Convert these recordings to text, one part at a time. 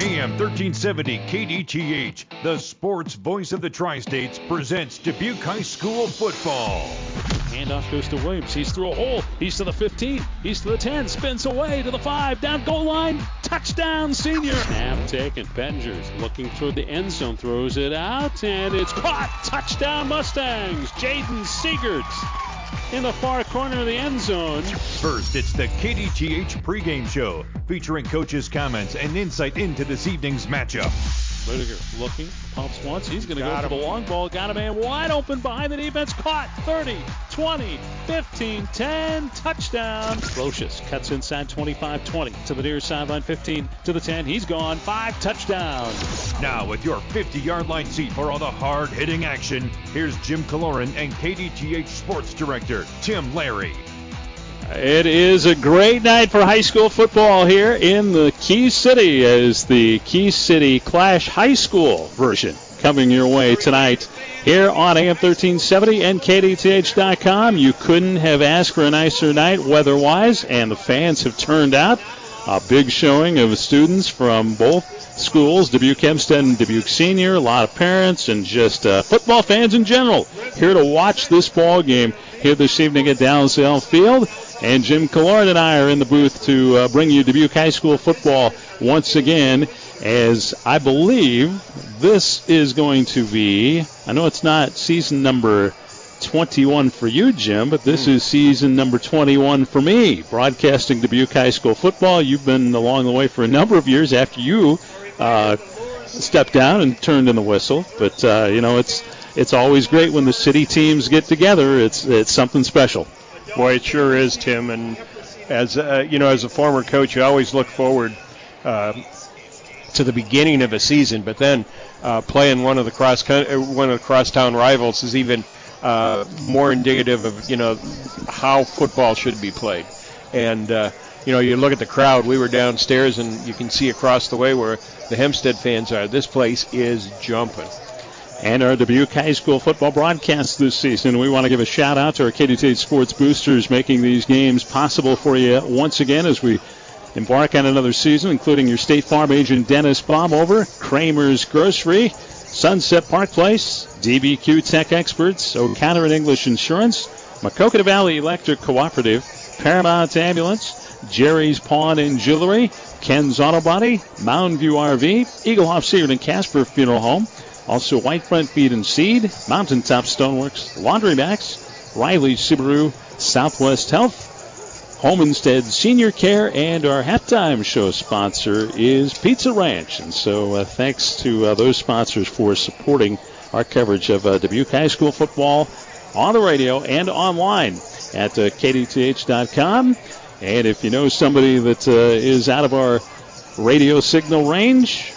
AM 1370 KDTH, the sports voice of the Tri States, presents Dubuque High School football. Handoff goes to Williams. He's through a hole. He's to the 15. He's to the 10. Spins away to the 5. Down goal line. Touchdown, senior. Snap taken. Benjers looking toward the end zone. Throws it out. And it's caught. Touchdown, Mustangs. Jaden Siegert in the far corner of the end zone. First, it's the KDTH pregame show featuring coaches' comments and insight into this evening's matchup. Whittaker looking, pumps once. He's going to go him. for the long ball. Got a man wide open behind the defense. Caught 30, 20, 15, 10. Touchdown. Brocious cuts inside 25 20 to the near sideline 15 to the 10. He's gone. Five touchdowns. Now, with your 50 yard line seat for all the hard hitting action, here's Jim Kaloran and KDTH Sports Director Tim Larry. It is a great night for high school football here in the Key City as the Key City Clash High School version coming your way tonight here on AM 1370 and KDTH.com. You couldn't have asked for a nicer night weather-wise, and the fans have turned out. A big showing of students from both schools, Dubuque Hempstead and Dubuque Senior, a lot of parents, and just uh, football fans in general here to watch this ball game here this evening at Dalzell Field. And Jim Kaloran and I are in the booth to uh, bring you Dubuque High School football once again. As I believe this is going to be, I know it's not season number 21 for you, Jim, but this mm. is season number 21 for me, broadcasting Dubuque High School football. You've been along the way for a number of years after you uh, stepped down and turned in the whistle. But uh, you know, it's it's always great when the city teams get together. It's it's something special. Boy, it sure is, Tim. And as uh, you know, as a former coach, you always look forward uh, to the beginning of a season, but then uh, playing one of the cross uh, one of the crosstown rivals is even uh, more indicative of you know how football should be played. And uh, you know, you look at the crowd. We were downstairs, and you can see across the way where the Hempstead fans are. This place is jumping and our Dubuque High School football broadcast this season. We want to give a shout out to our KDT Sports boosters making these games possible for you once again as we embark on another season, including your State Farm agent Dennis Baumover, Kramer's Grocery, Sunset Park Place, DBQ Tech Experts, O'Connor and English Insurance, Maquoketa Valley Electric Cooperative, Paramount Ambulance, Jerry's Pawn and Jewelry, Ken's Auto Body, Mountain View RV, Eaglehawk Sears and Casper Funeral Home, also, White Front Feed and Seed, Mountaintop Stoneworks, Laundry Max, Riley Subaru, Southwest Health, Homestead Senior Care, and our halftime show sponsor is Pizza Ranch. And so, uh, thanks to uh, those sponsors for supporting our coverage of uh, Dubuque High School football on the radio and online at kdth.com. And if you know somebody that is out of our radio signal range,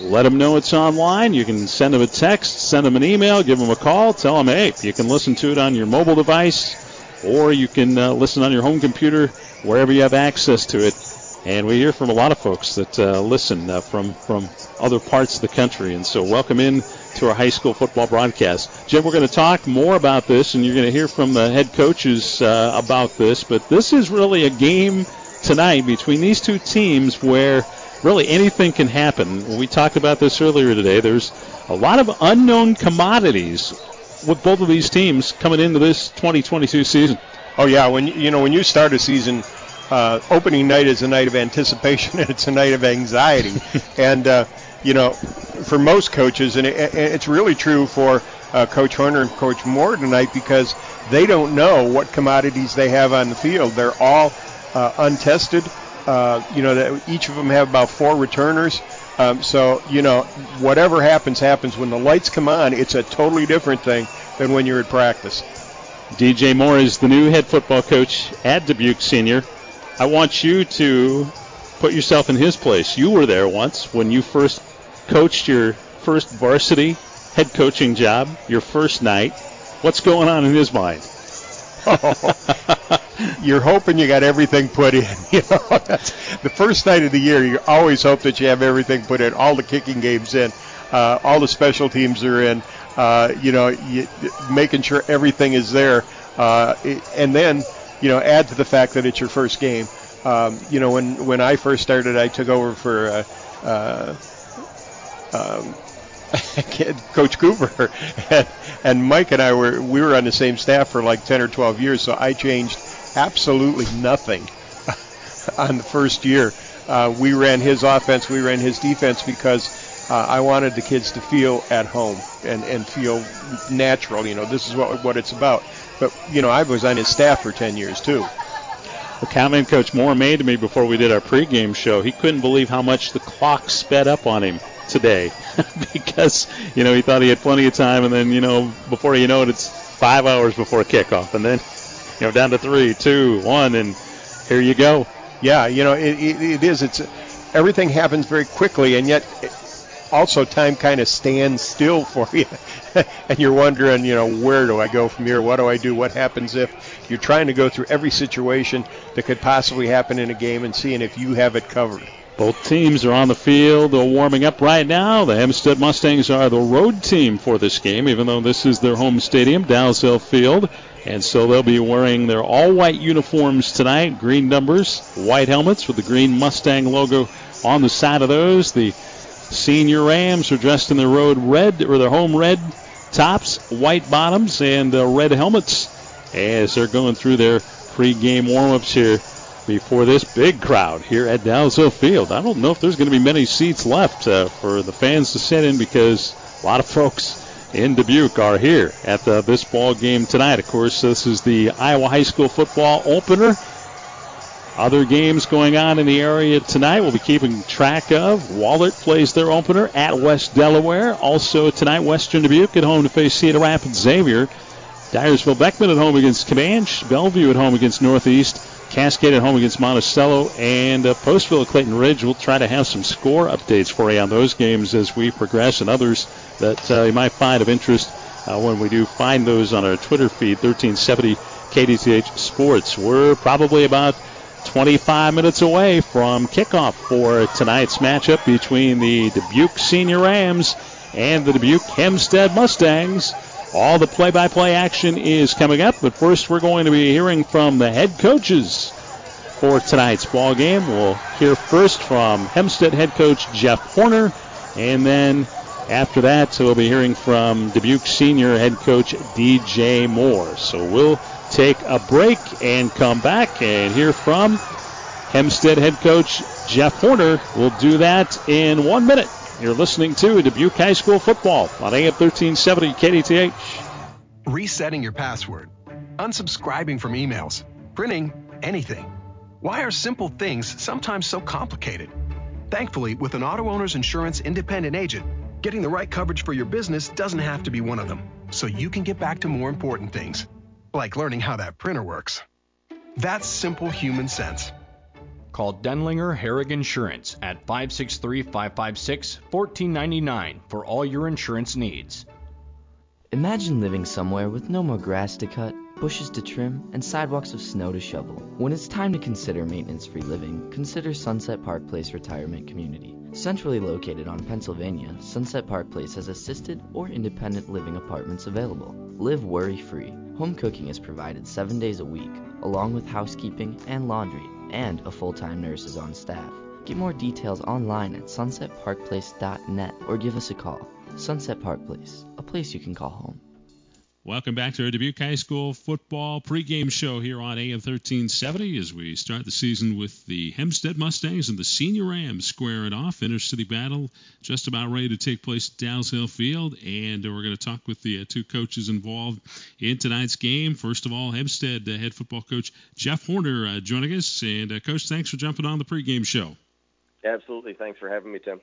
let them know it's online. You can send them a text, send them an email, give them a call, tell them, hey, you can listen to it on your mobile device or you can uh, listen on your home computer wherever you have access to it. And we hear from a lot of folks that uh, listen uh, from from other parts of the country. And so, welcome in to our high school football broadcast. Jim, we're going to talk more about this, and you're going to hear from the head coaches about this. But this is really a game tonight between these two teams where really anything can happen. We talked about this earlier today. There's a lot of unknown commodities with both of these teams coming into this 2022 season. Oh yeah, when you know when you start a season, uh, opening night is a night of anticipation and it's a night of anxiety, and uh, you know for most coaches, and it, it's really true for uh, Coach Horner and Coach Moore tonight because they don't know what commodities they have on the field. They're all uh, untested. Uh, you know, that each of them have about four returners. Um, so, you know, whatever happens, happens. When the lights come on, it's a totally different thing than when you're at practice. DJ Moore is the new head football coach at Dubuque Senior. I want you to put yourself in his place. You were there once when you first coached your first varsity head coaching job, your first night. What's going on in his mind? you're hoping you got everything put in. You know, that's the first night of the year. You always hope that you have everything put in, all the kicking games in, uh, all the special teams are in. Uh, you know, you, making sure everything is there, uh, and then you know, add to the fact that it's your first game. Um, you know, when when I first started, I took over for uh, uh, um, Coach Cooper and, and Mike and I were we were on the same staff for like 10 or 12 years, so I changed absolutely nothing on the first year. Uh, we ran his offense, we ran his defense because uh, I wanted the kids to feel at home and, and feel natural. You know, this is what what it's about. But you know, I was on his staff for 10 years too. The comment Coach Moore made to me before we did our pregame show, he couldn't believe how much the clock sped up on him today because you know he thought he had plenty of time, and then you know before you know it, it's five hours before kickoff, and then you know down to three, two, one, and here you go. Yeah, you know it, it, it is. It's everything happens very quickly, and yet also time kind of stands still for you, and you're wondering, you know, where do I go from here? What do I do? What happens if you're trying to go through every situation that could possibly happen in a game and seeing if you have it covered? Both teams are on the field. They're warming up right now. The Hempstead Mustangs are the road team for this game, even though this is their home stadium, Dalzell Field. And so they'll be wearing their all white uniforms tonight, green numbers, white helmets with the green Mustang logo on the side of those. The senior Rams are dressed in their road red or their home red tops, white bottoms, and uh, red helmets as they're going through their pregame warm-ups here before this big crowd here at Dalzell Field. I don't know if there's going to be many seats left uh, for the fans to sit in because a lot of folks in Dubuque are here at the, this ball game tonight. Of course, this is the Iowa High School football opener. Other games going on in the area tonight we'll be keeping track of. Wahlert plays their opener at West Delaware. Also tonight, Western Dubuque at home to face Cedar Rapids Xavier. Dyersville Beckman at home against Camanche. Bellevue at home against Northeast. Cascade at home against Monticello, and uh, Postville Clayton Ridge. We'll try to have some score updates for you on those games as we progress, and others that uh, you might find of interest uh, when we do find those on our Twitter feed, 1370 KDTH Sports. We're probably about 25 minutes away from kickoff for tonight's matchup between the Dubuque Senior Rams and the Dubuque Hempstead Mustangs. All the play by play action is coming up, but first we're going to be hearing from the head coaches for tonight's ball game. We'll hear first from Hempstead head coach Jeff Horner, and then after that, we'll be hearing from Dubuque senior head coach DJ Moore. So we'll take a break and come back and hear from Hempstead head coach Jeff Horner. We'll do that in one minute. You're listening to Dubuque High School football on AM 1370 KDTH. Resetting your password, unsubscribing from emails, printing anything. Why are simple things sometimes so complicated? Thankfully, with an auto owner's insurance independent agent, getting the right coverage for your business doesn't have to be one of them, so you can get back to more important things, like learning how that printer works. That's simple human sense. Call Denlinger Herrig Insurance at 563 556 1499 for all your insurance needs. Imagine living somewhere with no more grass to cut, bushes to trim, and sidewalks of snow to shovel. When it's time to consider maintenance free living, consider Sunset Park Place Retirement Community. Centrally located on Pennsylvania, Sunset Park Place has assisted or independent living apartments available. Live worry free. Home cooking is provided seven days a week, along with housekeeping and laundry and a full-time nurse is on staff. Get more details online at sunsetparkplace.net or give us a call. Sunset Park Place, a place you can call home. Welcome back to our Dubuque High School football pregame show here on AM 1370 as we start the season with the Hempstead Mustangs and the Senior Rams squaring off. Intercity battle just about ready to take place at Dalzell Field, and we're going to talk with the uh, two coaches involved in tonight's game. First of all, Hempstead uh, head football coach Jeff Horner uh, joining us. And, uh, Coach, thanks for jumping on the pregame show. Absolutely. Thanks for having me, Tim.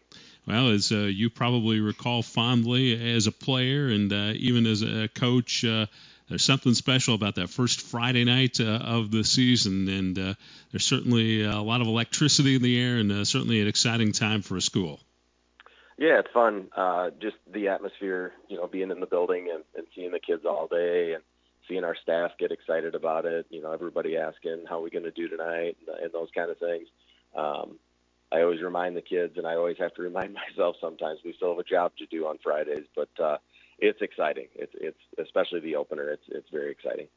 Well, as uh, you probably recall fondly as a player and uh, even as a coach, uh, there's something special about that first Friday night uh, of the season, and uh, there's certainly a lot of electricity in the air, and uh, certainly an exciting time for a school. Yeah, it's fun. just the atmosphere, you know, being in the building and, and seeing the kids all day, and seeing our staff get excited about it. You know, everybody asking how are we going to do tonight, and, and those kind of things. Um, I always remind the kids, and I always have to remind myself sometimes we still have a job to do on Fridays, but uh, it's exciting. It's it's especially the opener. It's it's very exciting.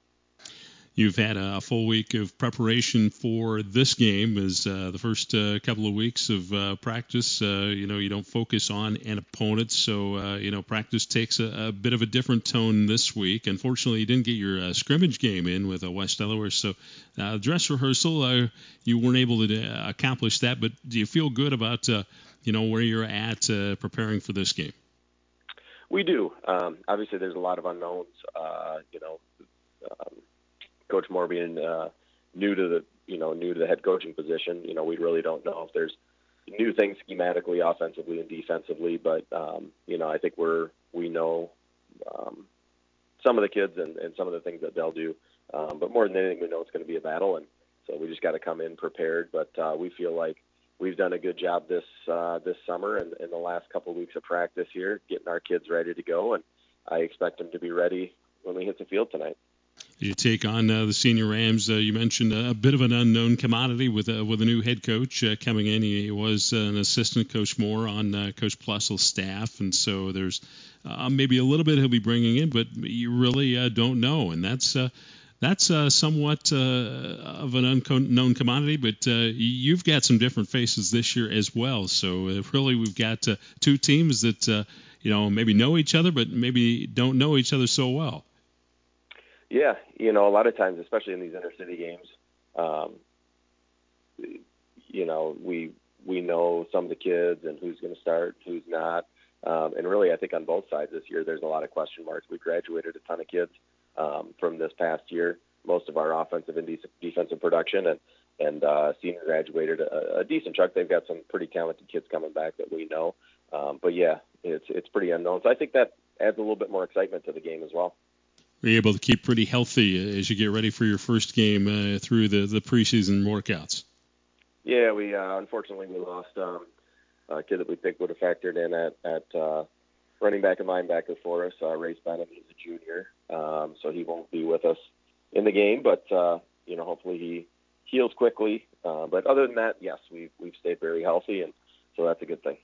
You've had a full week of preparation for this game. As uh, the first uh, couple of weeks of uh, practice, uh, you know, you don't focus on an opponent, so uh, you know, practice takes a, a, bit of a different tone this week. Unfortunately, you didn't get your uh, scrimmage game in with West Delaware, so dress rehearsal, you weren't able to accomplish that. But do you feel good about, you know, where you're at preparing for this game? We do. Um, obviously, there's a lot of unknowns. you know. Um, Coach Moore being uh, new to the you know new to the head coaching position, you know we really don't know if there's new things schematically, offensively and defensively. But um, you know I think we're we know um, some of the kids and, and some of the things that they'll do. Um, but more than anything, we know it's going to be a battle, and so we just got to come in prepared. But uh, we feel like we've done a good job this uh, this summer and in the last couple of weeks of practice here, getting our kids ready to go, and I expect them to be ready when we hit the field tonight. You take on uh, the senior Rams. Uh, you mentioned a bit of an unknown commodity with uh, with a new head coach uh, coming in. He was an assistant coach more on uh, Coach Plessel's staff, and so there's uh, maybe a little bit he'll be bringing in, but you really don't know, and that's that's somewhat of an unknown commodity. But you've got some different faces this year as well. So really, we've got two teams that you know maybe know each other, but maybe don't know each other so well. Yeah, you know, a lot of times, especially in these inner city games, um, you know, we we know some of the kids and who's going to start, who's not, um, and really, I think on both sides this year, there's a lot of question marks. We graduated a ton of kids um, from this past year, most of our offensive and de- defensive production, and and uh, senior graduated a, a decent chunk. They've got some pretty talented kids coming back that we know, um, but yeah, it's it's pretty unknown. So I think that adds a little bit more excitement to the game as well were you able to keep pretty healthy as you get ready for your first game uh, through the, the preseason workouts? Yeah, we uh, unfortunately we lost um, a kid that we think would have factored in at, at uh, running back and linebacker for us. Uh, Race Benham, he's a junior, um, so he won't be with us in the game. But uh, you know, hopefully he heals quickly. Uh, but other than that, yes, we've we've stayed very healthy, and so that's a good thing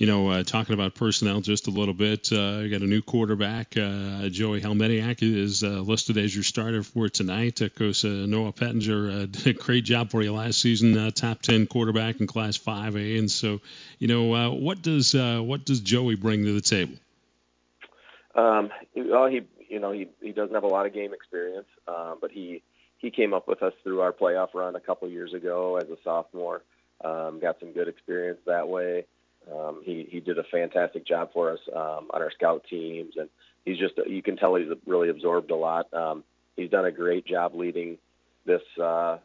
you know, uh, talking about personnel just a little bit, uh, you got a new quarterback. Uh, Joey Helminiak is uh, listed as your starter for tonight. Of course, uh, Noah Pettinger uh, did a great job for you last season, top 10 quarterback in Class 5A. And so, you know, what does what does Joey bring to the table? Um, well, he, you know, he he doesn't have a lot of game experience, uh, but he he came up with us through our playoff run a couple years ago as a sophomore. Um, got some good experience that way. Um, he he did a fantastic job for us um, on our scout teams, and he's just you can tell he's really absorbed a lot. Um, he's done a great job leading this uh,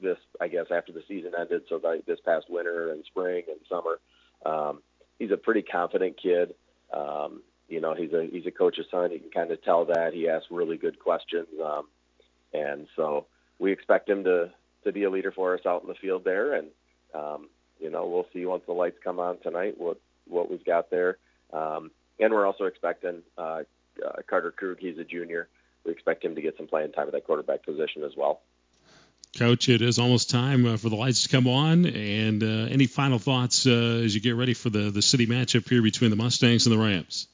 this I guess after the season ended, so that this past winter and spring and summer. Um, he's a pretty confident kid. Um, you know, he's a he's a coach's son. You can kind of tell that he asks really good questions, um, and so we expect him to to be a leader for us out in the field there. And um, you know, we'll see once the lights come on tonight what what we've got there. Um, and we're also expecting uh, uh, Carter Krug. He's a junior. We expect him to get some playing time at that quarterback position as well. Coach, it is almost time uh, for the lights to come on. And uh, any final thoughts uh, as you get ready for the, the city matchup here between the Mustangs and the Rams?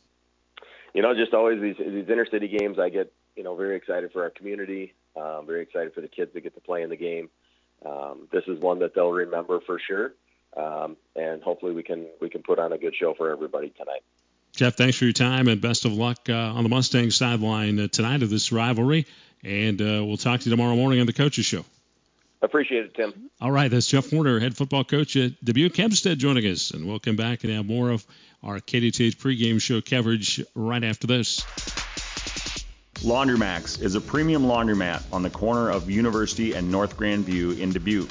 You know, just always these these inner city games. I get you know very excited for our community. Um, very excited for the kids that get to play in the game. Um, this is one that they'll remember for sure um, and hopefully we can we can put on a good show for everybody tonight. Jeff, thanks for your time and best of luck uh, on the Mustang sideline uh, tonight of this rivalry. And uh, we'll talk to you tomorrow morning on the Coaches Show. Appreciate it, Tim. All right, that's Jeff Horner, head football coach at Dubuque Hempstead, joining us. And we'll come back and have more of our KDTH pregame show coverage right after this. Laundromax is a premium laundromat on the corner of University and North Grandview in Dubuque.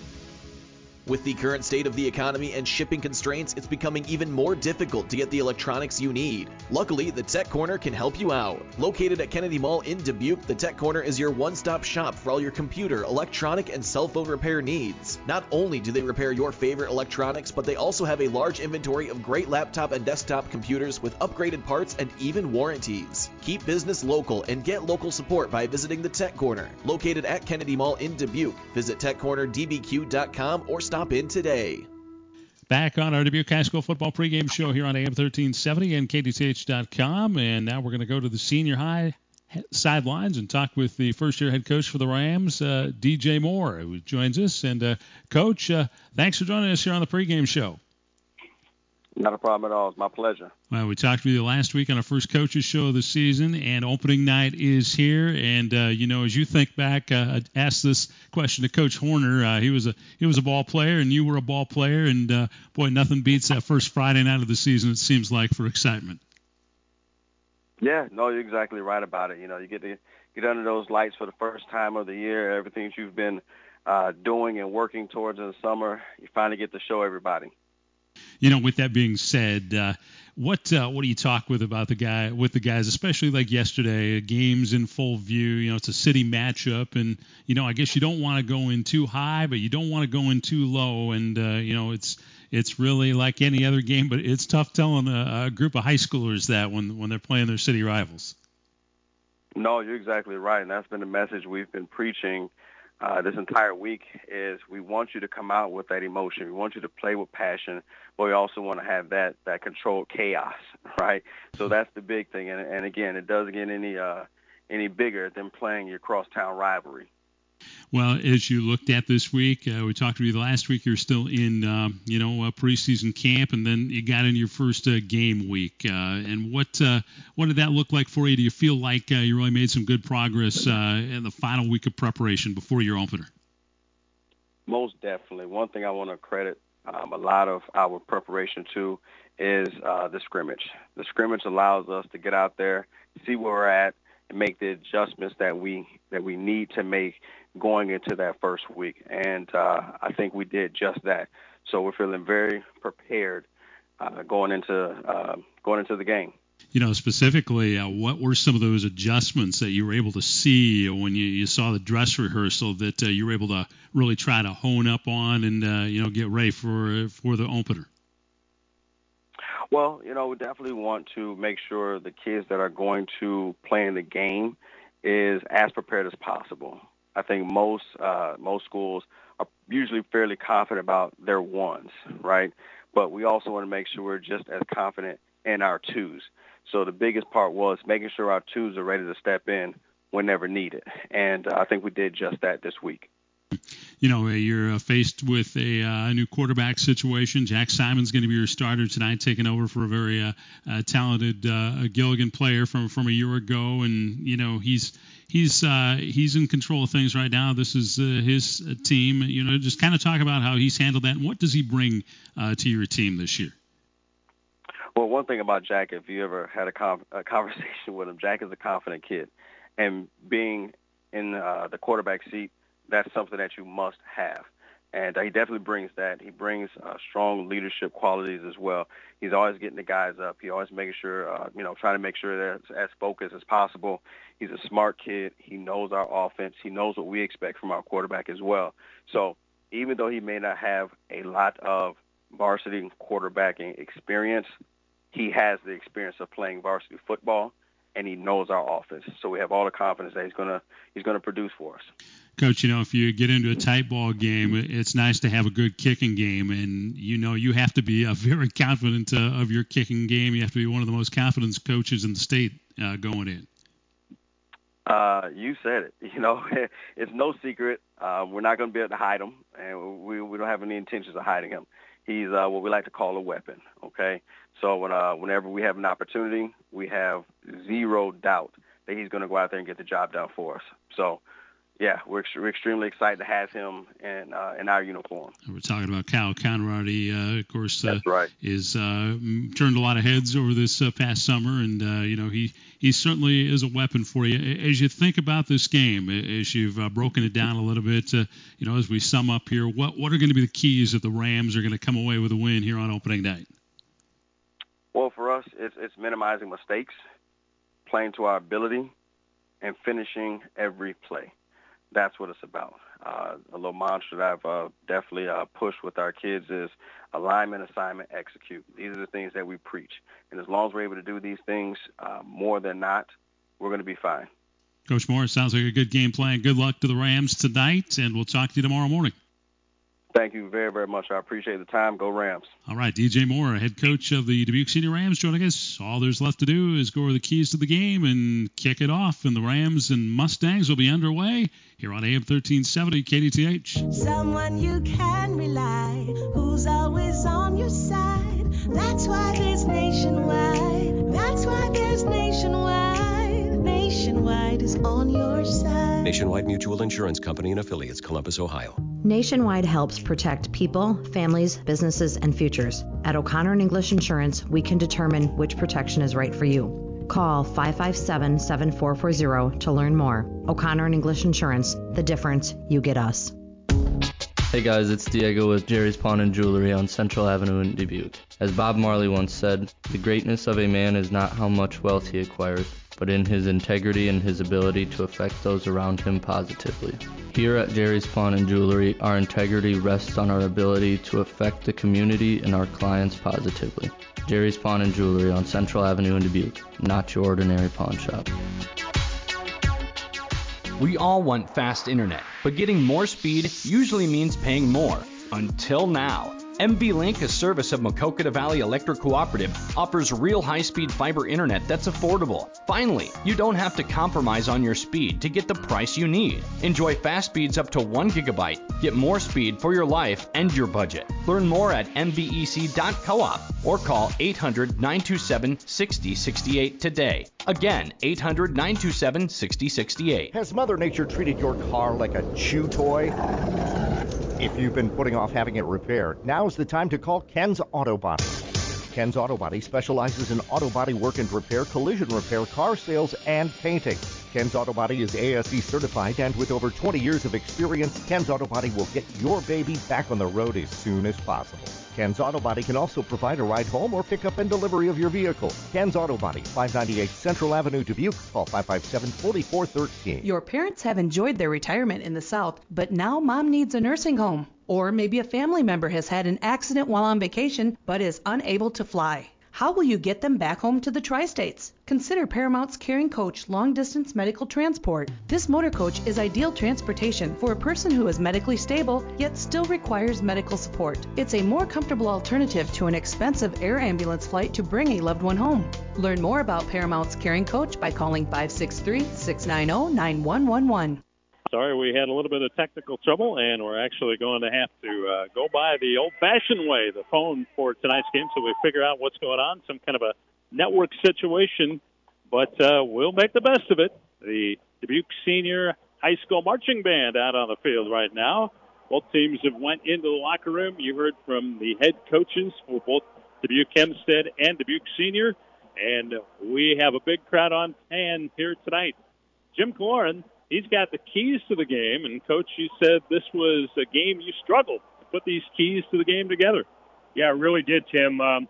With the current state of the economy and shipping constraints, it's becoming even more difficult to get the electronics you need. Luckily, the Tech Corner can help you out. Located at Kennedy Mall in Dubuque, the Tech Corner is your one stop shop for all your computer, electronic, and cell phone repair needs. Not only do they repair your favorite electronics, but they also have a large inventory of great laptop and desktop computers with upgraded parts and even warranties. Keep business local and get local support by visiting the Tech Corner, located at Kennedy Mall in Dubuque. Visit techcornerdbq.com or stop in today. Back on our Dubuque High School football pregame show here on AM 1370 and KDTH.com. And now we're going to go to the senior high sidelines and talk with the first year head coach for the Rams, uh, DJ Moore, who joins us. And, uh, Coach, uh, thanks for joining us here on the pregame show. Not a problem at all. It's my pleasure. Well, we talked with you last week on our first coaches show of the season, and opening night is here. And uh, you know, as you think back, uh, I asked this question to Coach Horner. Uh, he was a he was a ball player, and you were a ball player, and uh, boy, nothing beats that first Friday night of the season. It seems like for excitement. Yeah, no, you're exactly right about it. You know, you get to get under those lights for the first time of the year. Everything that you've been uh, doing and working towards in the summer, you finally get to show everybody you know, with that being said, uh, what uh, what do you talk with about the guy with the guys, especially like yesterday, games in full view. You know, it's a city matchup, and you know, I guess you don't want to go in too high, but you don't want to go in too low, and uh, you know, it's it's really like any other game, but it's tough telling a, a group of high schoolers that when when they're playing their city rivals. No, you're exactly right, and that's been the message we've been preaching uh, this entire week is we want you to come out with that emotion. We want you to play with passion, but we also want to have that that controlled chaos, right? So that's the big thing. And, and again, it doesn't get any uh, any bigger than playing your crosstown rivalry. Well, as you looked at this week, uh, we talked to you last week. You're still in, uh, you know, uh, preseason camp, and then you got in your first uh, game week. Uh, and what uh, what did that look like for you? Do you feel like you really made some good progress in the final week of preparation before your opener? Most definitely. One thing I want to credit um, a lot of our preparation to is the scrimmage. The scrimmage allows us to get out there, see where we're at, and make the adjustments that we that we need to make going into that first week. And uh, I think we did just that. So we're feeling very prepared uh, going into uh, going into the game. You know, specifically, uh, what were some of those adjustments that you were able to see when you, you saw the dress rehearsal that uh, you were able to really try to hone up on and uh, you know get ready for for the opener? Well, you know, we definitely want to make sure the kids that are going to play in the game is as prepared as possible. I think most uh, most schools are usually fairly confident about their ones, right? But we also want to make sure we're just as confident in our twos. So the biggest part was making sure our twos are ready to step in whenever needed, and uh, I think we did just that this week you know, you're uh, faced with a uh, new quarterback situation. Jack Simon's going to be your starter tonight, taking over for a very uh, uh, talented uh, Gilligan player from from a year ago, and you know he's he's uh, he's in control of things right now. This is his team. You know, just kind of talk about how he's handled that, and what does he bring to your team this year. Well, one thing about Jack, if you ever had a, a conversation with him, Jack is a confident kid, and being in the quarterback seat that's something that you must have. And uh, he definitely brings that. He brings uh, strong leadership qualities as well. He's always getting the guys up. He always making sure, uh, you know, trying to make sure they're as focused as possible. He's a smart kid. He knows our offense. He knows what we expect from our quarterback as well. So even though he may not have a lot of varsity quarterbacking experience, he has the experience of playing varsity football, and he knows our offense. So we have all the confidence that he's gonna he's gonna produce for us. Coach, you know, if you get into a tight ball game, it's nice to have a good kicking game, and you know you have to be uh, very confident uh, of your kicking game. You have to be one of the most confident coaches in the state uh, going in. Uh, you said it. You know, it's no secret. Uh, we're not going to be able to hide him, and we we don't have any intentions of hiding him. He's uh, what we like to call a weapon. Okay, so when uh, whenever we have an opportunity, we have zero doubt that he's going to go out there and get the job done for us. So yeah, we're, we're extremely excited to have him in uh, in our uniform. We're talking about Kyle Conrad. He, uh, of course, uh, right. is uh, turned a lot of heads over this uh, past summer, and uh, you know he he certainly is a weapon for you. As you think about this game, as you've broken it down a little bit, you know, as we sum up here, what what are going to be the keys that the Rams are going to come away with a win here on opening night? Well, for us, it's it's minimizing mistakes, playing to our ability, and finishing every play that's what it's about. Uh, a little mantra that I've uh, definitely uh, pushed with our kids is alignment, assignment, execute. These are the things that we preach. And as long as we're able to do these things uh, more than not, we're going to be fine. Coach Morris, sounds like a good game plan. Good luck to the Rams tonight, and we'll talk to you tomorrow morning. Thank you very, very much. I appreciate the time. Go Rams. All right, DJ Moore, head coach of the Dubuque Senior Rams, joining us. All there's left to do is go over the keys to the game and kick it off, and the Rams and Mustangs will be underway here on AM 1370 KDTH. Someone you can rely, who's always on your side. That's why there's nationwide. Is on your side. Nationwide Mutual Insurance Company and affiliates, Columbus, Ohio. Nationwide helps protect people, families, businesses, and futures. At O'Connor and English Insurance, we can determine which protection is right for you. Call 557 7440 to learn more. O'Connor and English Insurance, the difference you get us. Hey guys, it's Diego with Jerry's Pawn and Jewelry on Central Avenue in Dubuque. As Bob Marley once said, the greatness of a man is not how much wealth he acquires, but in his integrity and his ability to affect those around him positively. Here at Jerry's Pawn and Jewelry, our integrity rests on our ability to affect the community and our clients positively. Jerry's Pawn and Jewelry on Central Avenue in Dubuque, not your ordinary pawn shop. We all want fast internet, but getting more speed usually means paying more. Until now. MV Link, a service of Maquoketa Valley Electric Cooperative, offers real high speed fiber internet that's affordable. Finally, you don't have to compromise on your speed to get the price you need. Enjoy fast speeds up to 1 gigabyte. Get more speed for your life and your budget. Learn more at mvec.coop or call 800 927 6068 today. Again, 800 927 6068. Has Mother Nature treated your car like a chew toy? If you've been putting off having it repaired, now's the time to call Ken's Auto Body. Ken's Auto Body specializes in auto body work and repair, collision repair, car sales, and painting. Ken's Auto Body is ASE certified, and with over 20 years of experience, Ken's Auto Body will get your baby back on the road as soon as possible. Ken's Auto Body can also provide a ride home or pickup and delivery of your vehicle. Ken's Auto Body, 598 Central Avenue, Dubuque. Call 557-4413. Your parents have enjoyed their retirement in the South, but now mom needs a nursing home. Or maybe a family member has had an accident while on vacation but is unable to fly. How will you get them back home to the tri states? Consider Paramount's Caring Coach long distance medical transport. This motor coach is ideal transportation for a person who is medically stable yet still requires medical support. It's a more comfortable alternative to an expensive air ambulance flight to bring a loved one home. Learn more about Paramount's Caring Coach by calling 563 690 9111. Sorry, we had a little bit of technical trouble, and we're actually going to have to uh, go by the old-fashioned way, the phone for tonight's game, so we figure out what's going on, some kind of a network situation. But uh, we'll make the best of it. The Dubuque Senior High School marching band out on the field right now. Both teams have went into the locker room. You heard from the head coaches for both Dubuque Hempstead and Dubuque Senior, and we have a big crowd on hand here tonight. Jim Cloran he's got the keys to the game. And coach, you said this was a game you struggled to put these keys to the game together. Yeah, it really did, Tim. Um,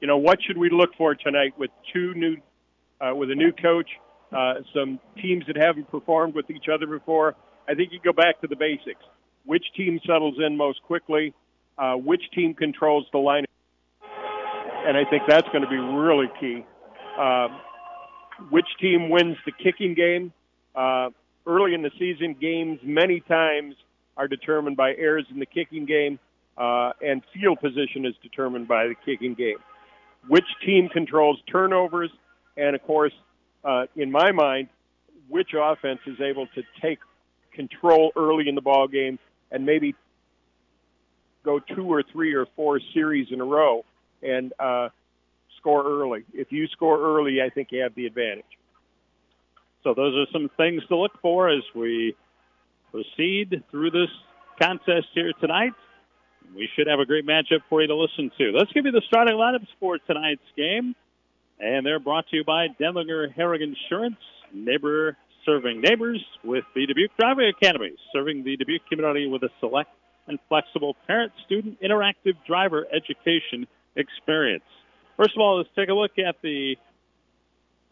you know, what should we look for tonight with two new, uh, with a new coach, uh, some teams that haven't performed with each other before? I think you go back to the basics. Which team settles in most quickly? Uh, which team controls the line? And I think that's going to be really key. Uh, which team wins the kicking game? Uh, early in the season, games many times are determined by errors in the kicking game, uh, and field position is determined by the kicking game. Which team controls turnovers, and of course, uh, in my mind, which offense is able to take control early in the ball game and maybe go two or three or four series in a row and uh, score early. If you score early, I think you have the advantage. So those are some things to look for as we proceed through this contest here tonight. We should have a great matchup for you to listen to. Let's give you the starting lineups for tonight's game. And they're brought to you by Denlinger Herrig Insurance, neighbor serving neighbors with the Dubuque Driving Academy, serving the Dubuque community with a select and flexible parent student interactive driver education experience. First of all, let's take a look at the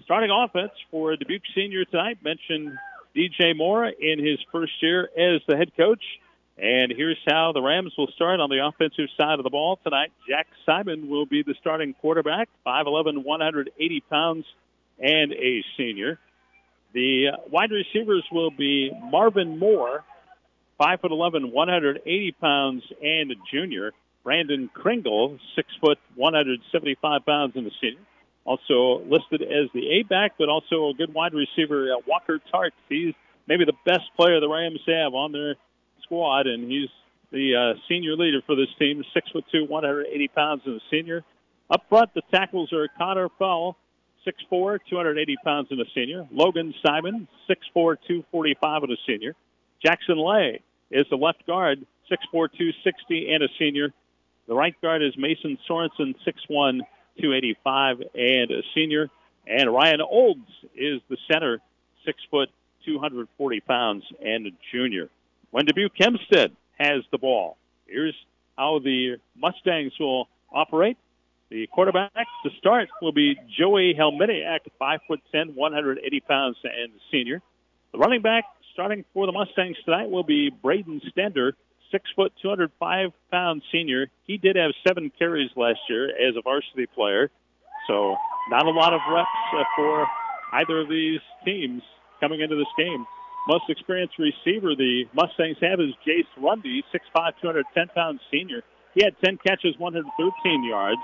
starting offense for Dubuque senior tonight. Mentioned DJ Moore in his first year as the head coach. And here's how the Rams will start on the offensive side of the ball tonight. Jack Simon will be the starting quarterback, 5'11, 180 pounds, and a senior. The wide receivers will be Marvin Moore, 5'11, 180 pounds, and a junior. Brandon Kringle, 6 foot, 175 pounds, and a senior. Also listed as the A back, but also a good wide receiver, uh, Walker Tart. He's maybe the best player the Rams have on their squad, and he's the uh, senior leader for this team. Six foot two, 180 pounds, and a senior. Up front, the tackles are Connor Fell, 6'4", 280 pounds, and a senior. Logan Simon, 6'4", 245, and a senior. Jackson Lay is the left guard, 6'4", 260, and a senior. The right guard is Mason Sorensen, 6'1", 285, and a senior. And Ryan Olds is the center, 6 foot, 240 pounds, and a junior. When Dubuque Hempstead has the ball, here's how the Mustangs will operate. The quarterback to start will be Joey Helminiak, 5'10", 180 pounds, and a senior. The running back starting for the Mustangs tonight will be Braden Stender, six foot, 205 pound senior. He did have seven carries last year as a varsity player, so not a lot of reps uh, for either of these teams coming into this game. Most experienced receiver the Mustangs have is Jace Lundy, 6'5", 210 pound senior. He had 10 catches, 113 yards.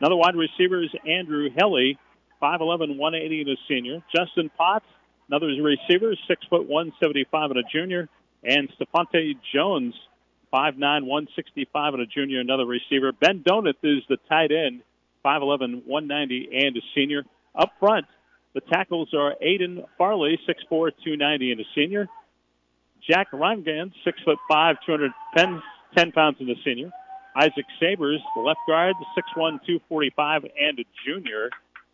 Another wide receiver is Andrew Helly, 5'11", 180 and a senior. Justin Potts, another receiver, 6'1", 175 and a junior. And Stefante Jones, 5'9", 165 and a junior, another receiver. Ben Donut is the tight end, 5'11", 190 and a senior. Up front, the tackles are Aiden Farley, 6'4", 290 and a senior. Jack Rangan, 6'5", 210 pounds and a senior. Isaac Sabers, the left guard, 6'1", 245 and a junior.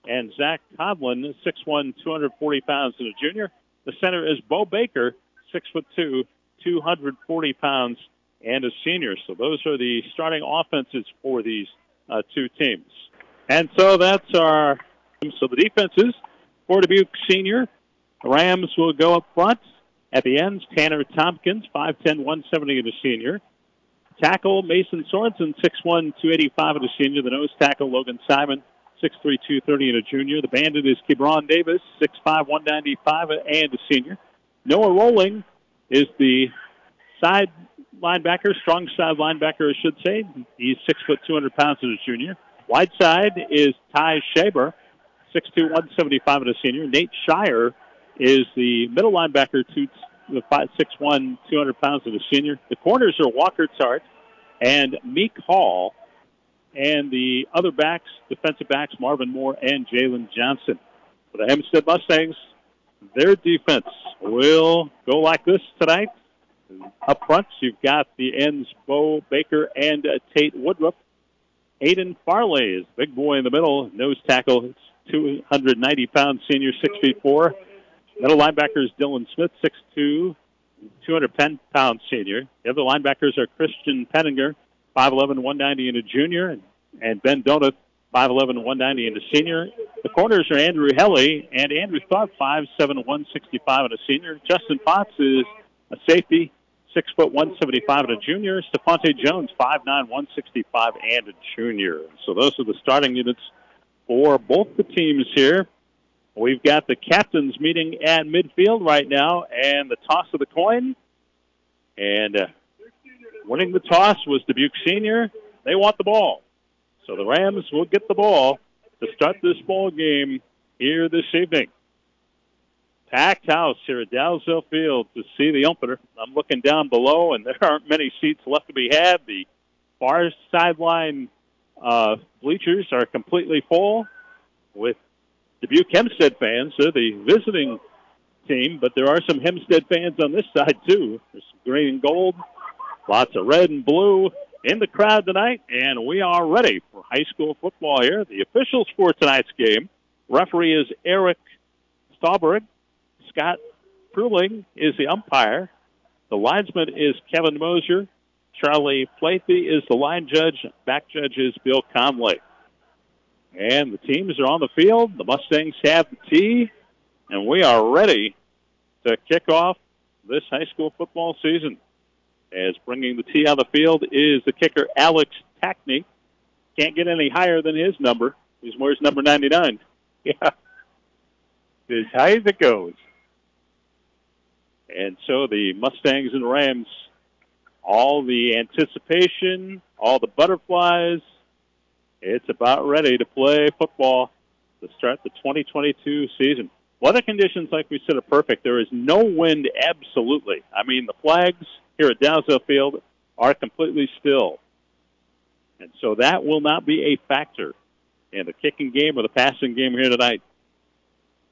And Zach Codlin, 6'1", 240 pounds and a junior. The center is Bo Baker, 6'2", 240 pounds and a senior. So those are the starting offenses for these uh, two teams. And so that's our so the defenses for Dubuque Senior. The Rams will go up front. At the ends, Tanner Tompkins, 5'10", 170 and a senior. Tackle, Mason Sorensen, 6'1", 285 and a senior. The nose tackle, Logan Simon, 6'3", 230 and a junior. The bandit is Kebron Davis, 6'5", 195 and a senior. Noah Rolling is the side linebacker, strong side linebacker, I should say. He's six foot, 200 pounds as a junior. Wide side is Ty Shaber, 6'2", 175 and a senior. Nate Shire is the middle linebacker, two, five, 6'1", 200 pounds as a senior. The corners are Walker Tart and Meek Hall, and the other backs, defensive backs, Marvin Moore and Jalen Johnson. For the Hempstead Mustangs, their defense will go like this tonight. Up front, you've got the ends Bo Baker and uh, Tate Woodruff. Aiden Farley is big boy in the middle, nose tackle, 290 pound senior, 6 feet 4. Middle linebacker is Dylan Smith, 6'2, 210 pound senior. The other linebackers are Christian Penninger, 5'11, 190 and a junior, and Ben Donut, 5'11, 190 and a senior. The corners are Andrew Helly and Andrew Thought, 5'7, 165 and a senior. Justin Potts is a safety, six foot one seventy five and a junior. Stefante Jones, five nine one sixty five and a junior. So those are the starting units for both the teams here. We've got the captains meeting at midfield right now, and the toss of the coin. And uh, winning the toss was Dubuque Senior. They want the ball, so the Rams will get the ball to start this ball game here this evening packed house here at Dalzell Field to see the opener. I'm looking down below, and there aren't many seats left to be had. The far sideline uh, bleachers are completely full with Dubuque Hempstead fans. They're the visiting team, but there are some Hempstead fans on this side too. There's some green and gold, lots of red and blue in the crowd tonight, and we are ready for high school football here. The officials for tonight's game, referee is Eric Stauberg. Scott Pruling is the umpire. The linesman is Kevin Mosier. Charlie Plathy is the line judge. Back judge is Bill Conley. And the teams are on the field. The Mustangs have the tee, and we are ready to kick off this high school football season. As bringing the tee on the field is the kicker Alex Tackney. Can't get any higher than his number. He's wears number 99. Yeah. As high as it goes. And so the Mustangs and Rams, all the anticipation, all the butterflies, it's about ready to play football to start the 2022 season. Weather conditions, like we said, are perfect. There is no wind, absolutely. I mean, the flags here at Dalzell Field are completely still. And so that will not be a factor in the kicking game or the passing game here tonight.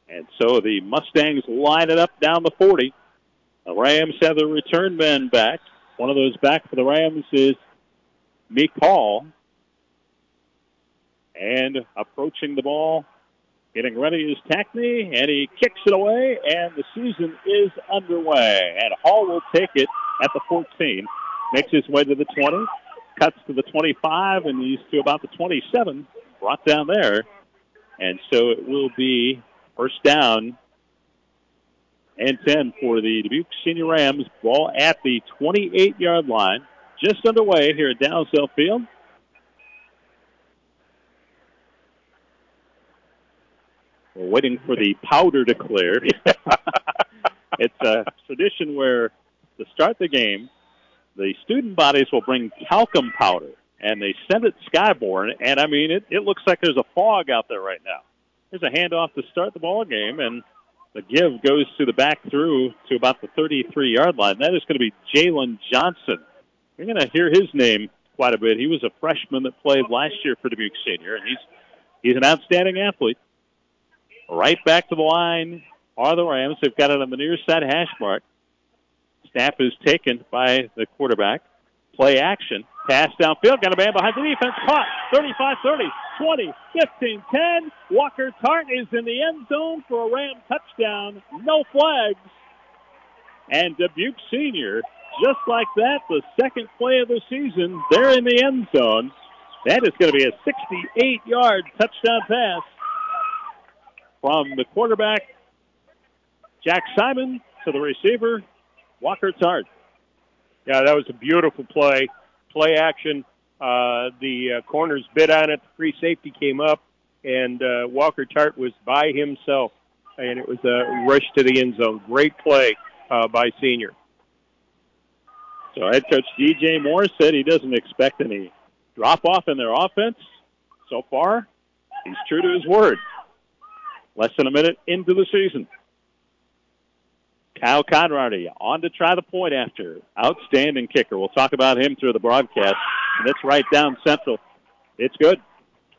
And so the Mustangs line it up down the 40. The Rams have the return men back. One of those back for the Rams is Meek Hall. And approaching the ball, getting ready is Tackney, and he kicks it away, and the season is underway. And Hall will take it at the 14, makes his way to the 20, cuts to the 25, and he's to about the 27, brought down there. And so it will be first down and 10 for the Dubuque Senior Rams. Ball at the 28 yard line, just underway here at Dalzell Field. We're waiting for the powder to clear. it's a tradition where to start the game, the student bodies will bring talcum powder and they send it skyborne. And I mean, it, it looks like there's a fog out there right now. There's a handoff to start the ball game, and the give goes to the back through to about the 33 yard line. That is going to be Jalen Johnson. You're going to hear his name quite a bit. He was a freshman that played last year for Dubuque Senior, and he's he's an outstanding athlete. Right back to the line are the Rams. They've got it on the near side hash mark. Snap is taken by the quarterback. Play action. Pass downfield. Got a man behind the defense. Caught. 35 30, 20, 15, 10. Walker Tart is in the end zone for a Ram touchdown. No flags. And Dubuque Senior, just like that, the second play of the season, they're in the end zone. That is going to be a 68 yard touchdown pass from the quarterback, Jack Simon, to the receiver, Walker Tart. Yeah, that was a beautiful play. Play action. Uh, the uh, corners bit on it. The free safety came up, and uh, Walker Tart was by himself, and it was a rush to the end zone. Great play uh, by senior. So head coach DJ Moore said he doesn't expect any drop off in their offense so far. He's true to his word. Less than a minute into the season. Kyle Conrady on to try the point after. Outstanding kicker. We'll talk about him through the broadcast. And it's right down central. It's good.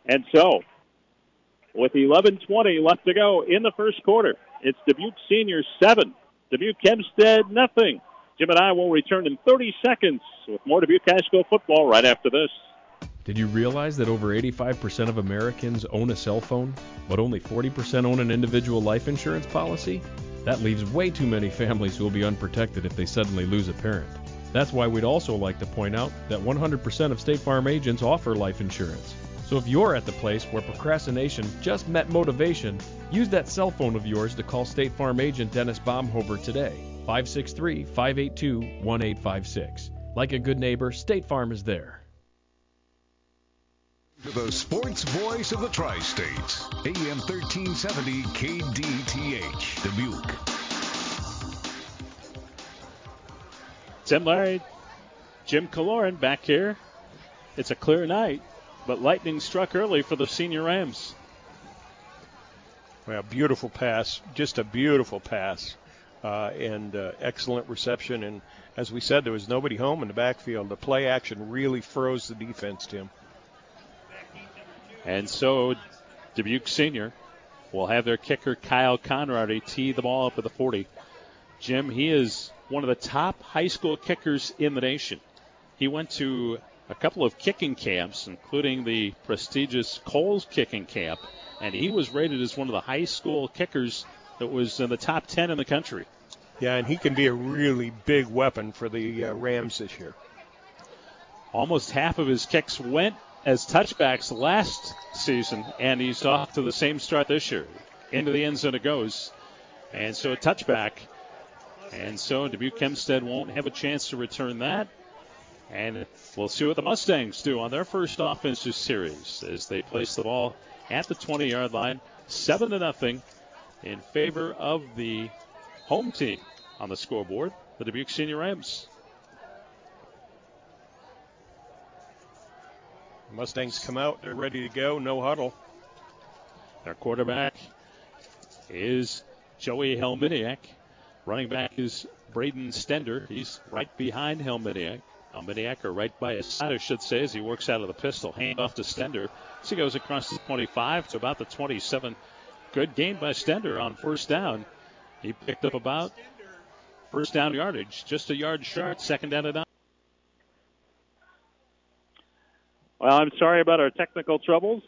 And so, with 11:20 left to go in the first quarter, it's Dubuque Seniors seven, Dubuque Hempstead nothing. Jim and I will return in 30 seconds with more Dubuque High School football right after this. Did you realize that over 85% of Americans own a cell phone, but only 40% own an individual life insurance policy? That leaves way too many families who will be unprotected if they suddenly lose a parent. That's why we'd also like to point out that 100% of State Farm agents offer life insurance. So if you're at the place where procrastination just met motivation, use that cell phone of yours to call State Farm agent Dennis Baumhover today. 563 582 1856. Like a good neighbor, State Farm is there. The sports voice of the Tri States, AM 1370 KDTH, Dubuque. Tim Larry, Jim Kaloran back here. It's a clear night, but lightning struck early for the senior Rams. Well, beautiful pass, just a beautiful pass, uh, and uh, excellent reception. And as we said, there was nobody home in the backfield. The play action really froze the defense, Tim. And so Dubuque Senior will have their kicker Kyle Conrady tee the ball up at the 40. Jim, he is one of the top high school kickers in the nation. He went to a couple of kicking camps, including the prestigious Kohl's kicking camp, and he was rated as one of the high school kickers that was in the top 10 in the country. Yeah, and he can be a really big weapon for the uh, Rams this year. Almost half of his kicks went as touchbacks last season, and he's off to the same start this year. Into the end zone it goes. And so a touchback. And so Dubuque Hempstead won't have a chance to return that. And we'll see what the Mustangs do on their first offensive series as they place the ball at the 20 yard line. 7 to nothing in favor of the home team on the scoreboard, the Dubuque Senior Rams. Mustangs come out, they're ready to go, no huddle. Their quarterback is Joey Helminiak. Running back is Braden Stender. He's right behind Helminiak. Helminiak, or right by his side, I should say, as he works out of the pistol. Hand off to Stender. As he goes across the 25 to about the 27. Good gain by Stender on first down. He picked up about first down yardage, just a yard short, second down and nine. Well, I'm sorry about our technical troubles.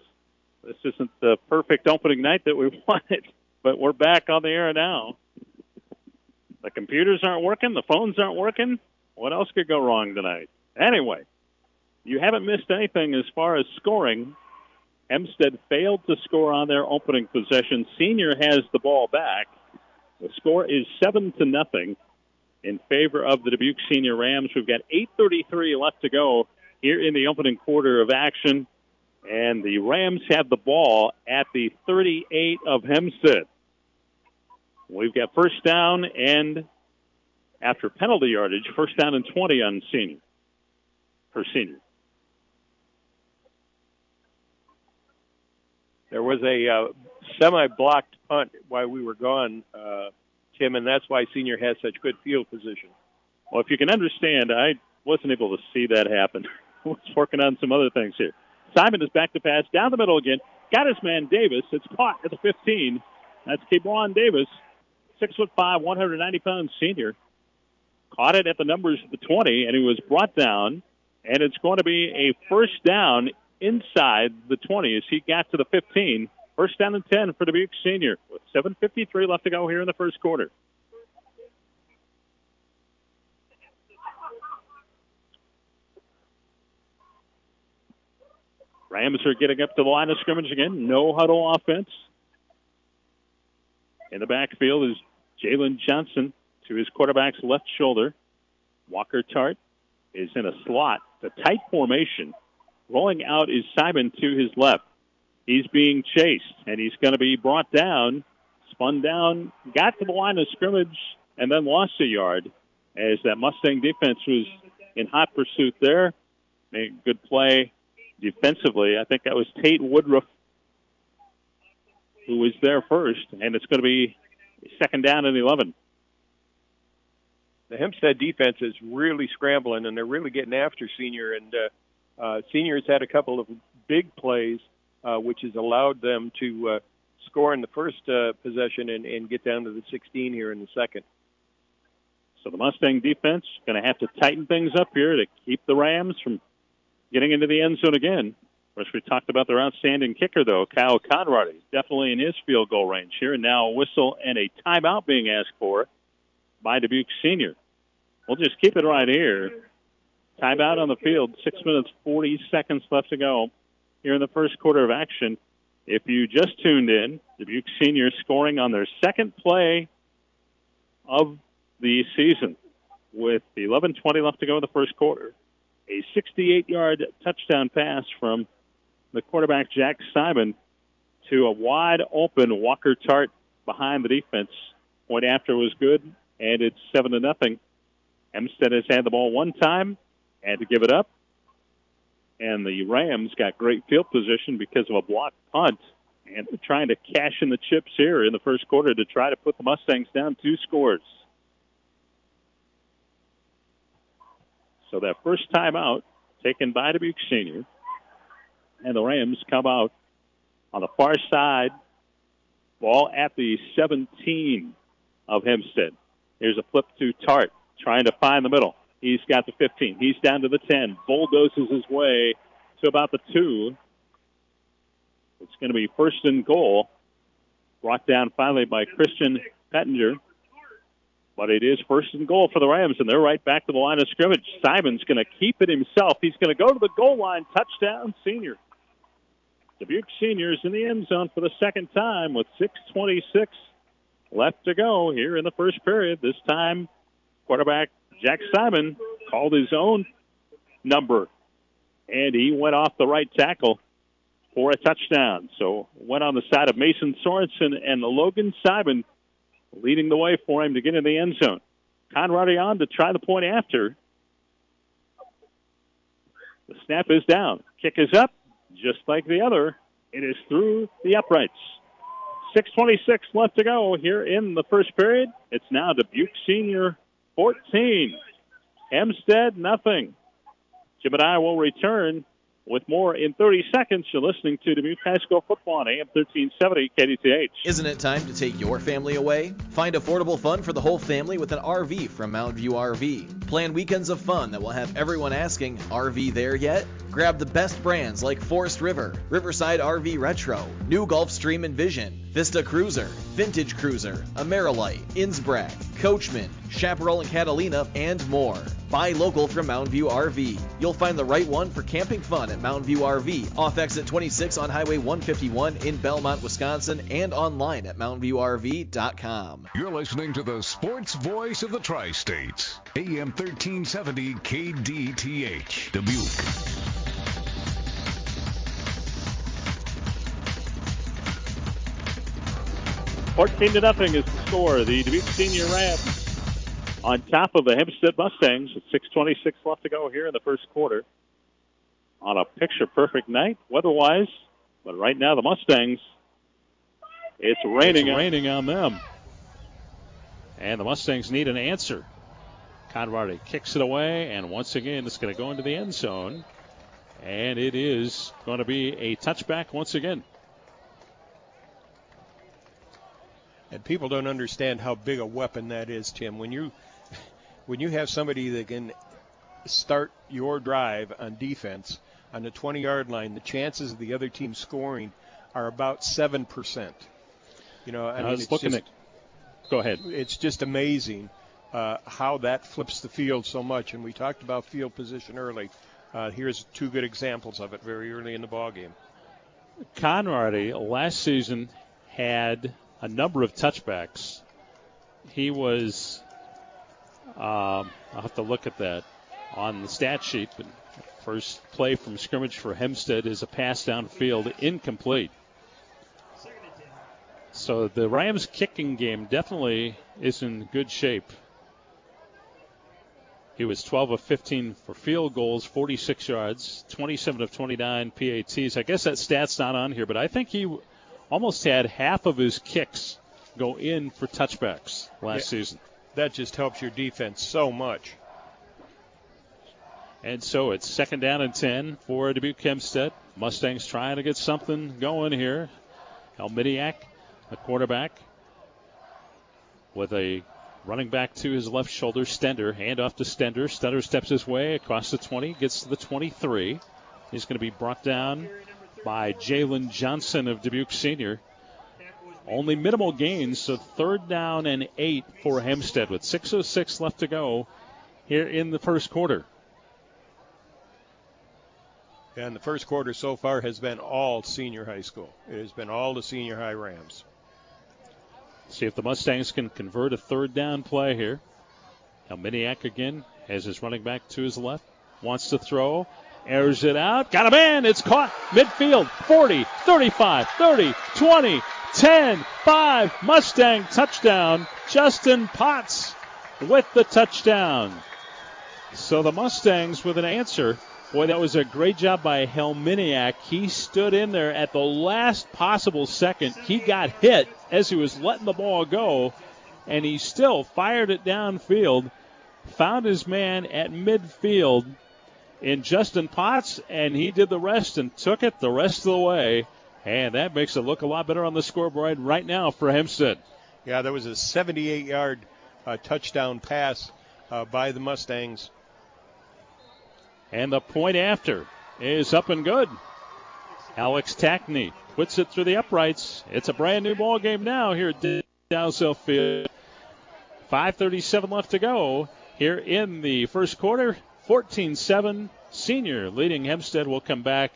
This isn't the perfect opening night that we wanted, but we're back on the air now. The computers aren't working, the phones aren't working. What else could go wrong tonight? Anyway, you haven't missed anything as far as scoring. Hempstead failed to score on their opening possession. Senior has the ball back. The score is seven to nothing in favor of the Dubuque Senior Rams. We've got 8:33 left to go here in the opening quarter of action. And the Rams have the ball at the 38 of Hempstead. We've got first down and after penalty yardage, first down and 20 on senior. For senior. There was a uh, semi-blocked punt while we were gone, uh, Tim, and that's why senior has such good field position. Well, if you can understand, I wasn't able to see that happen. was working on some other things here. Simon is back to pass down the middle again. Got his man Davis. It's caught at the 15. That's Kebron Davis, six foot five, 190 pound senior. Caught it at the numbers of the 20, and he was brought down. And it's going to be a first down inside the 20 as he got to the 15. First down and 10 for Dubuque Senior with 7:53 left to go here in the first quarter. Rams are getting up to the line of scrimmage again. No huddle offense. In the backfield is Jalen Johnson to his quarterback's left shoulder. Walker Tart is in a slot, the tight formation. Rolling out is Simon to his left. He's being chased, and he's going to be brought down, spun down, got to the line of scrimmage, and then lost a yard as that Mustang defense was in hot pursuit there. Made good play defensively. I think that was Tate Woodruff who was there first, and it's going to be second down and 11. The Hempstead defense is really scrambling, and they're really getting after Senior. And uh, uh, Senior's had a couple of big plays, uh, which has allowed them to uh, score in the first uh, possession and, and get down to the 16 here in the second. So the Mustang defense going to have to tighten things up here to keep the Rams from getting into the end zone again. Of course, we talked about their outstanding kicker, though, Kyle Conrady, definitely in his field goal range here. And now a whistle and a timeout being asked for by Dubuque Senior. We'll just keep it right here. Timeout on the field, six minutes, 40 seconds left to go here in the first quarter of action. If you just tuned in, Dubuque Senior scoring on their second play of the season with 11:20 left to go in the first quarter a 68 yard touchdown pass from the quarterback, Jack Simon, to a wide open Walker Tart behind the defense. Point after was good, and it's 7 to nothing. Hempstead has had the ball one time, had to give it up. And the Rams got great field position because of a blocked punt. And trying to cash in the chips here in the first quarter to try to put the Mustangs down two scores. So that first time out taken by Dubuque Senior. And the Rams come out on the far side Ball at the 17 of Hempstead. Here's a flip to Tart, trying to find the middle. He's got the 15. He's down to the 10. Bulldozes his way to about the 2. It's going to be first and goal. Brought down finally by Christian Pettinger. But it is first and goal for the Rams, and they're right back to the line of scrimmage. Simon's going to keep it himself. He's going to go to the goal line. Touchdown, senior. Dubuque seniors in the end zone for the second time with 6.26 left to go here in the first period. This time, quarterback Jack Simon called his own number, and he went off the right tackle for a touchdown. So went on the side of Mason Sorensen and Logan Simon leading the way for him to get in the end zone. Conrady on to try the point after. The snap is down. Kick is up, just like the other. It is through the uprights. 6.26 left to go here in the first period. It's now Dubuque Senior 14. Hempstead, nothing. Jim and I will return with more in 30 seconds, you're listening to Dubuque High School football on AM 1370 KDTH. Isn't it time to take your family away? Find affordable fun for the whole family with an RV from Mountain View RV. Plan weekends of fun that will have everyone asking, RV there yet? Grab the best brands like Forest River, Riverside RV Retro, New Gulfstream Envision, Vista Cruiser, Vintage Cruiser, Amerilite, Innsbruck, Coachmen, Chaparral and Catalina, and more. Buy local from Mountain View RV. You'll find the right one for camping fun at Mountain View RV, off exit 26 on Highway 151 in Belmont, Wisconsin, and online at mountainviewrv.com. You're listening to the sports voice of the Tri States, AM 1370 KDTH, Dubuque. 14 to nothing is the score. The Dubuque Senior Rams on top of the Hempstead Mustangs with 6:26 left to go here in the first quarter. On a picture-perfect night weather-wise, but right now the Mustangs, it's raining. It's raining on them, and the Mustangs need an answer. Conrady kicks it away, and once again it's going to go into the end zone, and it is going to be a touchback once again. And people don't understand how big a weapon that is, Tim. When you when you have somebody that can start your drive on defense on the 20 yard line, the chances of the other team scoring are about 7%. You know, I, I mean, was looking just, at. Go ahead. It's just amazing uh, how that flips the field so much. And we talked about field position early. Uh, here's two good examples of it very early in the ball game. Conrady last season had a number of touchbacks. He was, um, I'll have to look at that on the stat sheet, but first play from scrimmage for Hempstead is a pass downfield incomplete. So the Rams kicking game definitely is in good shape. He was 12 of 15 for field goals, 46 yards, 27 of 29 PATs. I guess that stat's not on here, but I think he almost had half of his kicks go in for touchbacks last yeah, season. That just helps your defense so much. And so it's second down and 10 for Dubuque Hempstead. Mustangs trying to get something going here. Helminiak, the quarterback, with a running back to his left shoulder. Stender, hand off to Stender. Stender steps his way across the 20, gets to the 23. He's going to be brought down by Jalen Johnson of Dubuque Senior. Only minimal gains, so third down and eight for Hempstead with 6.06 left to go here in the first quarter. And the first quarter so far has been all senior high school. It has been all the senior high Rams. See if the Mustangs can convert a third down play here. Now Helminiak again has his running back to his left. Wants to throw. Airs it out. Got a man. It's caught. Midfield. 40, 35, 30, 20, 10, 5. Mustang touchdown. Justin Potts with the touchdown. So the Mustangs with an answer. Boy, that was a great job by Helminiak. He stood in there at the last possible second. He got hit as he was letting the ball go, and he still fired it downfield. Found his man at midfield in Justin Potts, and he did the rest and took it the rest of the way And that makes it look a lot better on the scoreboard right now for Hempstead. Yeah, there was a 78 yard uh, touchdown pass uh, by the Mustangs. And the point after is up and good. Alex Tackney puts it through the uprights. It's a brand new ball game now here at Dalzell Field. 5:37 left to go here in the first quarter. 14-7. Senior leading Hempstead will come back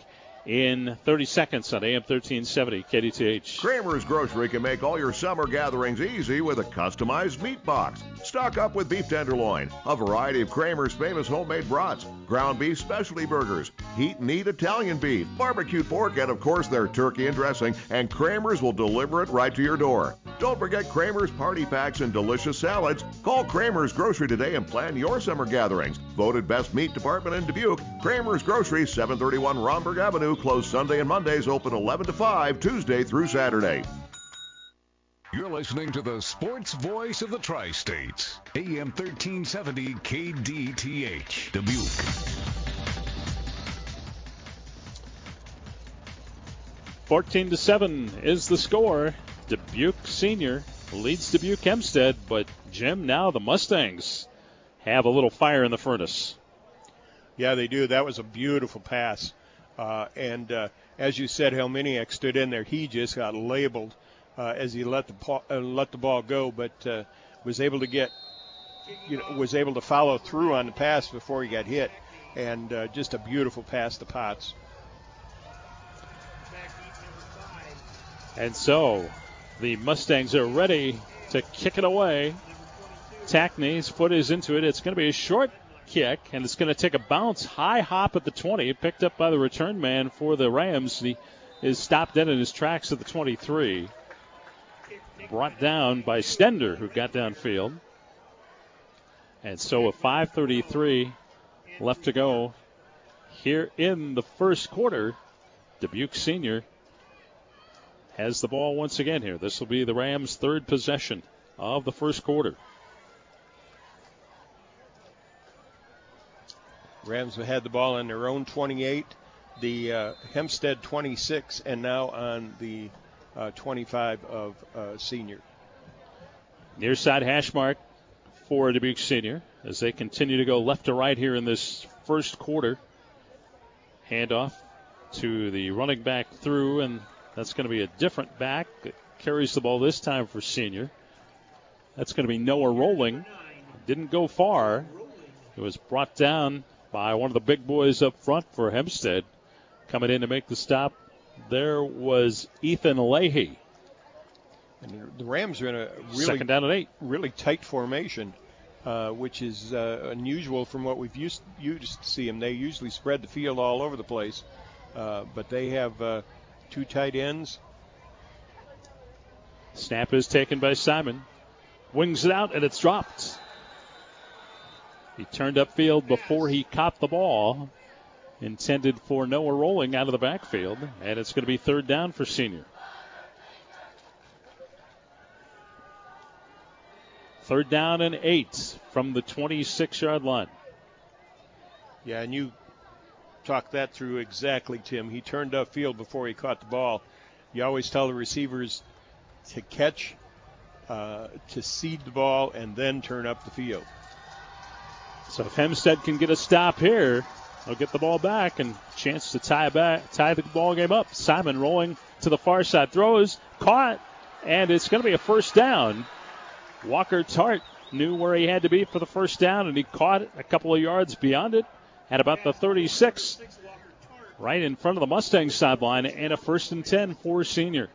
in 30 seconds on AM 1370 KDTH. Kramer's Grocery can make all your summer gatherings easy with a customized meat box. Stock up with beef tenderloin, a variety of Kramer's famous homemade brats, ground beef specialty burgers, heat and eat Italian beef, barbecue pork, and of course their turkey and dressing, and Kramer's will deliver it right to your door. Don't forget Kramer's party packs and delicious salads. Call Kramer's Grocery today and plan your summer gatherings. Voted best meat department in Dubuque, Kramer's Grocery, 731 Rhomberg Avenue, closed Sunday and Mondays, open 11 to 5, Tuesday through Saturday. You're listening to the sports voice of the Tri States, AM 1370 KDTH, Dubuque. 14 to 7 is the score. Dubuque Senior leads Dubuque Hempstead, but Jim, now the Mustangs have a little fire in the furnace. Yeah, they do. That was a beautiful pass. Uh, and uh, as you said, Helminiak stood in there. He just got labeled uh, as he let the ball, uh, let the ball go, but uh, was able to get, you know, was able to follow through on the pass before he got hit, and uh, just a beautiful pass to Potts. And so the Mustangs are ready to kick it away. Tackney's foot is into it. It's going to be a short kick, and it's going to take a bounce, high hop at the 20, picked up by the return man for the Rams. He is stopped dead in his tracks at the 23. Brought down by Stender, who got downfield. And so a 5:33 left to go here in the first quarter. Dubuque Senior has the ball once again here. This will be the Rams' third possession of the first quarter. Rams had the ball on their own 28, the uh, Hempstead 26, and now on the uh, 25 of uh, Senior. Near side hash mark for Dubuque Senior as they continue to go left to right here in this first quarter. Handoff to the running back through, and that's going to be a different back that carries the ball this time for Senior. That's going to be Noah Rolling. Didn't go far. It was brought down by one of the big boys up front for Hempstead. Coming in to make the stop, there was Ethan Leahy. And the Rams are in a really second down and eight, really tight formation, uh, which is uh, unusual from what we've used used to see them. They usually spread the field all over the place, uh, but they have uh, two tight ends. Snap is taken by Simon. Wings it out and it's dropped. He turned upfield before he caught the ball. Intended for Noah Rolling out of the backfield. And it's going to be third down for Senior. Third down and eight from the 26 yard line. Yeah, and you talked that through exactly, Tim. He turned upfield before he caught the ball. You always tell the receivers to catch, uh, to seed the ball, and then turn up the field. So if Hempstead can get a stop here, they'll get the ball back and chance to tie back, tie the ball game up. Simon rolling to the far side, throws, caught, and it's going to be a first down. Walker Tart knew where he had to be for the first down, and he caught it a couple of yards beyond it at about the 36, right in front of the Mustang sideline, and a first and 10 for senior.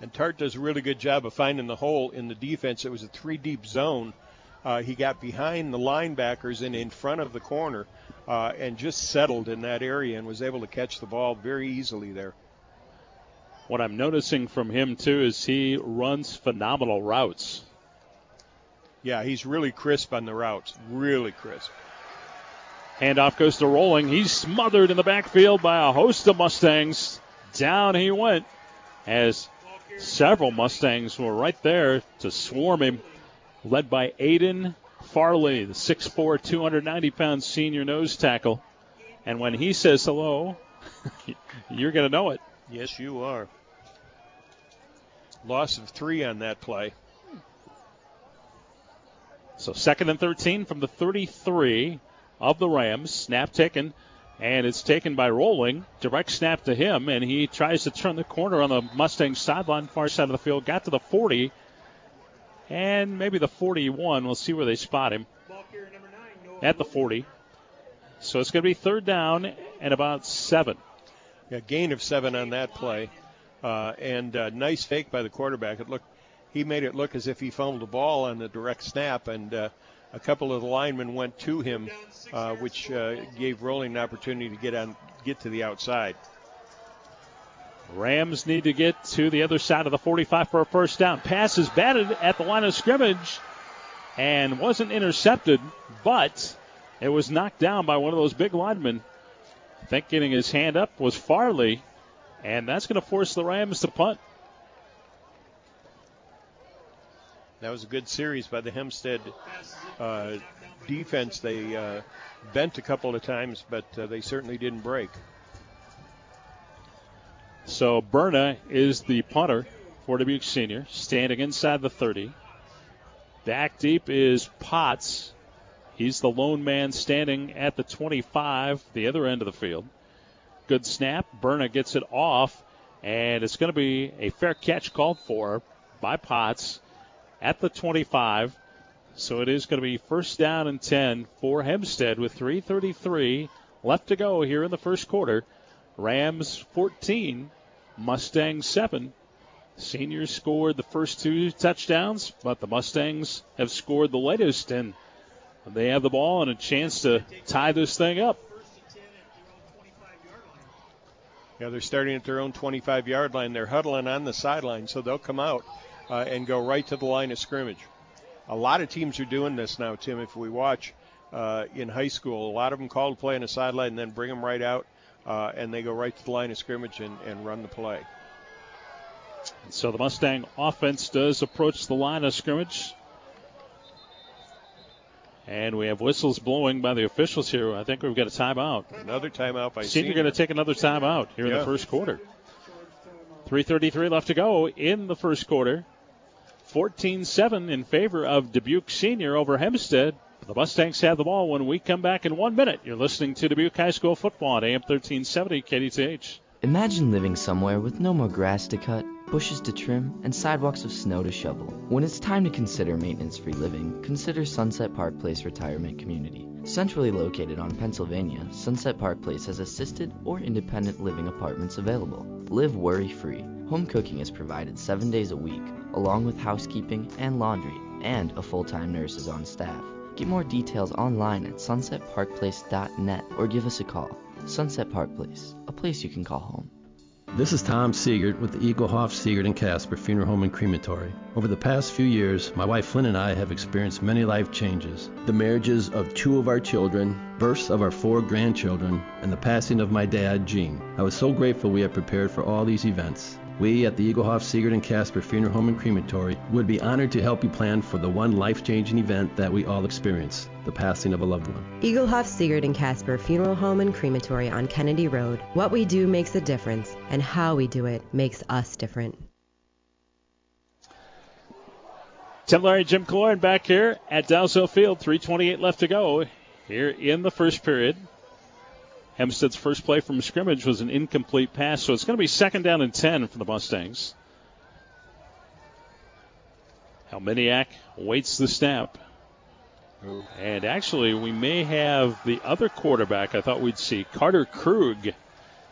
And Tart does a really good job of finding the hole in the defense. It was a three deep zone. Uh, he got behind the linebackers and in front of the corner uh, and just settled in that area and was able to catch the ball very easily there. What I'm noticing from him, too, is he runs phenomenal routes. Yeah, he's really crisp on the routes. Really crisp. Handoff goes to Rolling. He's smothered in the backfield by a host of Mustangs. Down he went as several Mustangs were right there to swarm him, led by Aiden Farley, the 6'4, 290 pound senior nose tackle. And when he says hello, You're going to know it. Yes, you are. Loss of three on that play. So second and 13 from the 33 of the Rams. Snap taken, and it's taken by Rolling. Direct snap to him, and he tries to turn the corner on the Mustang sideline, far side of the field. Got to the 40, and maybe the 41. We'll see where they spot him. At the 40. So it's going to be third down and about seven. Yeah, gain of seven on that play. Uh, and uh, nice fake by the quarterback. It looked, he made it look as if he fumbled the ball on the direct snap, and uh, a couple of the linemen went to him, which gave Rolling an opportunity to get on, get to the outside. Rams need to get to the other side of the 45 for a first down. Pass is batted at the line of scrimmage and wasn't intercepted, but it was knocked down by one of those big linemen. I think getting his hand up was Farley, and that's going to force the Rams to punt. That was a good series by the Hempstead uh, defense. They uh, bent a couple of times, but uh, they certainly didn't break. So Berna is the punter for Dubuque Senior, standing inside the 30. Back deep is Potts. He's the lone man standing at the 25, the other end of the field. Good snap. Berna gets it off, and it's going to be a fair catch called for by Potts at the 25. So it is going to be first down and 10 for Hempstead with 3.33 left to go here in the first quarter. Rams 14, Mustangs 7. Seniors scored the first two touchdowns, but the Mustangs have scored the latest, and they have the ball and a chance to tie this thing up. Yeah, they're starting at their own 25 yard line. They're huddling on the sideline, so they'll come out uh, and go right to the line of scrimmage. A lot of teams are doing this now, Tim. If we watch uh, in high school, a lot of them call to play on the sideline and then bring them right out, uh, and they go right to the line of scrimmage and, and run the play. So the Mustang offense does approach the line of scrimmage. And we have whistles blowing by the officials here. I think we've got a timeout. Another timeout by Senior Senior. going to take another timeout here in the first quarter. 3.33 left to go in the first quarter. 14 7 in favor of Dubuque Senior over Hempstead. The Mustangs have the ball when we come back in one minute. You're listening to Dubuque High School football on AM 1370 KDTH. Imagine living somewhere with no more grass to cut, bushes to trim, and sidewalks of snow to shovel. When it's time to consider maintenance free living, consider Sunset Park Place Retirement Community. Centrally located on Pennsylvania, Sunset Park Place has assisted or independent living apartments available. Live worry free. Home cooking is provided seven days a week, along with housekeeping and laundry, and a full time nurse is on staff. Get more details online at sunsetparkplace.net or give us a call. Sunset Park Place, a place you can call home. This is Tom Siegert with the Egelhof, Siegert, and Casper Funeral Home and Crematory. Over the past few years, my wife Flynn and I have experienced many life changes. The marriages of two of our children, births of our four grandchildren, and the passing of my dad, Gene. I was so grateful we had prepared for all these events. We at the Egelhof, Siegert, and Casper Funeral Home and Crematory would be honored to help you plan for the one life-changing event that we all experience, the passing of a loved one. Egelhof, Siegert, and Casper Funeral Home and Crematory on Kennedy Road. What we do makes a difference, and how we do it makes us different. Tim Larry, Jim Cloyne back here at Dalzell Field. 3.28 left to go here in the first period. Hempstead's first play from scrimmage was an incomplete pass, so it's going to be second down and 10 for the Mustangs. Helminiak waits the snap. And actually, we may have the other quarterback I thought we'd see, Carter Krug.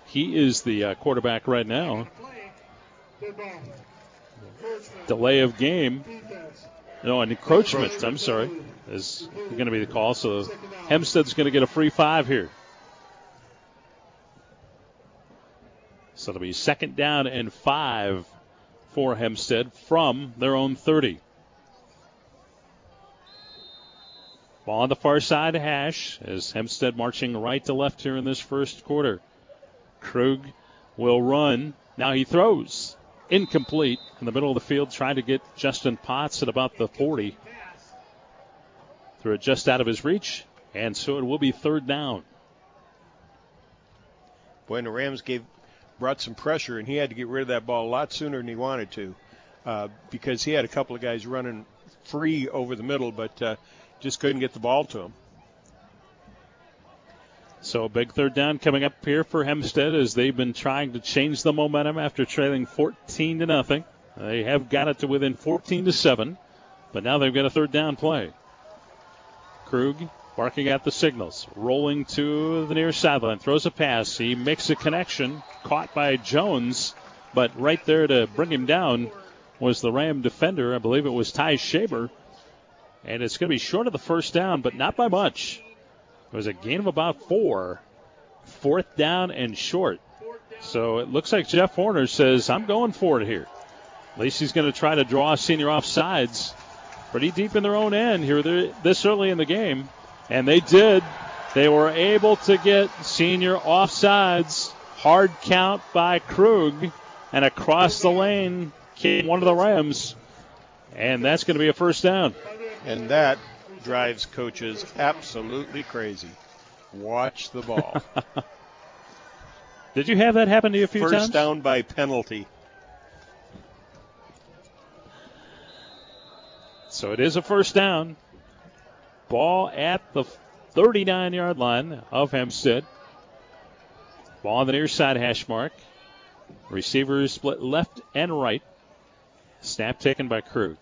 He is the uh, quarterback right now. Delay of game. No, an encroachment, I'm sorry, is going to be the call. So Hempstead's going to get a free five here. So it'll be second down and five for Hempstead from their own 30. Ball on the far side, Hash, as Hempstead marching right to left here in this first quarter. Krug will run. Now he throws. Incomplete in the middle of the field, trying to get Justin Potts at about the 40. Threw it just out of his reach, and so it will be third down. And the Rams gave brought some pressure, and he had to get rid of that ball a lot sooner than he wanted to, uh, because he had a couple of guys running free over the middle, but uh, just couldn't get the ball to him. So a big third down coming up here for Hempstead as they've been trying to change the momentum after trailing 14 to nothing. They have got it to within 14 to 7, but now they've got a third down play. Krug barking at the signals, rolling to the near sideline, throws a pass. He makes a connection, caught by Jones, but right there to bring him down was the Ram defender. I believe it was Ty Shaber. And it's going to be short of the first down, but not by much. It was a gain of about four. Fourth down and short. So it looks like Jeff Horner says, I'm going for it here. At least he's going to try to draw senior off sides pretty deep in their own end here this early in the game. And they did. They were able to get senior off sides. Hard count by Krug. And across the lane came one of the Rams. And that's going to be a first down. And that drives coaches absolutely crazy. Watch the ball. Did you have that happen to you a few First times? First down by penalty. So it is a first down. Ball at the 39 yard line of Hempstead. Ball on the near side hash mark. Receivers split left and right. Snap taken by Krug.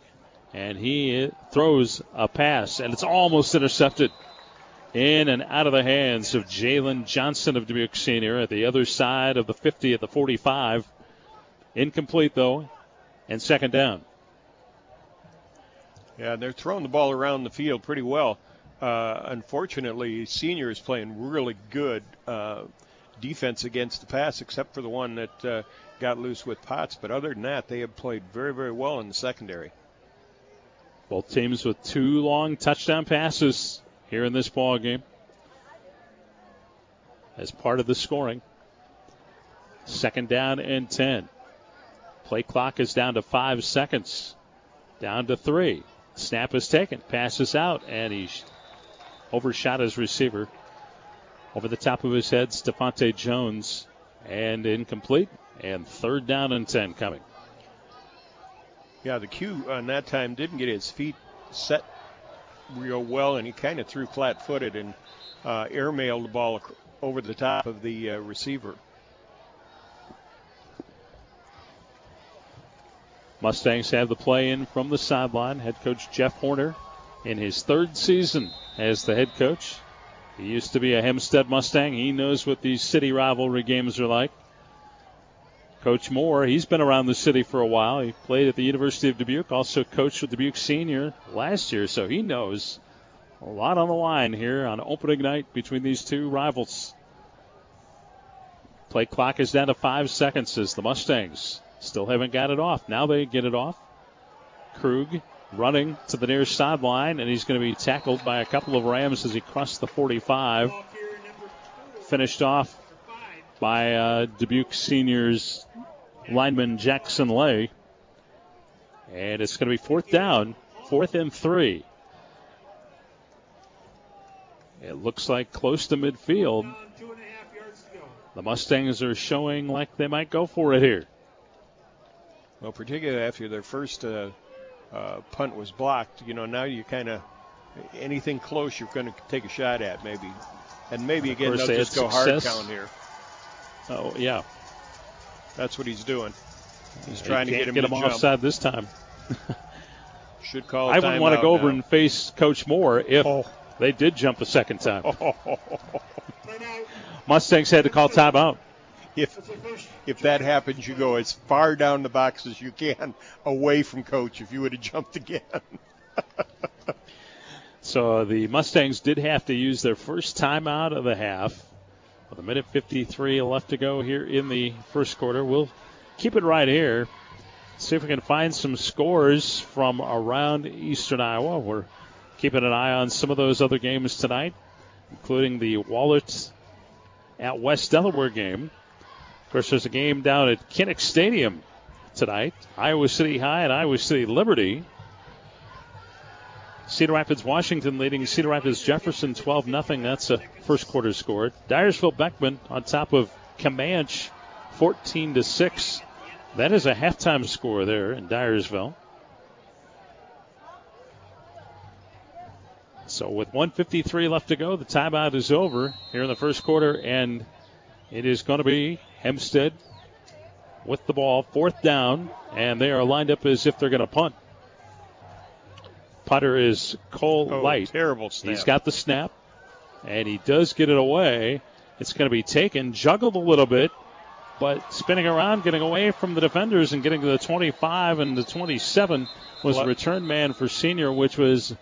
And he throws a pass, and it's almost intercepted. In and out of the hands of Jalen Johnson of Dubuque Senior at the other side of the 50 at the 45. Incomplete, though, and second down. Yeah, they're throwing the ball around the field pretty well. Uh, unfortunately, Senior is playing really good uh, defense against the pass, except for the one that uh, got loose with Potts. But other than that, they have played very, very well in the secondary. Both teams with two long touchdown passes here in this ball game as part of the scoring. Second down and 10. Play clock is down to five seconds. Down to three. Snap is taken. Passes out, and he overshot his receiver. Over the top of his head, Stephante Jones. And incomplete. And third down and 10 coming. Yeah, the Q on that time didn't get his feet set real well, and he kind of threw flat footed and uh, airmailed the ball over the top of the uh, receiver. Mustangs have the play in from the sideline. Head coach Jeff Horner in his third season as the head coach. He used to be a Hempstead Mustang. He knows what these city rivalry games are like. Coach Moore, he's been around the city for a while. He played at the University of Dubuque, also coached with Dubuque Senior last year, so he knows a lot on the line here on opening night between these two rivals. Play clock is down to five seconds as the Mustangs still haven't got it off. Now they get it off. Krug running to the near sideline, and he's going to be tackled by a couple of Rams as he crossed the 45. Finished off by uh, Dubuque Seniors lineman Jackson Lay. And it's going to be fourth down, fourth and three. It looks like close to midfield. The Mustangs are showing like they might go for it here. Well, particularly after their first uh, uh, punt was blocked, you know, now you kind of anything close you're going to take a shot at maybe, and maybe again they'll just go success. hard count here. Oh yeah, that's what he's doing. He's trying to get him get him offside this time. Should call. I wouldn't want to go over and face Coach Moore if oh. they did jump a second time. Mustangs had to call timeout. If if that happens, you go as far down the box as you can away from coach. If you would have jumped again. so the Mustangs did have to use their first timeout of the half. With a minute 53 left to go here in the first quarter, we'll keep it right here. See if we can find some scores from around Eastern Iowa. We're keeping an eye on some of those other games tonight, including the Wahlert at West Delaware game. Of course, there's a game down at Kinnick Stadium tonight. Iowa City High and Iowa City Liberty. Cedar Rapids, Washington leading Cedar Rapids Jefferson 12 0. That's a first quarter score. Dyersville Beckman on top of Camanche 14 to 6. That is a halftime score there in Dyersville. So with 153 left to go, the timeout is over here in the first quarter, and it is going to be Hempstead with the ball, fourth down, and they are lined up as if they're going to punt. Punter is Cole Oh, Light. terrible snap. He's got the snap, and he does get it away. It's going to be taken, juggled a little bit, but spinning around, getting away from the defenders and getting to the 25 and the 27 was What? return man for senior, which was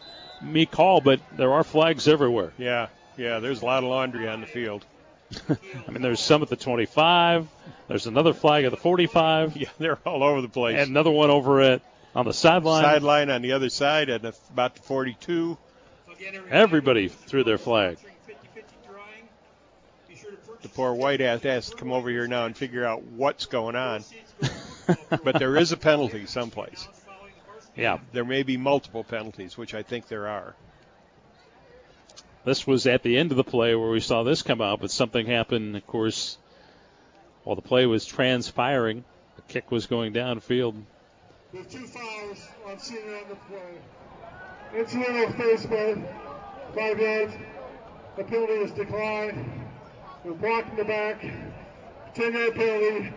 me call, but there are flags everywhere. Yeah, yeah. There's a lot of laundry on the field. I mean, there's some at the 25. There's another flag at the 45. Yeah, they're all over the place. And another one over at on the sideline. Sideline on the other side at about the 42. Everybody threw their flag. The poor white ass has to come over here now and figure out what's going on. but there is a penalty someplace. Yeah. There may be multiple penalties, which I think there are. This was at the end of the play where we saw this come out, but something happened, of course, while the play was transpiring. The kick was going downfield. There's two fouls on senior on the play. Incidental face bud, five yards. The penalty is declined. We're blocking the back. 10 yard penalty.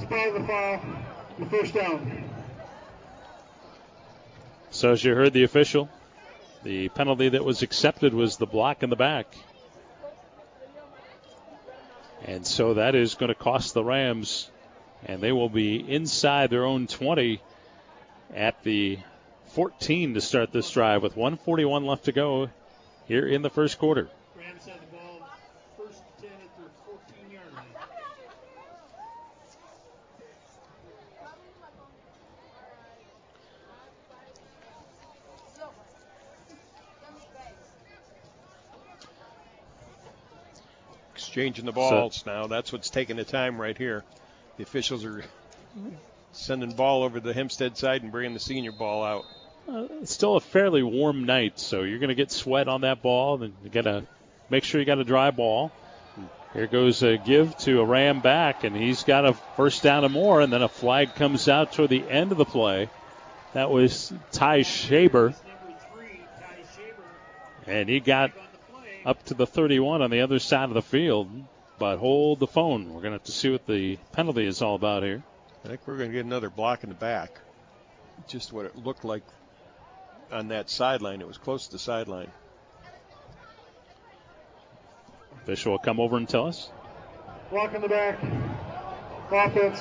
Spot the foul. The first down. So as you heard the official, the penalty that was accepted was the block in the back. And so that is going to cost the Rams, and they will be inside their own 20 at the 14 to start this drive with 141 left to go here in the first quarter. Rams had the ball first 10 at their 14 yard line. Exchanging the balls now. That's what's taking the time right here. The officials are sending ball over the Hempstead side and bringing the senior ball out. Uh, it's still a fairly warm night, so you're going to get sweat on that ball. And you got to make sure you got a dry ball. Here goes a give to a Ram back, and he's got a first down and more, and then a flag comes out toward the end of the play. That was Ty Shaber. And he got up to the 31 on the other side of the field. But hold the phone. We're going to have to see what the penalty is all about here. I think we're going to get another block in the back. Just what it looked like on that sideline. It was close to the sideline. Official will come over and tell us. Block in the back. Offense.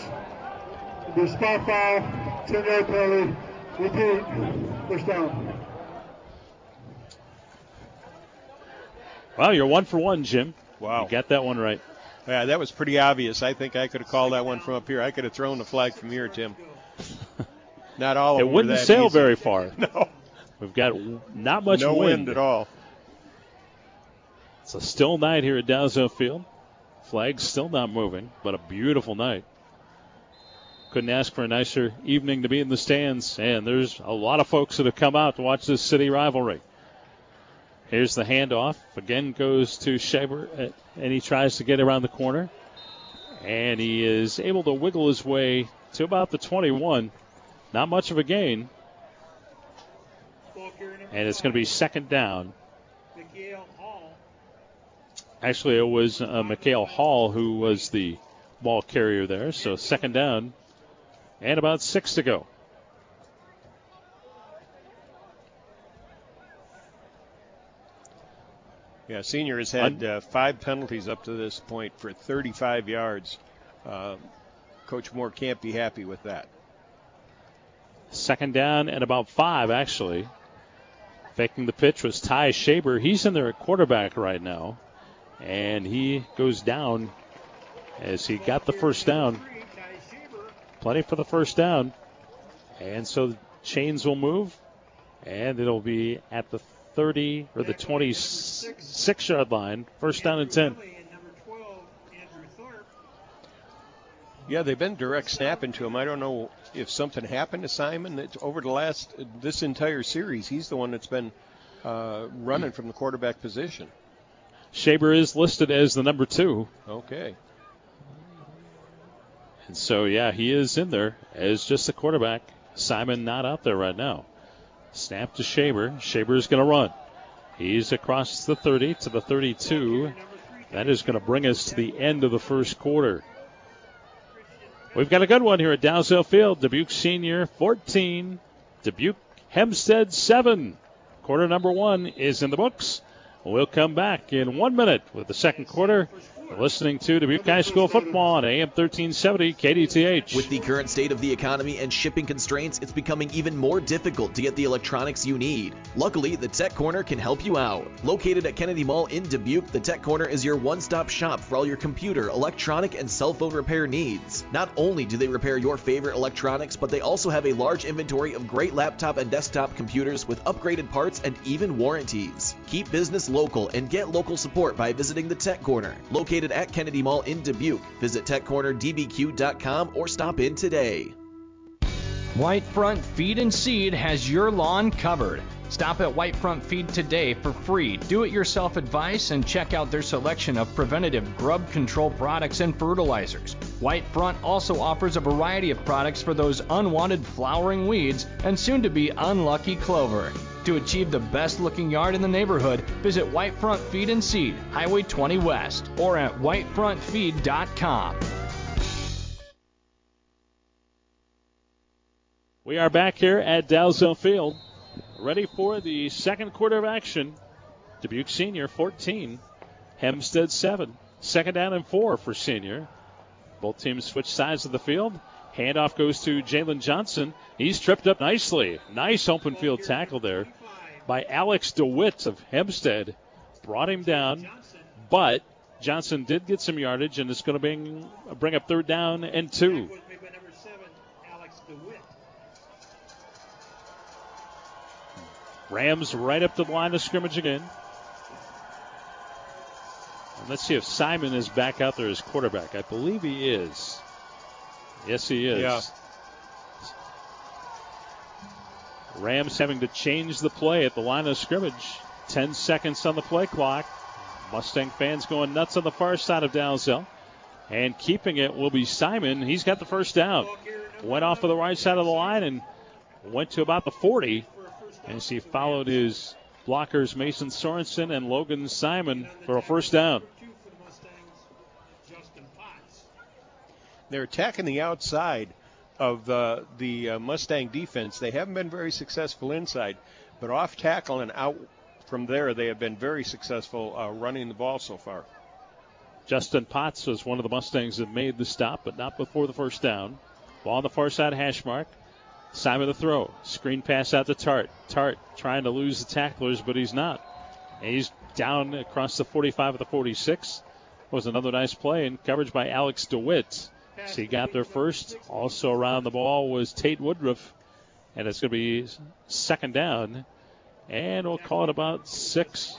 The spot foul. 10 yard penalty. Repeat. First down. Well, you're one for one, Jim. Wow. You got that one right. Yeah, that was pretty obvious. I think I could have called that one from up here. I could have thrown the flag from here, Tim. Not all of it were wouldn't sail easy. very far. No. We've got not much no wind. wind at all. It's a still night here at Dalzell Field. Flags still not moving, but a beautiful night. Couldn't ask for a nicer evening to be in the stands, and there's a lot of folks that have come out to watch this city rivalry. Here's the handoff. Again goes to Shaber, uh, and he tries to get around the corner. And he is able to wiggle his way to about the 21. Not much of a gain. And it's going to be second down. Actually, it was uh, Mikhail Hall who was the ball carrier there. So second down, and about six to go. Yeah, senior has had uh, five penalties up to this point for 35 yards. Uh, Coach Moore can't be happy with that. Second down and about five, actually. Faking the pitch was Ty Shaber. He's in there at quarterback right now. And he goes down as he got the first down. Plenty for the first down. And so the chains will move. And it'll be at the 30 or the 26 yard line. First down and 10. Yeah, they've been direct snapping to him. I don't know if something happened to Simon. That over the last this entire series, he's the one that's been uh, running from the quarterback position. Shaber is listed as the number two. Okay. And so, yeah, he is in there as just a quarterback. Simon not out there right now. Snap to Shaber. Shaber is going to run. He's across the 30 to the 32. That is going to bring us to the end of the first quarter. We've got a good one here at Dalzell Field. Dubuque Senior 14, Dubuque Hempstead 7. Quarter number one is in the books. We'll come back in one minute with the second quarter listening to Dubuque High School football on AM 1370 KDTH. With the current state of the economy and shipping constraints, it's becoming even more difficult to get the electronics you need. Luckily, the Tech Corner can help you out. Located at Kennedy Mall in Dubuque, the Tech Corner is your one-stop shop for all your computer, electronic, and cell phone repair needs. Not only do they repair your favorite electronics, but they also have a large inventory of great laptop and desktop computers with upgraded parts and even warranties. Keep business local and get local support by visiting the Tech Corner. Located located at Kennedy Mall in Dubuque. Visit TechCornerDBQ.com or stop in today. Whitefront Feed and Seed has your lawn covered. Stop at Whitefront Feed today for free do it yourself advice and check out their selection of preventative grub control products and fertilizers. Whitefront also offers a variety of products for those unwanted flowering weeds and soon to be unlucky clover. To achieve the best looking yard in the neighborhood, visit Whitefront Feed and Seed, Highway 20 West, or at whitefrontfeed.com. We are back here at Dalzell Field, ready for the second quarter of action. Dubuque Senior 14, Hempstead 7. Second down and four for Senior. Both teams switch sides of the field. Handoff goes to Jalen Johnson. He's tripped up nicely. Nice open field tackle there by Alex DeWitt of Hempstead. Brought him down, but Johnson did get some yardage, and it's going to bring, bring up third down and two. Rams right up to the line of scrimmage again. And let's see if Simon is back out there as quarterback. I believe he is. Yes, he is. Yeah. Rams having to change the play at the line of scrimmage. 10 seconds on the play clock. Mustang fans going nuts on the far side of Dalzell. And keeping it will be Simon. He's got the first down. Went off of the right side of the line and went to about the 40. As he followed his blockers, Mason Sorensen and Logan Simon, for a first down. They're attacking the outside of uh, the uh, Mustang defense. They haven't been very successful inside, but off tackle and out from there, they have been very successful uh, running the ball so far. Justin Potts was one of the Mustangs that made the stop, but not before the first down. Ball on the far side hash mark. Simon the throw. Screen pass out to Tart. Tart trying to lose the tacklers, but he's not. He's down across the 45 of the 46. Was another nice play and coverage by Alex DeWitt. So he got there first. Also around the ball was Tate Woodruff. And it's going to be second down. And we'll call it about six.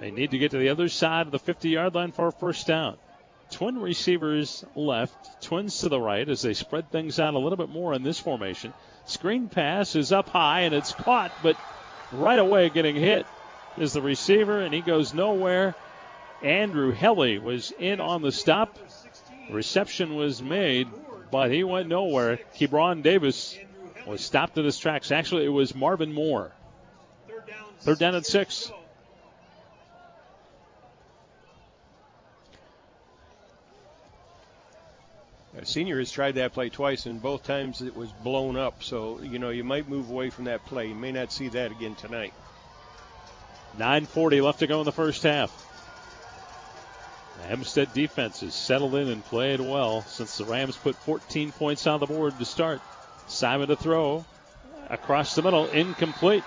They need to get to the other side of the 50 yard line for a first down. Twin receivers left, twins to the right as they spread things out a little bit more in this formation. Screen pass is up high and it's caught, but right away getting hit is the receiver, and he goes nowhere. Andrew Helly was in on the stop. Reception was made, but he went nowhere. Kebron Davis was stopped in his tracks. Actually, it was Marvin Moore. Third down and six. Senior has tried that play twice, and both times it was blown up. So, you know, you might move away from that play. You may not see that again tonight. 9.40 left to go in the first half. Hempstead defense has settled in and played well since the Rams put 14 points on the board to start. Simon to throw across the middle, incomplete.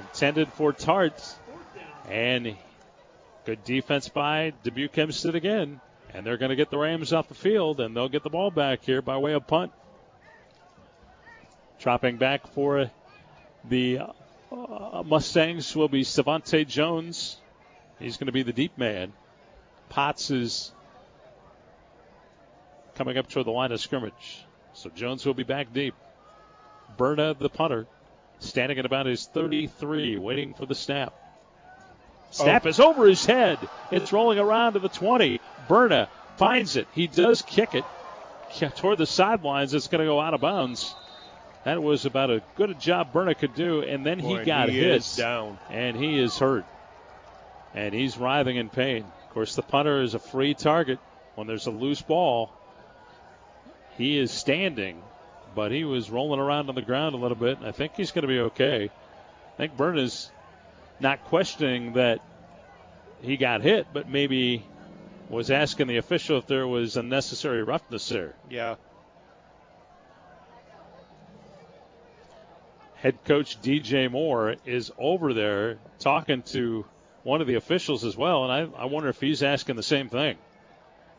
Intended for Tart. And good defense by Dubuque Hempstead again. And they're going to get the Rams off the field, and they'll get the ball back here by way of punt. Dropping back for the uh, Mustangs will be Savante Jones. He's going to be the deep man. Potts is coming up toward the line of scrimmage. So Jones will be back deep. Berna, the punter, standing at about his 33, waiting for the snap. Snap is over his head. It's rolling around to the 20. Berna finds it. He does kick it toward the sidelines. It's going to go out of bounds. That was about as good a job Berna could do, and then Boy, he got he hit down. and he is hurt, and he's writhing in pain. Of course, the punter is a free target when there's a loose ball. He is standing, but he was rolling around on the ground a little bit. I think he's going to be okay. I think Berna's not questioning that he got hit, but maybe was asking the official if there was unnecessary roughness there. Yeah. Head coach DJ Moore is over there talking to one of the officials as well, and I, I wonder if he's asking the same thing.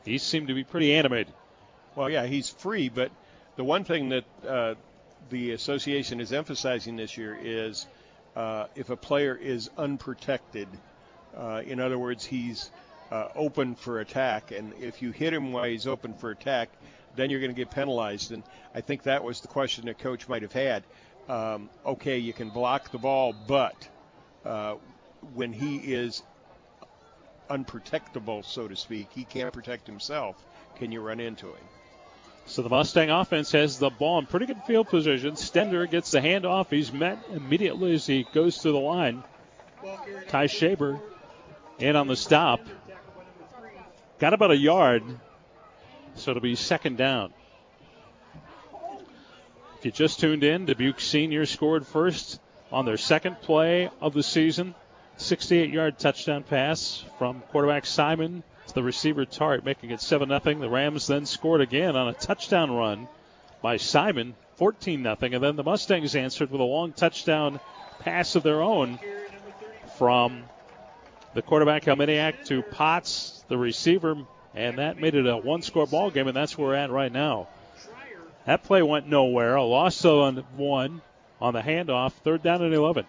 He seemed to be pretty animated. Well, yeah, he's free, but the one thing that uh, the association is emphasizing this year is uh, if a player is unprotected, uh, in other words, he's uh, open for attack, and if you hit him while he's open for attack, then you're going to get penalized. And I think that was the question that coach might have had. Um, okay, you can block the ball, but uh, when he is unprotectable, so to speak, he can't protect himself. Can you run into him? So the Mustang offense has the ball in pretty good field position. Stender gets the handoff. He's met immediately as he goes to the line. Ty Shaber in on the stop. Got about a yard, so it'll be second down. If you just tuned in, Dubuque Senior scored first on their second play of the season. 68 yard touchdown pass from quarterback Simon to the receiver Tart, making it 7 0. The Rams then scored again on a touchdown run by Simon, 14 0. And then the Mustangs answered with a long touchdown pass of their own from the quarterback Helminiak to Potts, the receiver, and that made it a one score ball game, and that's where we're at right now. That play went nowhere. A loss on one on the handoff, third down and 11.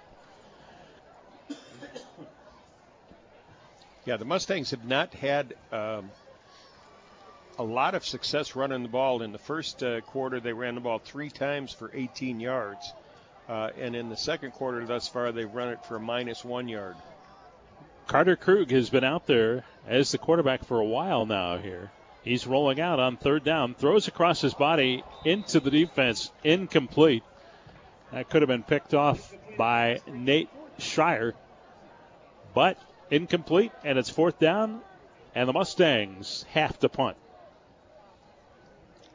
Yeah, the Mustangs have not had um, a lot of success running the ball. In the first uh, quarter, they ran the ball three times for 18 yards. Uh, and in the second quarter thus far, they've run it for minus one yard. Carter Krug has been out there as the quarterback for a while now here. He's rolling out on third down, throws across his body into the defense, incomplete. That could have been picked off by Nate Schreier, but incomplete, and it's fourth down, and the Mustangs have to punt.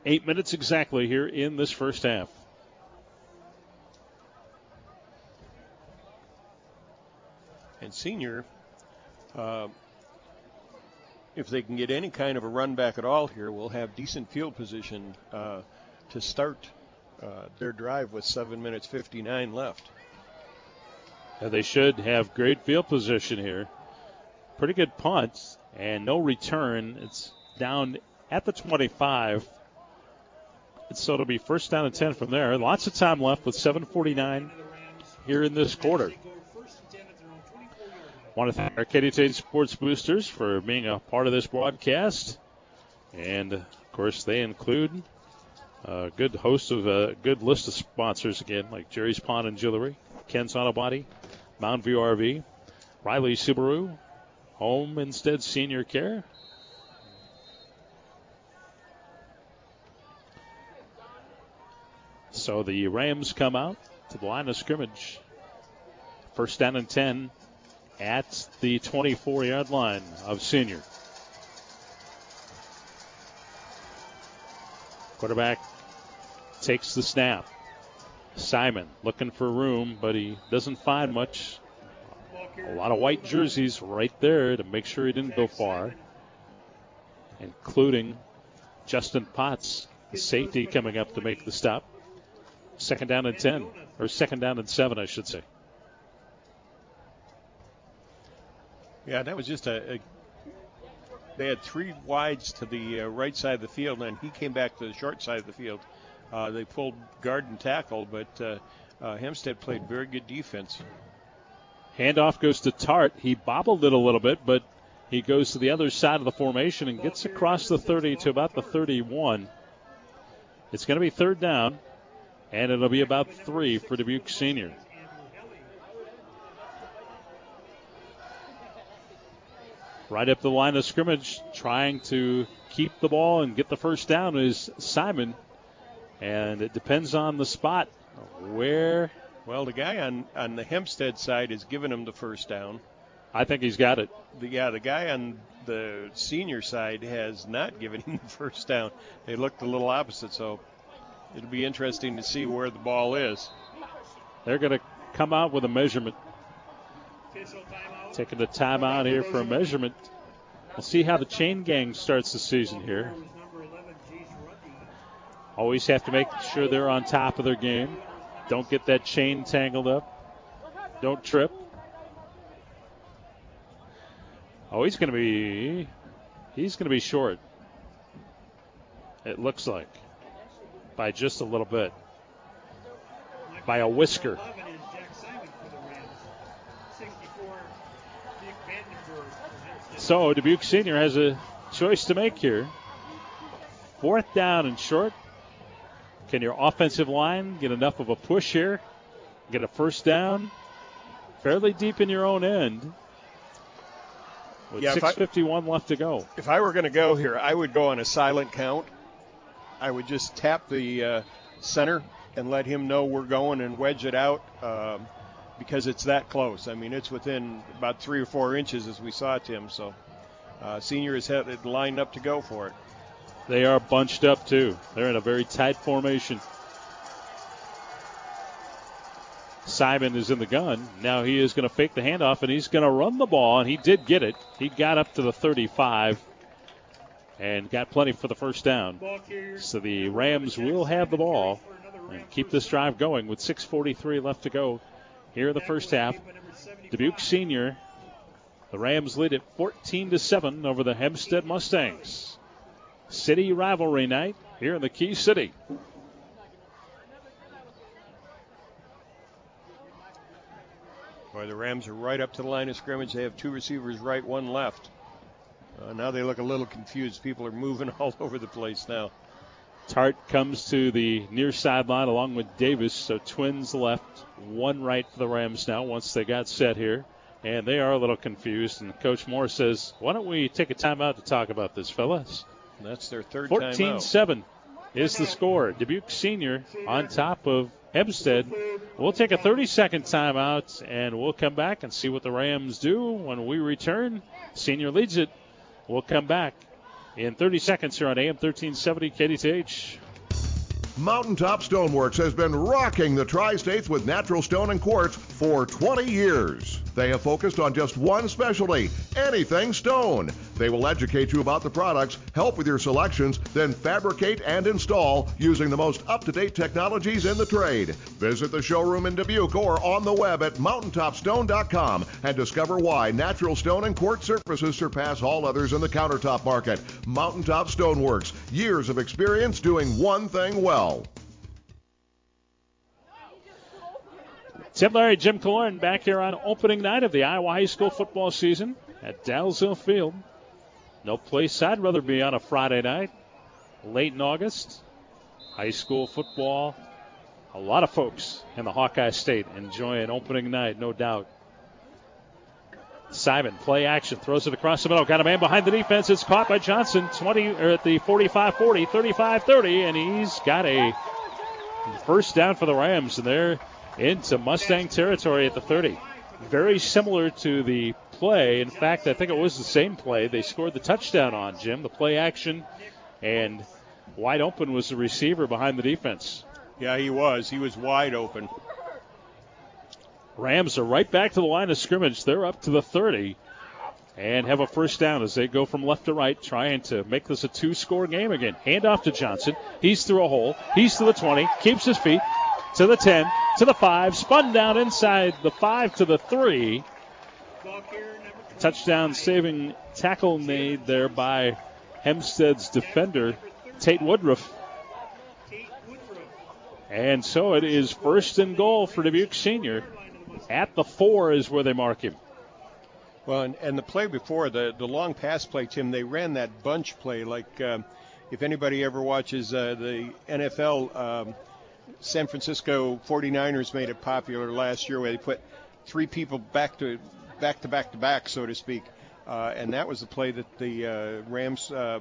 Eight minutes exactly here in this first half. And senior, uh, if they can get any kind of a run back at all here, we'll have decent field position uh, to start uh, their drive with seven minutes 59 left. And they should have great field position here. Pretty good punts and no return. It's down at the 25. So it'll be first down and 10 from there. Lots of time left with 7:49 here in this quarter. Want to thank our Katy Sports Boosters for being a part of this broadcast. And of course, they include a good host of a good list of sponsors again, like Jerry's Pawn and Jewelry, Ken's Auto Body, Mountain View RV, Riley Subaru, Home Instead Senior Care. So the Rams come out to the line of scrimmage. First down and 10 at the 24 yard line of senior. Quarterback takes the snap. Simon looking for room, but he doesn't find much. A lot of white jerseys right there to make sure he didn't go far, including Justin Potts, the safety, coming up to make the stop. Second down and 10, or second down and 7, I should say. Yeah, that was just a, a they had three wides to the uh, right side of the field, and he came back to the short side of the field. Uh, they pulled guard and tackle, but uh, uh, Hempstead played very good defense. Handoff goes to Tart. He bobbled it a little bit, but he goes to the other side of the formation and gets across the 30 to about the 31. It's going to be third down, and it'll be about three for Dubuque Senior. Right up the line of scrimmage, trying to keep the ball and get the first down is Simon. And it depends on the spot where. Well, the guy on, on the Hempstead side is giving him the first down. I think he's got it. The, yeah, the guy on the senior side has not given him the first down. They looked a little opposite, so it'll be interesting to see where the ball is. They're going to come out with a measurement. Taking the timeout here for a measurement. We'll see how the chain gang starts the season here. Always have to make sure they're on top of their game. Don't get that chain tangled up. Don't trip. Oh, he's going to be he's going to be short. It looks like by just a little bit. By a whisker. So Dubuque Senior has a choice to make here. Fourth down and short. Can your offensive line get enough of a push here? Get a first down? Fairly deep in your own end. With Yeah, if I- 6.51 left to go. If I were going to go here, I would go on a silent count. I would just tap the uh, center and let him know we're going and wedge it out um, because it's that close. I mean, it's within about three or four inches as we saw Tim. So, uh, senior is headed lined up to go for it. They are bunched up too. They're in a very tight formation. Simon is in the gun. Now he is going to fake the handoff and he's going to run the ball, and he did get it. He got up to the 35 and got plenty for the first down. So the Rams will have the ball and keep this drive going with 6:43 left to go here in the first half. Dubuque Senior, the Rams lead it 14 to 7 over the Hempstead Mustangs. City rivalry night here in the Key City. Boy, the Rams are right up to the line of scrimmage. They have two receivers right, one left. Uh, now they look a little confused. People are moving all over the place now. Tart comes to the near sideline along with Davis. So twins left, one right for the Rams now once they got set here. And they are a little confused. And Coach Moore says, Why don't we take a timeout to talk about this, fellas? That's their third 14 7 is the score. Dubuque Senior on top of Hempstead. We'll take a 30 second timeout and we'll come back and see what the Rams do when we return. Senior leads it. We'll come back in 30 seconds here on AM 1370 KDTH. Mountaintop Stoneworks has been rocking the tri states with natural stone and quartz for 20 years. They have focused on just one specialty anything stone. They will educate you about the products, help with your selections, then fabricate and install using the most up to date technologies in the trade. Visit the showroom in Dubuque or on the web at mountaintopstone.com and discover why natural stone and quartz surfaces surpass all others in the countertop market. Mountaintop Stoneworks, years of experience doing one thing well. Tim Larry, Jim Kaloran back here on opening night of the Iowa High School football season at Dalzell Field. No place I'd rather be on a Friday night, late in August. High school football. A lot of folks in the Hawkeye State enjoying opening night, no doubt. Simon, play action, throws it across the middle. Got a man behind the defense. It's caught by Johnson, 20 or at the 45-40, 35-30, and he's got a first down for the Rams, and they're into Mustang territory at the 30. Very similar to the play. In fact, I think it was the same play they scored the touchdown on, Jim. The play action, and wide open was the receiver behind the defense. Yeah, he was. He was wide open. Rams are right back to the line of scrimmage. They're up to the 30 and have a first down as they go from left to right, trying to make this a two score game again. Hand off to Johnson. He's through a hole. He's to the 20, keeps his feet to the 10, to the 5, spun down inside the 5 to the 3. Touchdown saving tackle made there by Hempstead's defender, Tate Woodruff. And so it is first and goal for Dubuque Senior. At the four is where they mark him. Well, and, and the play before, the, the long pass play, Tim, they ran that bunch play. Like um, if anybody ever watches uh, the NFL, um, San Francisco 49ers made it popular last year where they put three people back to back to back to back, so to speak. Uh, and that was the play that the uh, Rams uh,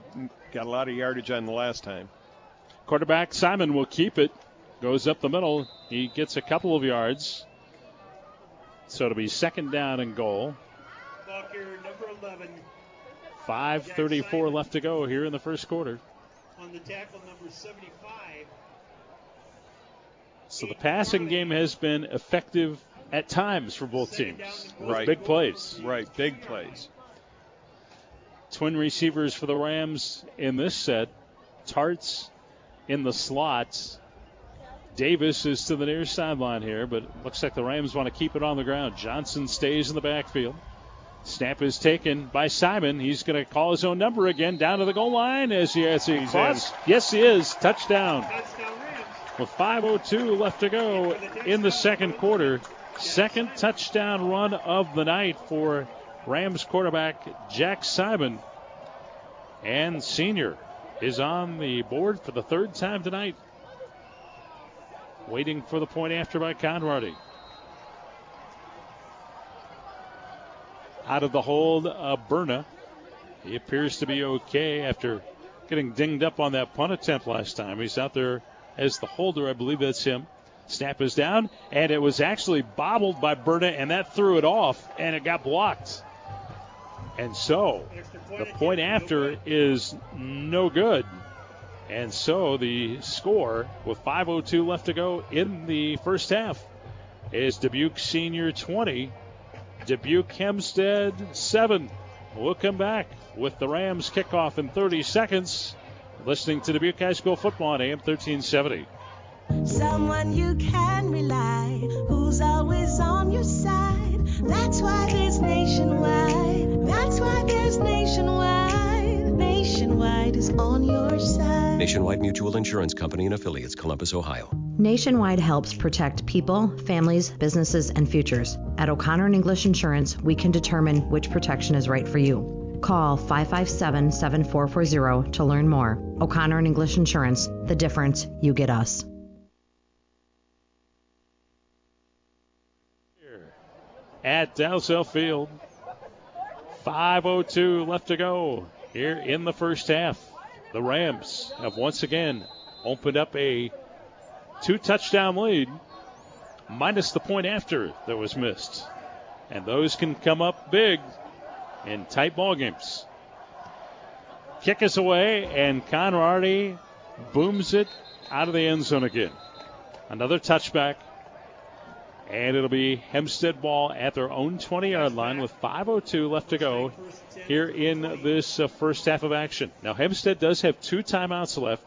got a lot of yardage on the last time. Quarterback Simon will keep it. Goes up the middle. He gets a couple of yards. So it'll be second down and goal. Ball carrier number 11 5.34 left to go here in the first quarter. on the tackle number 75. So the passing game has been effective at times for both teams. Right. Big plays. Right, big plays. Twin receivers for the Rams in this set. Tarts in the slots. Davis is to the near sideline here, but looks like the Rams want to keep it on the ground. Johnson stays in the backfield. Snap is taken by Simon. He's going to call his own number again down to the goal line as he as he He's cross. Yes, he is. Touchdown. With 5:02 left to go in the second quarter, second touchdown run of the night for Rams quarterback Jack Simon. And senior is on the board for the third time tonight. Waiting for the point after by Conrady. Out of the hold of Berna. He appears to be okay after getting dinged up on that punt attempt last time. He's out there as the holder. I believe that's him. Snap is down, and it was actually bobbled by Berna, and that threw it off, and it got blocked. And so the point after is no good. And so the score with 5.02 left to go in the first half is Dubuque Senior 20, Dubuque Hempstead 7. We'll come back with the Rams kickoff in 30 seconds. Listening to Dubuque High School football on AM 1370. Someone you can rely, who's always on your side. That's why there's nationwide. That's why there's nationwide. Nationwide is on your side. Nationwide Mutual Insurance Company and affiliates, Columbus, Ohio. Nationwide helps protect people, families, businesses, and futures. At O'Connor and English Insurance, we can determine which protection is right for you. Call 557 7440 to learn more. O'Connor and English Insurance, the difference you get us. at Dalzell Field. 5.02 left to go here in the first half. The Rams have once again opened up a two touchdown lead, minus the point after that was missed. And those can come up big in tight ball games. Kick is away, and Conrady booms it out of the end zone again. Another touchback and it'll be Hempstead ball at their own 20 yard line with 5.02 left to go here in this uh, first half of action. Now, Hempstead does have two timeouts left,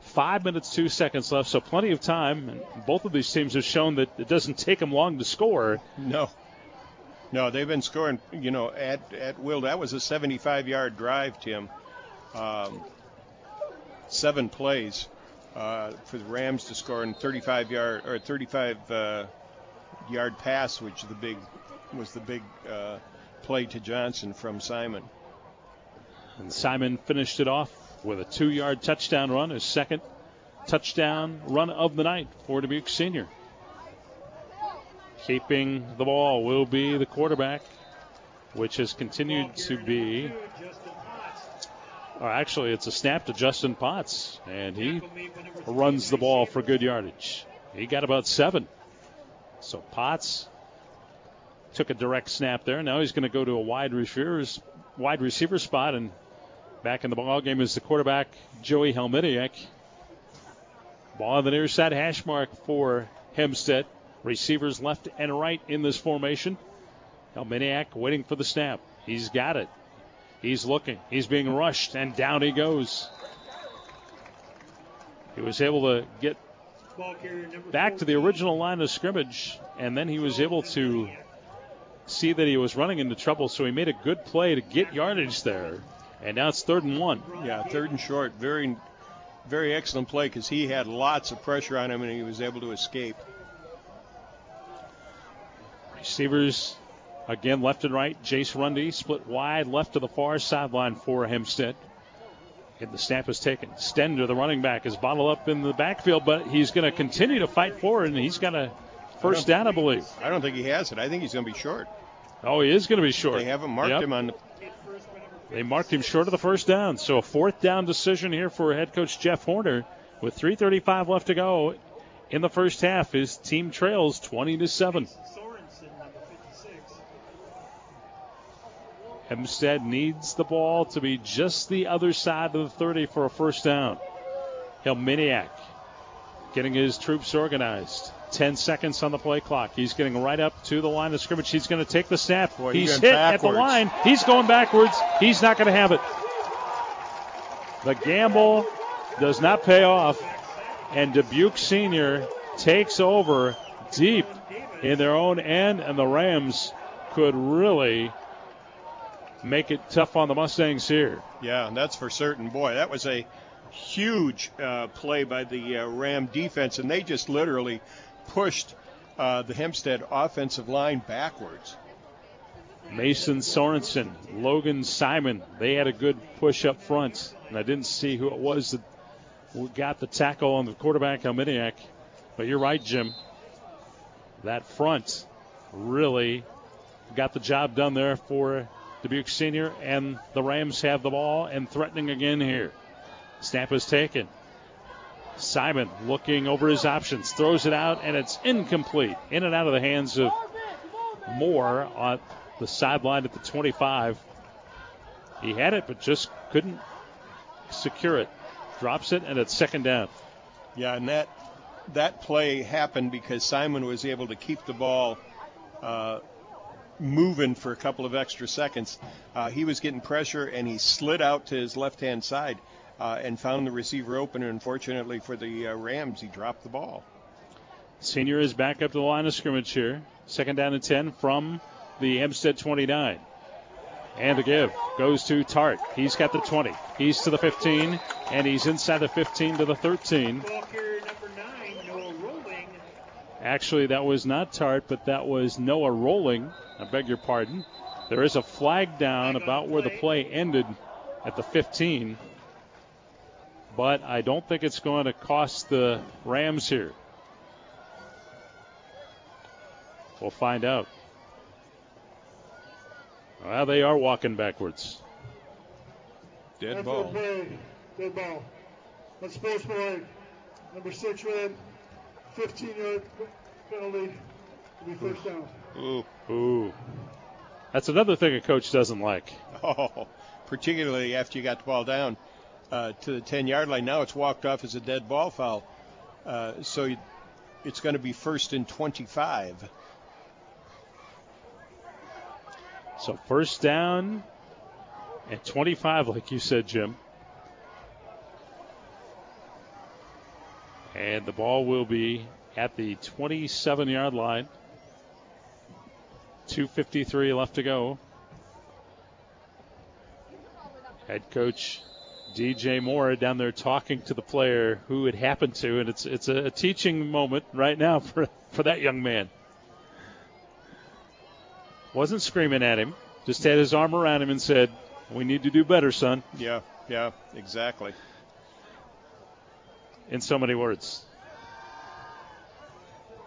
five minutes, two seconds left, so plenty of time. And both of these teams have shown that it doesn't take them long to score. No. No, they've been scoring, you know, at, at will. That was a 75 yard drive, Tim. Um, seven plays uh, for the Rams to score in 35 yard or 35 uh, yard pass, which the big was the big uh, play to Johnson from Simon. And Simon finished it off with a two yard touchdown run, his second touchdown run of the night for Dubuque Senior. Keeping the ball will be the quarterback, which has continued to be. Or actually, it's a snap to Justin Potts, and he runs the ball for good yardage. He got about seven. So Potts took a direct snap there. Now he's going to go to a wide receivers wide receiver spot, and back in the ball game is the quarterback Joey Helminiak. Ball on the near side hash mark for Hempstead. Receivers left and right in this formation. Helminiak waiting for the snap. He's got it. He's looking. He's being rushed, and down he goes. He was able to get back to the original line of scrimmage, and then he was able to see that he was running into trouble, so he made a good play to get yardage there. And now it's third and one. Yeah, third and short. Very, very excellent play because he had lots of pressure on him and he was able to escape. Receivers again left and right. Jace Rundy split wide left to the far sideline for Hempstead. And the snap is taken. Stender, the running back, is bottled up in the backfield, but he's going to continue to fight forward, and he's got a first down, I believe. I don't think he has it. I think he's going to be short. Oh, he is going to be short. They haven't marked Yep. him on the They marked him short of the first down. So a fourth down decision here for head coach Jeff Horner with 3.35 left to go in the first half. His team trails 20 to 7. Hempstead needs the ball to be just the other side of the 30 for a first down. Helminiak getting his troops organized. 10 seconds on the play clock. He's getting right up to the line of scrimmage. He's going to take the snap. Boy, He's hit backwards. at the line. He's going backwards. He's not going to have it. The gamble does not pay off, and Dubuque Senior takes over deep in their own end, and the Rams could really make it tough on the Mustangs here. Yeah, that's for certain. Boy, that was a huge uh, play by the uh, Ram defense, and they just literally pushed uh, the Hempstead offensive line backwards. Mason Sorensen, Logan Simon, they had a good push up front, and I didn't see who it was that got the tackle on the quarterback, Helminiak. But you're right, Jim. That front really got the job done there for Dubuque Senior, and the Rams have the ball and threatening again here. Snap is taken. Simon looking over his options, throws it out, and it's incomplete. In and out of the hands of Moore on the sideline at the 25. He had it, but just couldn't secure it. Drops it, and it's second down. Yeah, and that that play happened because Simon was able to keep the ball uh, moving for a couple of extra seconds. Uh, he was getting pressure, and he slid out to his left-hand side uh, and found the receiver open. And unfortunately for the uh, Rams, he dropped the ball. Senior is back up to the line of scrimmage here. Second down and 10 from the Hempstead 29. And the give goes to Tart. He's got the 20. He's to the 15, and he's inside the 15 to the 13. Actually, that was not Tart, but that was Noah Rolling. I beg your pardon. There is a flag down about where the play ended at the 15, but I don't think it's going to cost the Rams here. We'll find out. Well, they are walking backwards. Dead That's ball. our play. Dead ball. That's sportsmanlike. Number six red. 15 yard penalty. To be first down. Ooh. Ooh. That's another thing a coach doesn't like. Oh, particularly after you got the ball down uh, to the 10 yard line. Now it's walked off as a dead ball foul. Uh, so it's going to be first and 25. So first down at 25, like you said, Jim. And the ball will be at the 27 yard line. 2.53 left to go. Head coach DJ Moore down there talking to the player who it happened to, and it's it's a, teaching moment right now for, for that young man. Wasn't screaming at him, just had his arm around him and said, We need to do better, son, Yeah, yeah, exactly. In so many words.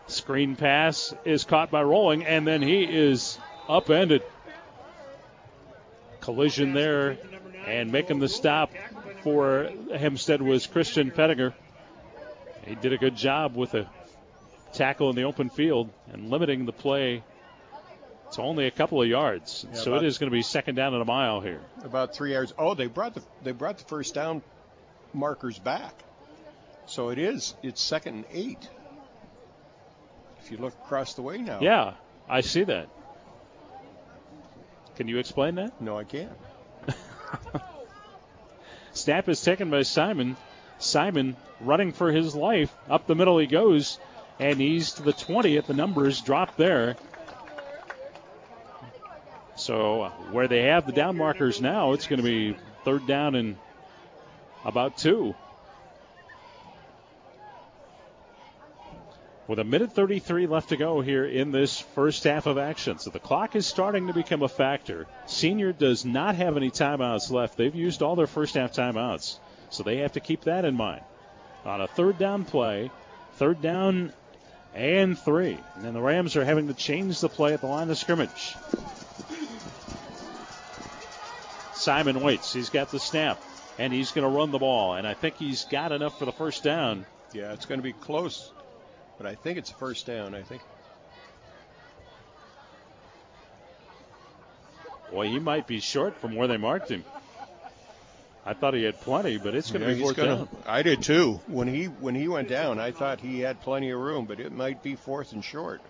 Screen pass is caught by Rolling, and then he is upended. Collision there, and making the stop for Hempstead was Christian Pettinger. He did a good job with a tackle in the open field and limiting the play to only a couple of yards. Yeah, so it is going to be second down and a mile here. About three yards. Oh, they brought the they brought the first down markers back. So it is. It's second and eight. If you look across the way now. Yeah, I see that. Can you explain that? No, I can't. Snap is taken by Simon. Simon running for his life. Up the middle he goes, and he's to the 20 at the numbers dropped there. So uh, where they have the down markers now, it's going to be third down and about two. With a minute 33 left to go here in this first half of action. So the clock is starting to become a factor. Senior does not have any timeouts left. They've used all their first half timeouts. So they have to keep that in mind. On a third down play, third down and three. And then the Rams are having to change the play at the line of scrimmage. Simon waits. He's got the snap, and he's going to run the ball. And I think he's got enough for the first down. Yeah, it's going to be close, but I think it's first down. I think. Boy, he might be short from where they marked him. I thought he had plenty, but it's going to Yeah, be fourth gonna- down. I did too. When he when he went down, I thought he had plenty of room, but it might be fourth and short.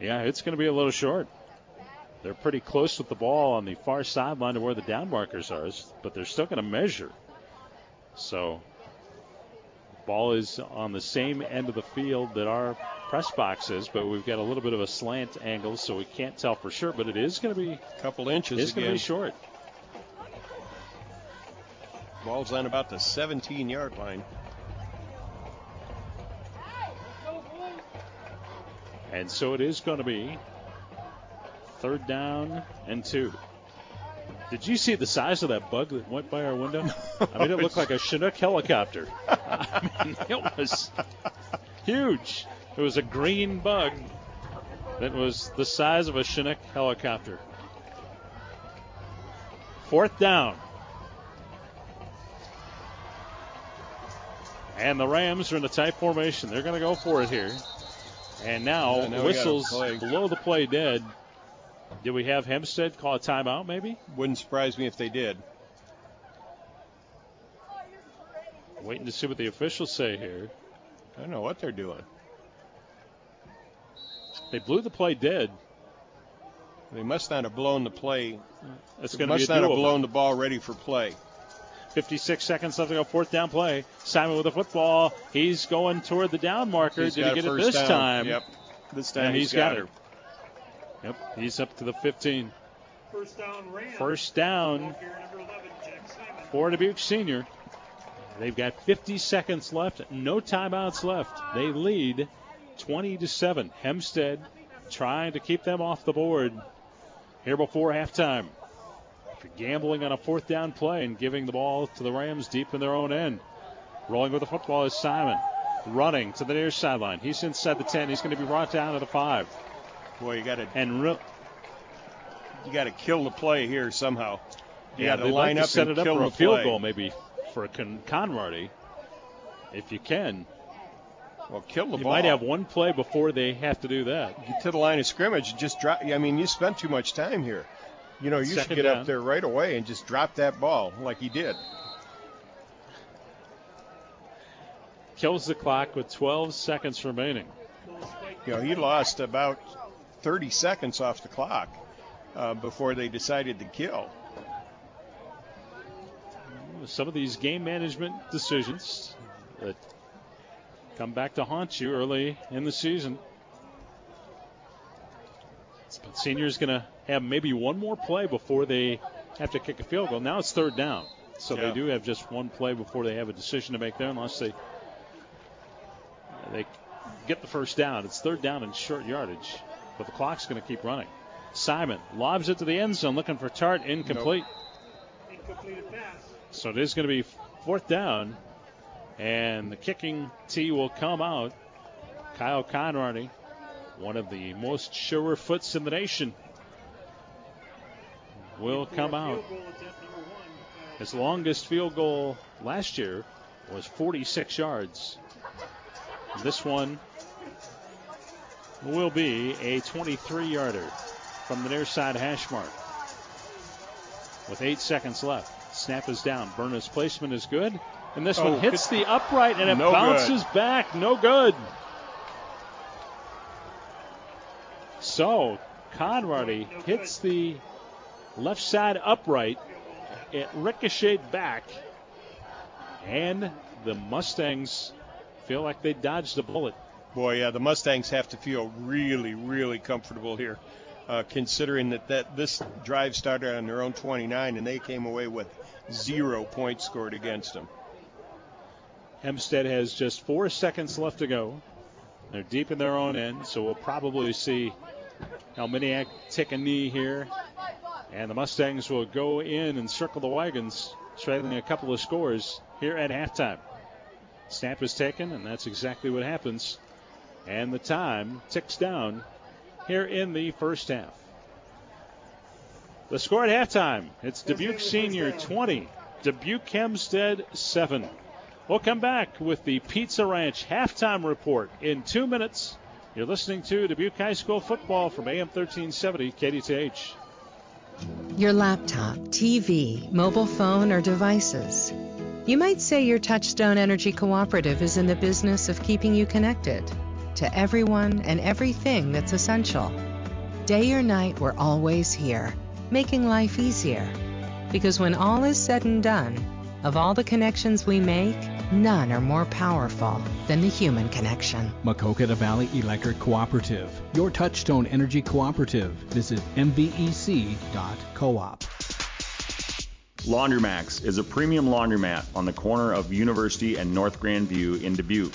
Yeah, it's going to be a little short. They're pretty close with the ball on the far sideline to where the down markers are, but they're still going to measure. So, ball is on the same end of the field that our press box is, but we've got a little bit of a slant angle, so we can't tell for sure. But it is going to be a couple inches. It's going to be short. Ball's on about the 17 yard line. And so it is going to be third down and two. Did you see the size of that bug that went by our window? I mean, it looked like a Chinook helicopter. I mean, it was huge. It was a green bug that was the size of a Chinook helicopter. Fourth down. And the Rams are in a tight formation. They're going to go for it here. And now, Yeah, now we got a whistles play. below the play dead. Did we have Hempstead call a timeout maybe? Wouldn't surprise me if they did. Waiting to see what the officials say here. I don't know what they're doing. They blew the play dead. They must not have blown the play. It's They going to be must a not have blown the ball ready for play. 56 seconds left to go. Fourth down play. Simon with the football. He's going toward the down marker. He's Did he get it this down. time? Yep. This time and he's he's got, got it. Yep. He's up to the 15. First down, Rams. First down number 11, Jack Simon. for Dubuque Senior. They've got 50 seconds left. No timeouts left. They lead 20 to 7. Hempstead trying to keep them off the board here before halftime. For gambling on a fourth down play and giving the ball to the Rams deep in their own end. Rolling with the football is Simon. Running to the near sideline. He's inside the 10. He's going to be brought down to the 5. Boy, you got to And re- you got to kill the play here somehow. You yeah, got to they'd line like to up set it up for a field play. goal maybe for Con- Conrady. If you can. Well, kill the you ball. might have one play before they have to do that. Get to the line of scrimmage. and Just drop. I mean, you spent too much time here. You know, you Second should get down. up there right away and just drop that ball like he did. Kills the clock with 12 seconds remaining. You know, he lost about 30 seconds off the clock uh, before they decided to kill. Some of these game management decisions that come back to haunt you early in the season. But senior's going to have maybe one more play before they have to kick a field goal. Now it's third down. So Yeah. they do have just one play before they have a decision to make there, unless they they get the first down. It's third down and short yardage, but the clock's going to keep running. Simon lobs it to the end zone, looking for Tart, incomplete. Pass. So it is going to be fourth down, and the kicking tee will come out. Kyle Conrady, one of the most sure foots in the nation, will come out. His longest field goal last year was 46 yards. This one will be a 23 yarder from the near side hash mark. With eight seconds left. Snap is down. Burner's placement is good. And this Oh, one hits the upright and it No bounces good. back. No good. So Conrady hits the left side upright. It ricocheted back. And the Mustangs feel like they dodged a bullet. Boy, yeah, the Mustangs have to feel really, really comfortable here, uh, considering that, that this drive started on their own 29 and they came away with zero points scored against them. Hempstead has just four seconds left to go. They're deep in their own end, so we'll probably see Helminiak take a knee here. And the Mustangs will go in and circle the wagons, trailing a couple of scores here at halftime. Snap is taken, and that's exactly what happens. And the time ticks down here in the first half. The score at halftime it's Dubuque Senior 20, Dubuque Hempstead 7. We'll come back with the Pizza Ranch halftime report in two minutes. You're listening to Dubuque High School football from AM 1370 KDTH. Your laptop, TV, mobile phone, or devices. You might say your Touchstone Energy Cooperative is in the business of keeping you connected to everyone and everything that's essential. Day or night, we're always here, making life easier. Because when all is said and done, of all the connections we make, none are more powerful than the human connection. Maquoketa Valley Electric Cooperative, your Touchstone Energy Cooperative. Visit mvec.coop. Laundromax is a premium laundromat on the corner of University and North Grandview in Dubuque.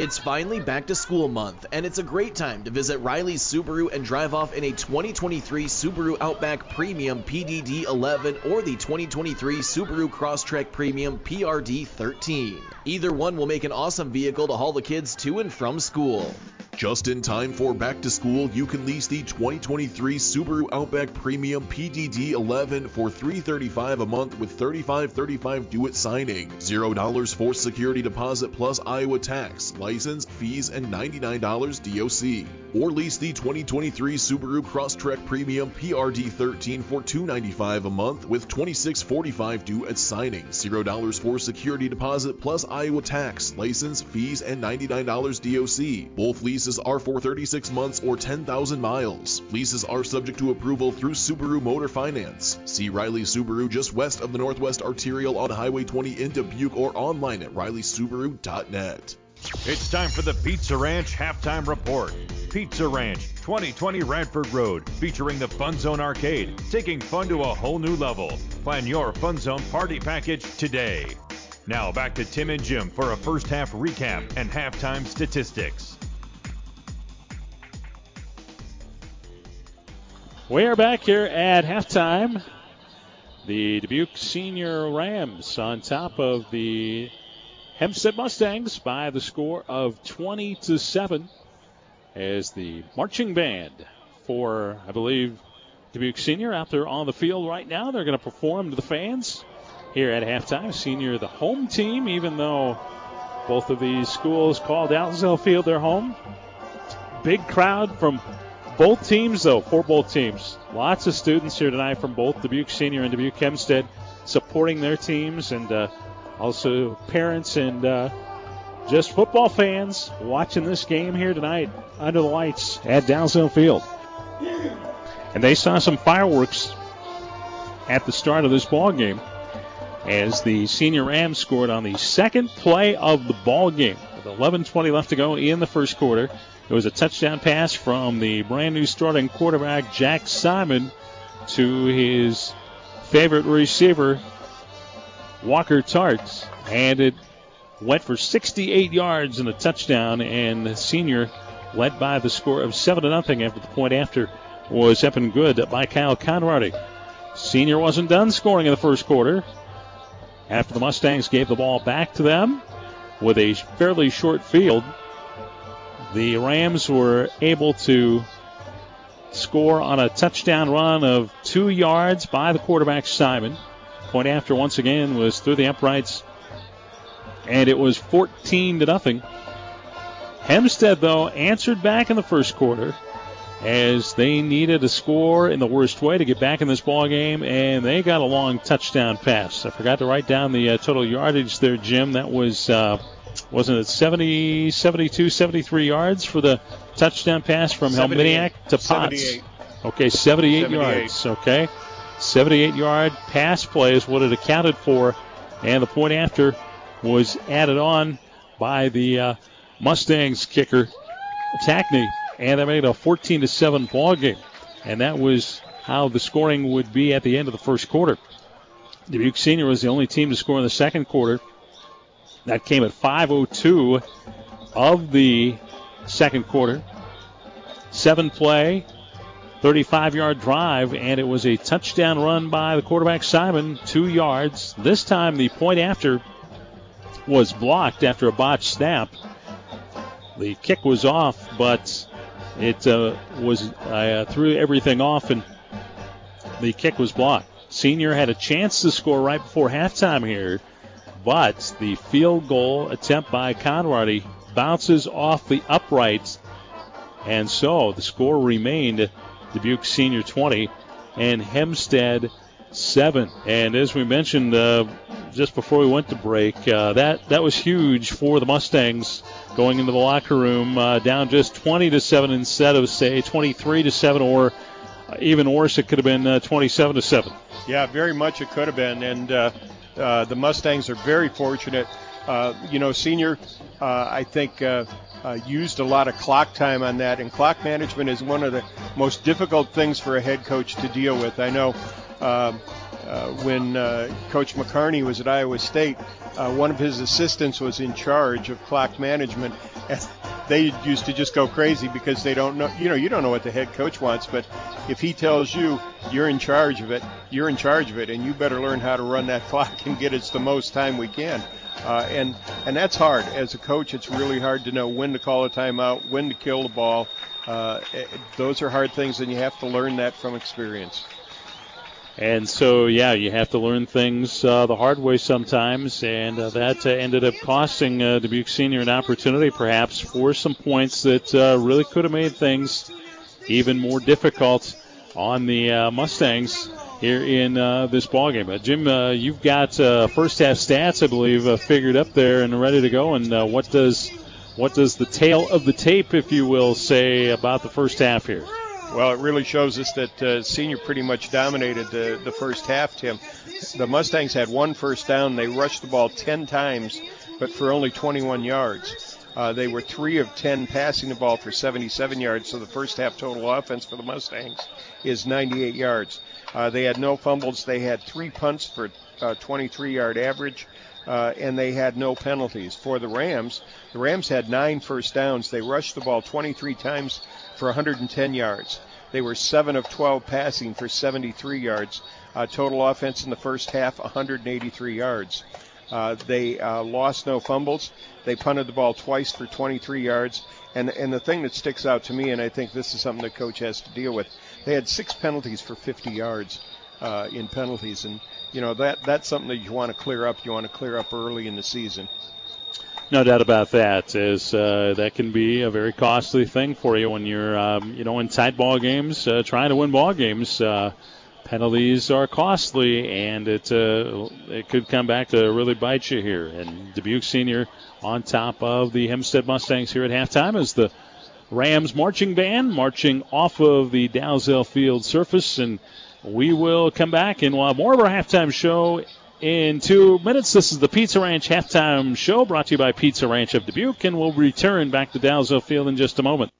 It's finally back to school month, and it's a great time to visit Riley's Subaru and drive off in a 2023 Subaru Outback Premium PDD 11 or the 2023 Subaru Crosstrek Premium PRD 13. Either one will make an awesome vehicle to haul the kids to and from school. Just in time for back to school, you can lease the 2023 Subaru Outback Premium PDD 11 for 335 a month with $35.35 due at signing. $0 for security deposit plus Iowa tax, license, fees, and $99 DOC. Or lease the 2023 Subaru Crosstrek Premium PRD 13 for 295 a month with $26.45 due at signing. $0 for security deposit plus Iowa tax, license, fees, and $99 DOC. Both leases are for 36 months or 10,000 miles. Leases are subject to approval through Subaru Motor Finance. See Riley Subaru just west of the Northwest Arterial on Highway 20 in Dubuque or online at rileysubaru.net. It's time for the Pizza Ranch halftime report. Pizza Ranch, 2020 Radford Road, featuring the Fun Zone Arcade, taking fun to a whole new level. Plan your Fun Zone party package today. Now back to Tim and Jim for a first half recap and halftime statistics. We are back here at halftime. The Dubuque Senior Rams on top of the Hempstead Mustangs by the score of 20 to 7 as the marching band for, I believe, Dubuque Senior out there on the field right now. They're going to perform to the fans here at halftime. Senior, the home team, even though both of these schools called Dalzell Field their home. Big crowd from both teams, though, for both teams. Lots of students here tonight from both Dubuque Senior and Dubuque Hempstead supporting their teams, and uh, also parents and uh, just football fans watching this game here tonight under the lights at Dalzell Field. And they saw some fireworks at the start of this ball game as the senior Rams scored on the second play of the ball game with 11:20 left to go in the first quarter. It was a touchdown pass from the brand new starting quarterback Jack Simon to his favorite receiver Walker Tarts, and it went for 68 yards and a touchdown. And the senior led by the score of seven to nothing after the point after was up and good by Kyle Conrady. Senior wasn't done scoring in the first quarter. After the Mustangs gave the ball back to them with a fairly short field, the Rams were able to score on a touchdown run of two yards by the quarterback Simon. Point after once again was through the uprights, and it was 14 to nothing. Hempstead though answered back in the first quarter as they needed a score in the worst way to get back in this ball game, and they got a long touchdown pass. I forgot to write down the uh, total yardage there, Jim. That was uh, wasn't it 70, 72, 73 yards for the touchdown pass from Helminiak to Potts? 78. Okay, 78, 78. yards. Okay, 78 yard pass play is what it accounted for, and the point after was added on by the uh, Mustangs kicker Tackney, and that made a 14 to 7 ball game. And that was how the scoring would be at the end of the first quarter. Dubuque Senior was the only team to score in the second quarter. That came at 5:02 of the second quarter. Seven play, 35 yard drive, and it was a touchdown run by the quarterback Simon, two yards. This time the point after was blocked after a botched snap. The kick was off, but it uh, was uh, threw everything off, and the kick was blocked. Senior had a chance to score right before halftime here, but the field goal attempt by Conrady bounces off the uprights, and so the score remained Dubuque Senior 20 and Hempstead 7. And as we mentioned uh, just before we went to break, uh, that that was huge for the Mustangs going into the locker room, uh, down just 20 to 7 instead of say 23 to 7, or even worse, it could have been uh, 27 to 7. Yeah, very much it could have been, and uh, uh, the Mustangs are very fortunate. you know, senior, I think. Uh, used a lot of clock time on that, and clock management is one of the most difficult things for a head coach to deal with. I know uh, when uh, Coach McCarney was at Iowa State, uh, one of his assistants was in charge of clock management. they used to just go crazy because they don't know, you know, you don't know what the head coach wants, but if he tells you you're in charge of it, you're in charge of it, and you better learn how to run that clock and get us the most time we can. Uh, and and that's hard as a coach. It's really hard to know when to call a timeout, when to kill the ball. Uh, those are hard things, and you have to learn that from experience. And so, yeah, you have to learn things uh, the hard way sometimes, and uh, that uh, ended up costing uh, Dubuque Senior an opportunity, perhaps, for some points that uh, really could have made things even more difficult on the Mustangs here in this ball game. Jim, you've got first half stats, I believe, figured up there and ready to go. And what does what does the tail of the tape, if you will, say about the first half here? Well, it really shows us that uh, senior pretty much dominated the, the first half, Tim. The Mustangs had one first down. They rushed the ball 10 times, but for only 21 yards. Uh, they were 3 of 10 passing the ball for 77 yards, so the first half total offense for the Mustangs is 98 yards. Uh, they had no fumbles. They had three punts for 23 yard average. Uh, and they had no penalties. For the Rams, the Rams had nine first downs. They rushed the ball 23 times for 110 yards. They were 7 of 12 passing for 73 yards. Uh, total offense in the first half, 183 yards. Uh, they uh, lost no fumbles. They punted the ball twice for 23 yards. And and the thing that sticks out to me, and I think this is something the coach has to deal with, they had six penalties for 50 yards uh, in penalties, and you know that that's something that you want to clear up. You want to clear up early in the season. No doubt about that. Is uh, that can be a very costly thing for you when you're, um, you know, in tight ball games, uh, trying to win ball games. Uh, penalties are costly, and it uh, it could come back to really bite you here. And Dubuque Senior on top of the Hempstead Mustangs here at halftime as the Rams marching band marching off of the Dalzell Field surface, and we will come back and we'll have more of our halftime show in two minutes. This is the Pizza Ranch halftime show brought to you by Pizza Ranch of Dubuque, and we'll return back to Dalzell Field in just a moment.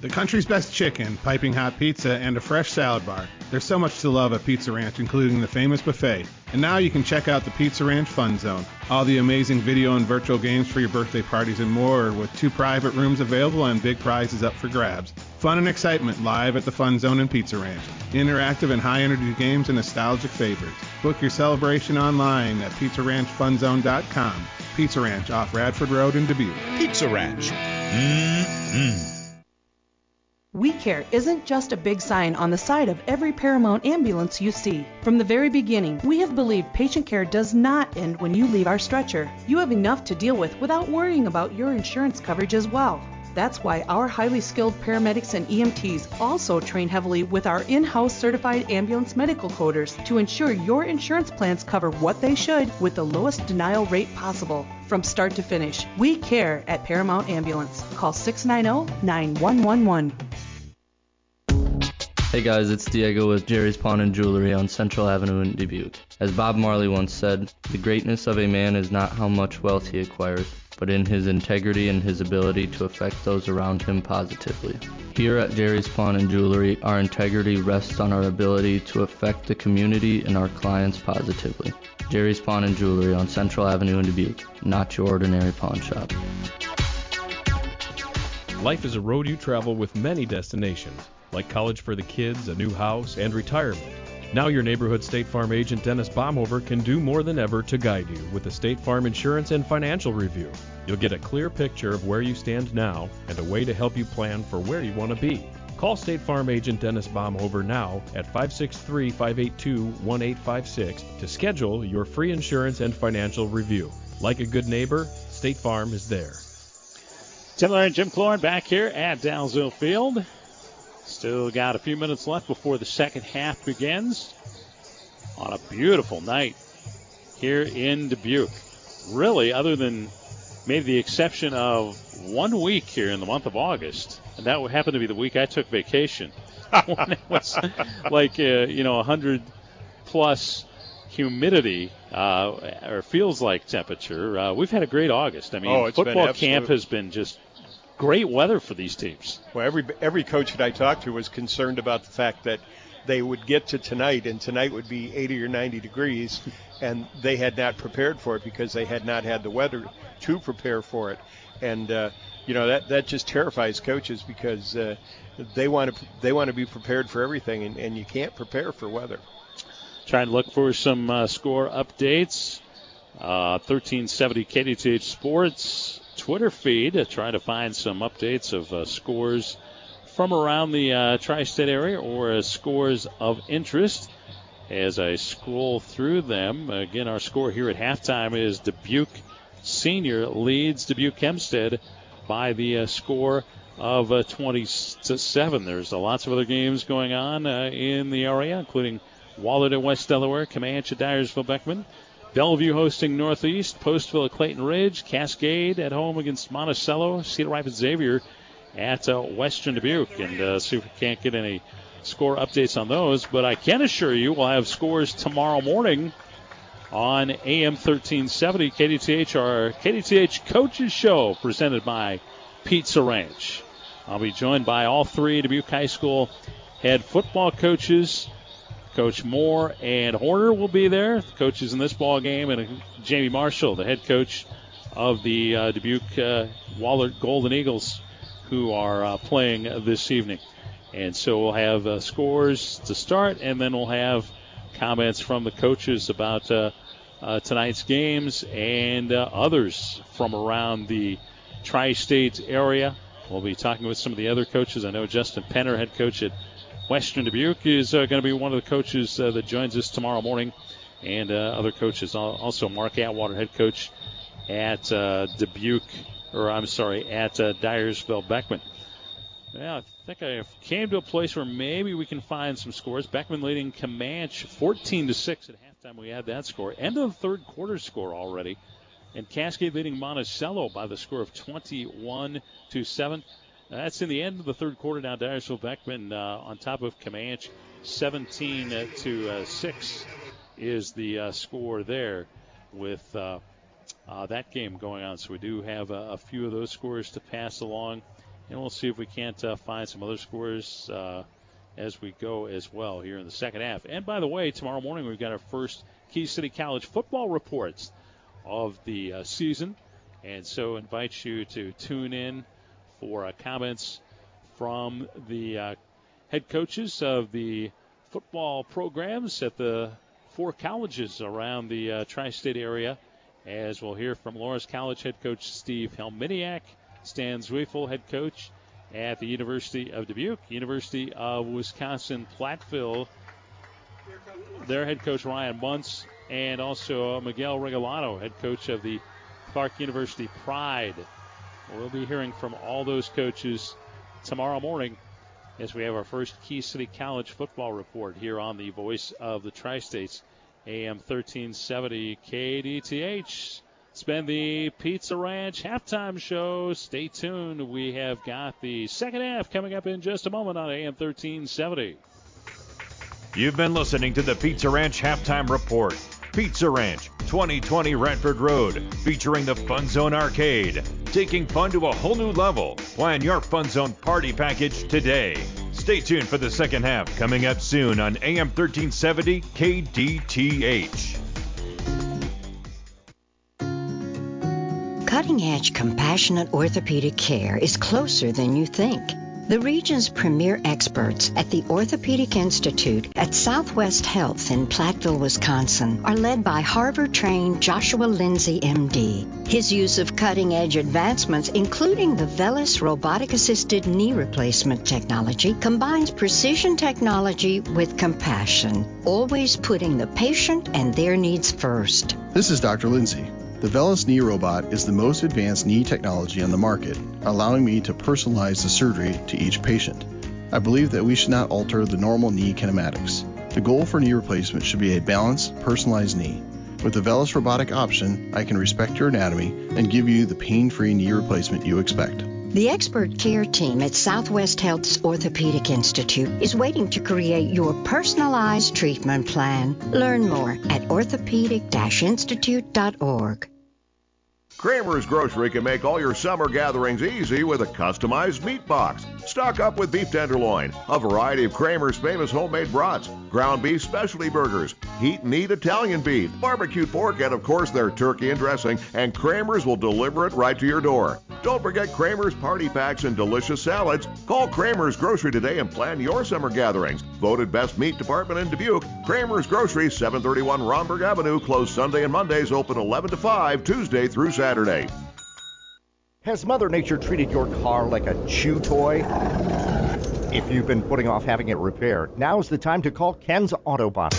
The country's best chicken, piping hot pizza, and a fresh salad bar. There's so much to love at Pizza Ranch, including the famous buffet. And now you can check out the Pizza Ranch Fun Zone. All the amazing video and virtual games for your birthday parties and more, with two private rooms available and big prizes up for grabs. Fun and excitement live at the Fun Zone and Pizza Ranch. Interactive and high energy games and nostalgic favorites. Book your celebration online at pizzaranchfunzone.com. Pizza Ranch off Radford Road in Dubuque. Pizza Ranch. Mm-hmm. We Care isn't just a big sign on the side of every Paramount ambulance you see. From the very beginning, we have believed patient care does not end when you leave our stretcher. You have enough to deal with without worrying about your insurance coverage as well. That's why our highly skilled paramedics and EMTs also train heavily with our in house certified ambulance medical coders to ensure your insurance plans cover what they should with the lowest denial rate possible. From start to finish, we care at Paramount Ambulance. Call 690 9111. Hey guys, it's Diego with Jerry's Pawn and Jewelry on Central Avenue in Dubuque. As Bob Marley once said, the greatness of a man is not how much wealth he acquires, but in his integrity and his ability to affect those around him positively. Here at Jerry's Pawn and Jewelry, our integrity rests on our ability to affect the community and our clients positively. Jerry's Pawn and Jewelry on Central Avenue in Dubuque, not your ordinary pawn shop. Life is a road you travel with many destinations, like college for the kids, a new house, and retirement. Now your neighborhood State Farm agent Dennis Baumhover can do more than ever to guide you with the State Farm Insurance and Financial Review. You'll get a clear picture of where you stand now and a way to help you plan for where you want to be. Call State Farm agent Dennis Baumhover now at 563 582 1856 to schedule your free insurance and financial review. Like a good neighbor, State Farm is there. Tim and Jim Cloran back here at Dalzell Field. Still got a few minutes left before the second half begins. On a beautiful night here in Dubuque. Really, other than maybe the exception of one week here in the month of August, and that would happen to be the week I took vacation. when it was like uh, you know 100 plus humidity uh, or feels like temperature. Uh, we've had a great August. I mean, Oh, football camp has been just great weather for these teams. Well, every every coach that I talked to was concerned about the fact that they would get to tonight, and tonight would be 80 or 90 degrees, and they had not prepared for it because they had not had the weather to prepare for it, and uh, you know that that just terrifies coaches because uh, they want to they want to be prepared for everything, and, and you can't prepare for weather. Trying to look for some uh, score updates. Uh, 1370 KDTH Sports Twitter feed. to try to find some updates of uh, scores from around the uh, tri state area or uh, scores of interest. As I scroll through them, again, our score here at halftime is Dubuque Senior leads Dubuque Hempstead by the uh, score of uh, 20 to 7. There's uh, lots of other games going on uh, in the area, including Wahlert at West Delaware, Camanche Dyersville Beckman, Bellevue hosting Northeast, Postville at Clayton Ridge, Cascade at home against Monticello, Cedar Rapids Xavier at uh, Western Dubuque, and uh, see if we can't get any score updates on those. But I can assure you we'll have scores tomorrow morning on AM 1370 KDTH, our KDTH Coaches Show presented by Pizza Ranch. I'll be joined by all three Dubuque High School head football coaches. Coach Moore and Horner will be there, the coaches in this ball game, and Jamie Marshall, the head coach of the uh, Dubuque uh, Golden Eagles, who are uh, playing this evening. And so we'll have scores to start, and then we'll have comments from the coaches about tonight's games and others from around the tri-state area. We'll be talking with some of the other coaches. I know Justin Penner, head coach at Western Dubuque, is uh, going to be one of the coaches uh, that joins us tomorrow morning, and uh, other coaches. Also, Mark Atwater, head coach at Dubuque, or I'm sorry, at Dyersville Beckman. Yeah, I think I came to a place where maybe we can find some scores. Beckman leading Camanche 14 to six at halftime. We had that score. End of the third quarter score already, and Cascade leading Monticello by the score of 21 to seven. That's in the end of the third quarter now. Dyersville Beckman uh, on top of Camanche, 17 to uh, six is the uh, score there with uh, uh, that game going on. So we do have a, few of those scores to pass along, and we'll see if we can't uh, find some other scores uh, as we go as well here in the second half. And by the way, tomorrow morning we've got our first Key City College football reports of the uh, season, and so invite you to tune in for uh, comments from the uh, head coaches of the football programs at the four colleges around the uh, tri-state area as we'll hear from Loras College head coach Steve Helminiak, Stan Zweifel, head coach at the University of Dubuque, University of Wisconsin Platteville, their head coach Ryan Munz, and also Miguel Regalado, head coach of the Clarke University Pride. We'll be hearing from all those coaches tomorrow morning as we have our first Key City College football report here on the Voice of the Tri-States, AM 1370 KDTH. It's been the Pizza Ranch halftime show. Stay tuned. We have got the second half coming up in just a moment on AM 1370. You've been listening to the Pizza Ranch Halftime Report. Pizza Ranch, 2020 Radford Road, featuring the Fun Zone Arcade. Taking fun to a whole new level. Plan your Fun Zone party package today. Stay tuned for the second half coming up soon on AM 1370 KDTH. Cutting edge compassionate orthopedic care is closer than you think. The region's premier experts at the Orthopedic Institute at Southwest Health in Platteville, Wisconsin, are led by Harvard trained Joshua Lindsay, MD. His use of cutting edge advancements, including the VELYS robotic assisted knee replacement technology, combines precision technology with compassion, always putting the patient and their needs first. This is Dr. Lindsay. The VELYS knee robot is the most advanced knee technology on the market, allowing me to personalize the surgery to each patient. I believe that we should not alter the normal knee kinematics. The goal for knee replacement should be a balanced, personalized knee. With the VELYS robotic option, I can respect your anatomy and give you the pain free knee replacement you expect. The expert care team at Southwest Health's Orthopedic Institute is waiting to create your personalized treatment plan. Learn more at orthopedic institute.org. Kramer's Grocery can make all your summer gatherings easy with a customized meat box. Stock up with beef tenderloin, a variety of Kramer's famous homemade brats, ground beef specialty burgers, heat and eat Italian beef, barbecued pork, and of course their turkey and dressing, and Kramer's will deliver it right to your door. Don't forget Kramer's party packs and delicious salads. Call Kramer's Grocery today and plan your summer gatherings. Voted best meat department in Dubuque, Kramer's Grocery, 731 Rhomberg Avenue, closed Sunday and Mondays, open 11 to 5, Tuesday through Saturday. Has Mother Nature treated your car like a chew toy? If you've been putting off having it repaired, now's the time to call Ken's Auto Body.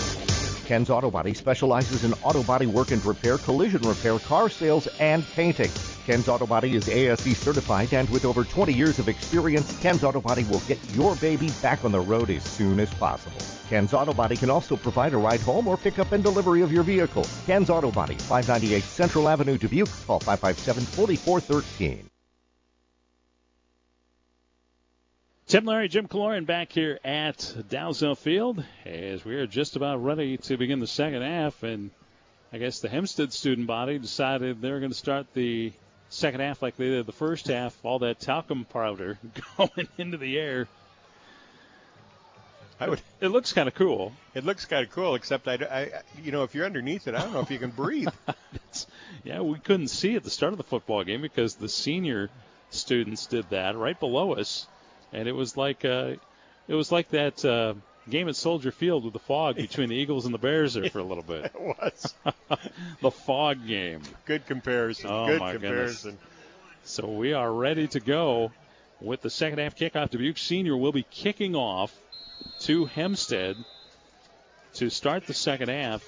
Ken's Auto Body specializes in auto body work and repair, collision repair, car sales, and painting. Ken's Auto Body is ASE certified, and with over 20 years of experience, Ken's Auto Body will get your baby back on the road as soon as possible. Ken's Auto Body can also provide a ride home or pickup and delivery of your vehicle. Ken's Auto Body, 598 Central Avenue, Dubuque. Call 557 4413. Tim Larry, Jim Cloran back here at Dalzell Field as we are just about ready to begin the second half. And I guess the Hempstead student body decided they're going to start the second half like they did the first half, all that talcum powder going into the air. I would. It looks kind of cool. It looks kind of cool, except I, I, you know, if you're underneath it, I don't know if you can breathe. yeah, we couldn't see at the start of the football game because the senior students did that right below us, and it was like, uh, it was like that uh, game at Soldier Field with the fog between the Eagles and the Bears there for a little bit. it was the fog game. Good comparison. Oh Good my comparison. goodness. So we are ready to go with the second half kickoff. Dubuque Senior will be kicking off to Hempstead to start the second half.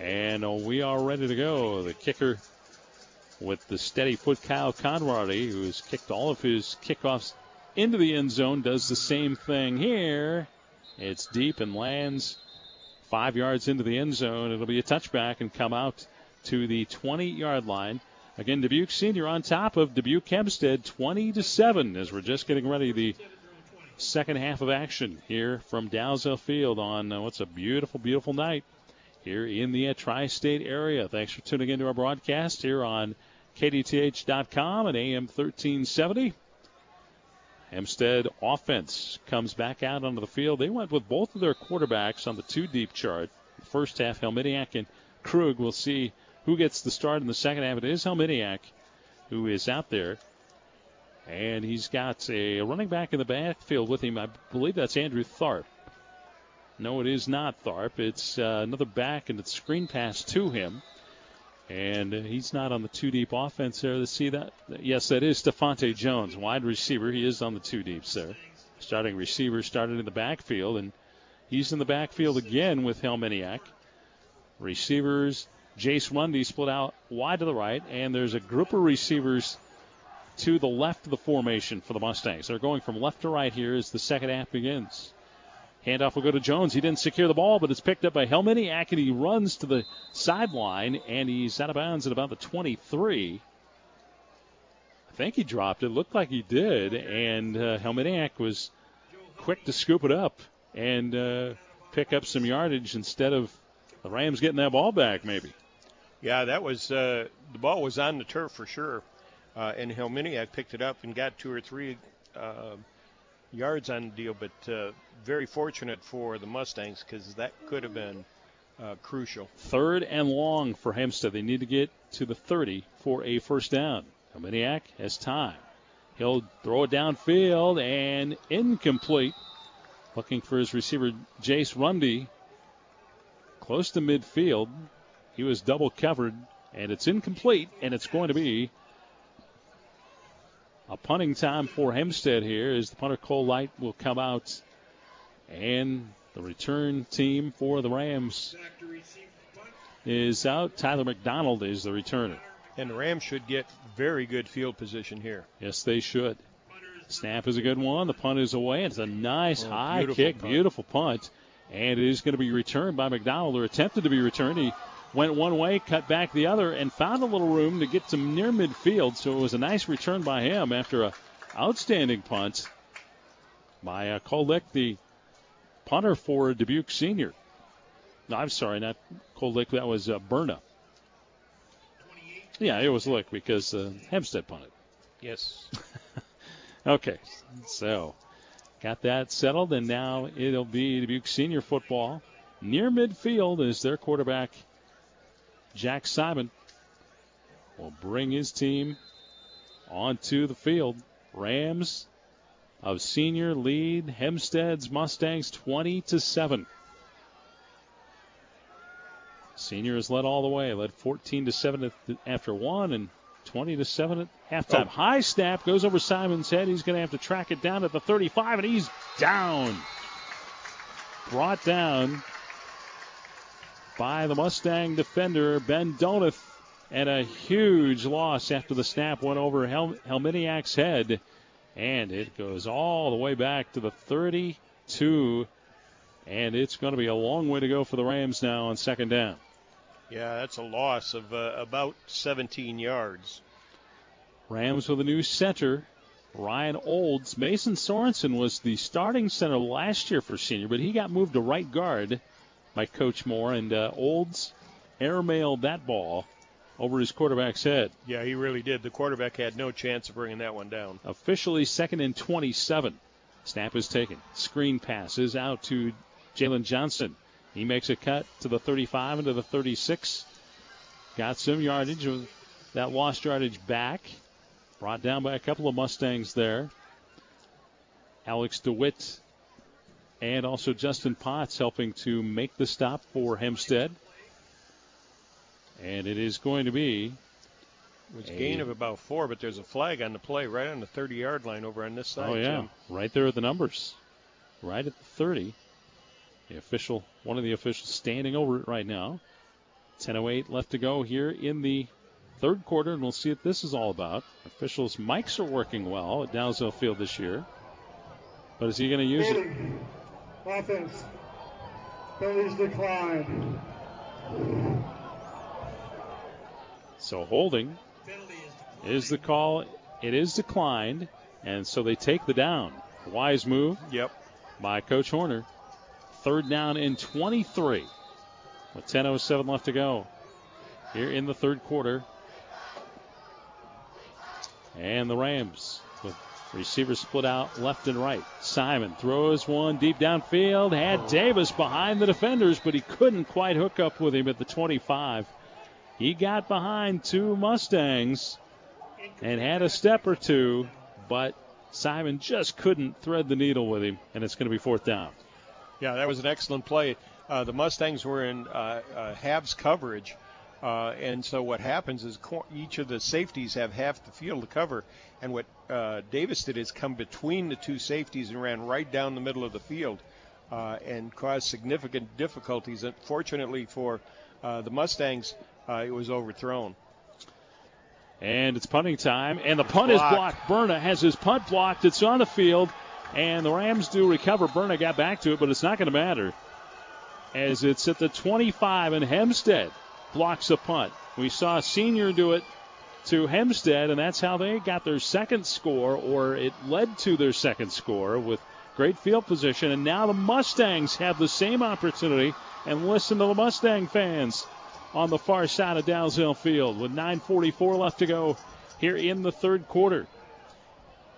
And uh, we are ready to go. The kicker with the steady foot, Kyle Conrady, who has kicked all of his kickoffs into the end zone, does the same thing here. It's deep and lands five yards into the end zone. It'll be a touchback and come out to the 20 yard line. Again, Dubuque Senior on top of Dubuque Hempstead 20 to 7 as we're just getting ready. The second half of action here from Dalzell Field on uh, what's a beautiful, beautiful night here in the tri state area. Thanks for tuning into our broadcast here on KDTH.com and AM 1370. Hempstead offense comes back out onto the field. They went with both of their quarterbacks on the two deep chart. The first half, Helminiak and Krug. We'll see who gets the start in the second half. It is Helminiak who is out there. And he's got a running back in the backfield with him. I believe that's Andrew Tharp. No, it is not Tharp. It's uh, another back, and it's screen pass to him. And he's not on the two deep offense there. Let's see that. Yes, that is Stephante Jones, wide receiver. He is on the two deeps there. Starting receiver started in the backfield, and he's in the backfield again with Helminiak. Receivers, Jace Lundy split out wide to the right, and there's a group of receivers to the left of the formation for the Mustangs. They're going from left to right here as the second half begins. Handoff will go to Jones. He didn't secure the ball, but it's picked up by Helminiak, and he runs to the sideline, and he's out of bounds at about the 23. I think he dropped it. Looked like he did, and uh, Helminiak was quick to scoop it up and uh, pick up some yardage instead of the Rams getting that ball back, maybe. Yeah, that was uh, the ball was on the turf for sure, uh, and Helminiak picked it up and got two or three uh, yards on the deal, but uh, very fortunate for the Mustangs because that could have been uh, crucial. Third and long for Hempstead. They need to get to the 30 for a first down. Helminiak has time. He'll throw it downfield and incomplete. Looking for his receiver, Jace Rundy. Close to midfield. He was double covered, and it's incomplete, and it's going to be a punting time for Hempstead here as the punter Cole Light will come out. And the return team for the Rams is out. Tyler McDonald is the returner. And the Rams should get very good field position here. Yes, they should. Snap is a good one. The punt is away. It's a nice Oh, high beautiful kick, punt. beautiful punt. And it is going to be returned by McDonald, or attempted to be returned. He went one way, cut back the other, and found a little room to get to near midfield. So it was a nice return by him after a outstanding punt by uh, the punter for Dubuque Senior. No, I'm sorry, not Koldick. That was uh, Berna. Yeah, it was Lick because uh, Hempstead punted. Yes. Okay, so got that settled, and now it'll be Dubuque Senior football. Near midfield is their quarterback, Jack Simon, will bring his team onto the field. Rams of senior lead Hempstead's Mustangs 20 to 7. Senior has led all the way, led 14 to 7 after one and 20 to 7 at halftime. Oh. High snap goes over Simon's head. He's going to have to track it down at the 35, and he's down. Brought down by the Mustang defender, Ben Donath, and a huge loss after the snap went over Hel- Helminiak's head. And it goes all the way back to the 32. And it's going to be a long way to go for the Rams now on second down. Yeah, that's a loss of uh, about 17 yards. Rams with a new center, Ryan Olds. Mason Sorensen was the starting center last year for senior, but he got moved to right guard by Coach Moore, and uh, Olds airmailed that ball over his quarterback's head. Yeah, he really did. The quarterback had no chance of bringing that one down. Officially second and 27. Snap is taken. Screen pass is out to Jalen Johnson. He makes a cut to the 35 and to the 36. Got some yardage with that lost yardage back. Brought down by a couple of Mustangs there. Alex DeWitt and also Justin Potts helping to make the stop for Hempstead. And it is going to be It was a A- gain of about four, but there's a flag on the play right on the 30 yard line over on this side. Oh yeah, Jim. right there at the numbers, right at the 30. The official, one of the officials, standing over it right now. 10:08 left to go here in the third quarter, and we'll see what this is all about. Officials' mics are working well at Dalzell Field this year, but is he going to use it? Holding. Offense. Penalties declined. So holding is the call. It is declined, and so they take the down. Wise move. Yep. By Coach Horner. Third down and 23 with 10:07 left to go here in the third quarter. And the Rams with receivers split out left and right. Simon throws one deep downfield. Had Davis behind the defenders, but he couldn't quite hook up with him at the 25. He got behind two Mustangs and had a step or two, but Simon just couldn't thread the needle with him, and it's going to be fourth down. Yeah, that was an excellent play. Uh, the Mustangs were in uh, uh, halves coverage, uh, and so what happens is each of the safeties have half the field to cover, and what uh, Davis did is come between the two safeties and ran right down the middle of the field, uh, and caused significant difficulties. Fortunately for uh, the Mustangs, uh, it was overthrown. And it's punting time, and the punt is blocked. Berna has his punt blocked. It's on the field, and the Rams do recover. Berna got back to it, but it's not going to matter as it's at the 25, and Hempstead blocks a punt. We saw Senior do it to Hempstead, and that's how they got their second score, or it led to their second score with great field position. And now the Mustangs have the same opportunity, and listen to the Mustang fans. on the far side of Dalzell Field with 9:44 left to go here in the third quarter.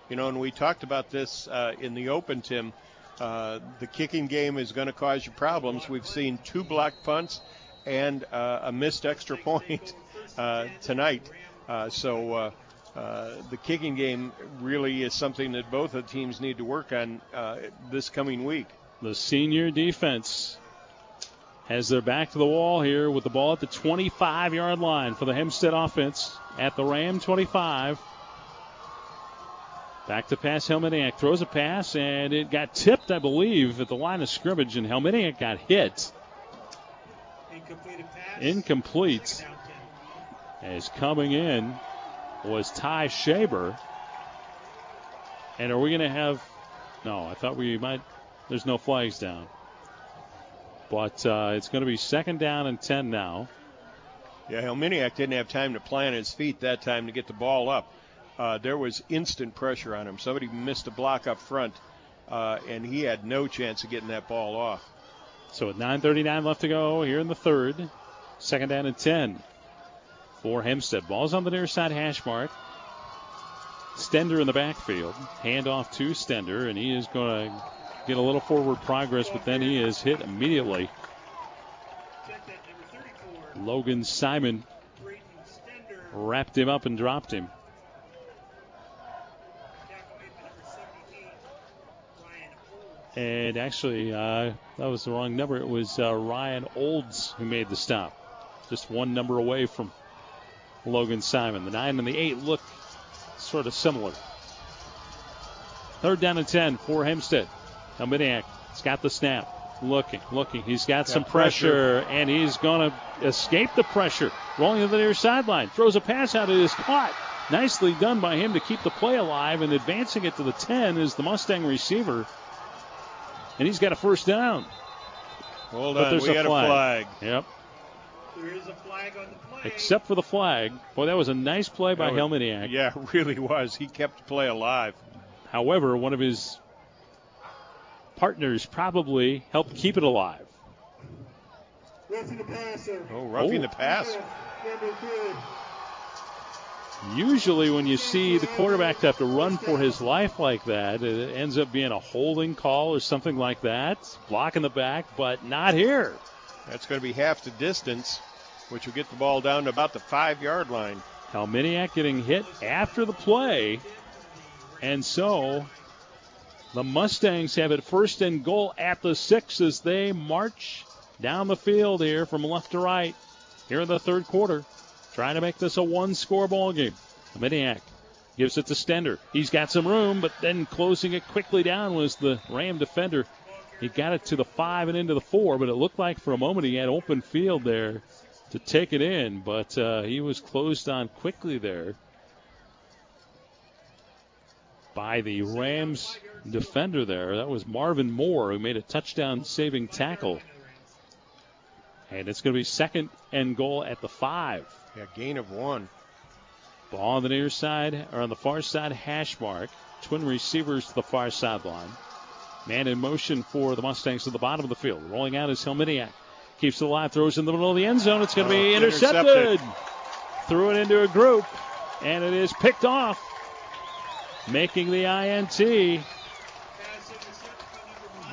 You know, and we talked about this uh, in the open, Tim. Uh, the kicking game is going to cause you problems. We've seen two blocked punts and uh, a missed extra point uh, tonight. Uh, so uh, the kicking game really is something that both of the teams need to work on this coming week. The senior defense has their back to the wall here with the ball at the 25 yard line for the Hempstead offense at the Ram 25. Back to pass, Helminiak throws a pass, and it got tipped, I believe, at the line of scrimmage, and Helminiak got hit. Incomplete. As coming in was Ty Shaber. And are we going to have. No, I thought we might. There's no flags down. But uh, it's going to be second down and 10 now. Yeah, Helminiak didn't have time to plant his feet that time to get the ball up. Uh, there was instant pressure on him. Somebody missed a block up front, uh, and he had no chance of getting that ball off. So with 9.39 left to go here in the third, second down and 10 for Hempstead. Ball's on the near side hash mark. Stender in the backfield. Hand off to Stender, and he is going to get a little forward progress, but then he is hit immediately. Logan Simon wrapped him up and dropped him. And actually, uh, that was the wrong number. It was uh, Ryan Olds who made the stop. Just one number away from Logan Simon. The 9 and the 8 look sort of similar. Third down and 10 for Hempstead. Helminiak has got the snap. Looking, looking. He's got, got some pressure, pressure, and he's going to escape the pressure. Rolling to the near sideline. Throws a pass out. It is caught. Nicely done by him to keep the play alive and advancing it to the 10 is the Mustang receiver and he's got a first down. Hold but on, there's we a got flag. a flag. Yep. There is a flag on the play. Except for the flag. Boy, that was a nice play by was, Helminiak. Yeah, really was. He kept the play alive. However, one of his partners probably helped keep it alive. Roughing the passer. Oh, roughing oh. the pass. Usually, when you see the quarterback have to run for his life like that, it ends up being a holding call or something like that, blocking in the back, but not here. That's going to be half the distance, which will get the ball down to about the five yard line. Helminiak getting hit after the play, and so the Mustangs have it first and goal at the six as they march down the field here from left to right here in the third quarter. Trying to make this a one score ball game. Miniak gives it to Stender. He's got some room, but then closing it quickly down was the Ram defender. He got it to the five and into the four, but it looked like for a moment he had open field there to take it in, but uh, he was closed on quickly there by the Rams defender there. That was Marvin Moore who made a touchdown saving tackle. And it's going to be second and goal at the five. Yeah, gain of one. Ball on the near side, or on the far side hash mark. Twin receivers to the far sideline. Man in motion for the Mustangs to the bottom of the field. Rolling out is Helminiak. Keeps it alive, throws in the middle of the end zone. It's going to oh, be intercepted. intercepted. Threw it into a group, and it is picked off. Making the INT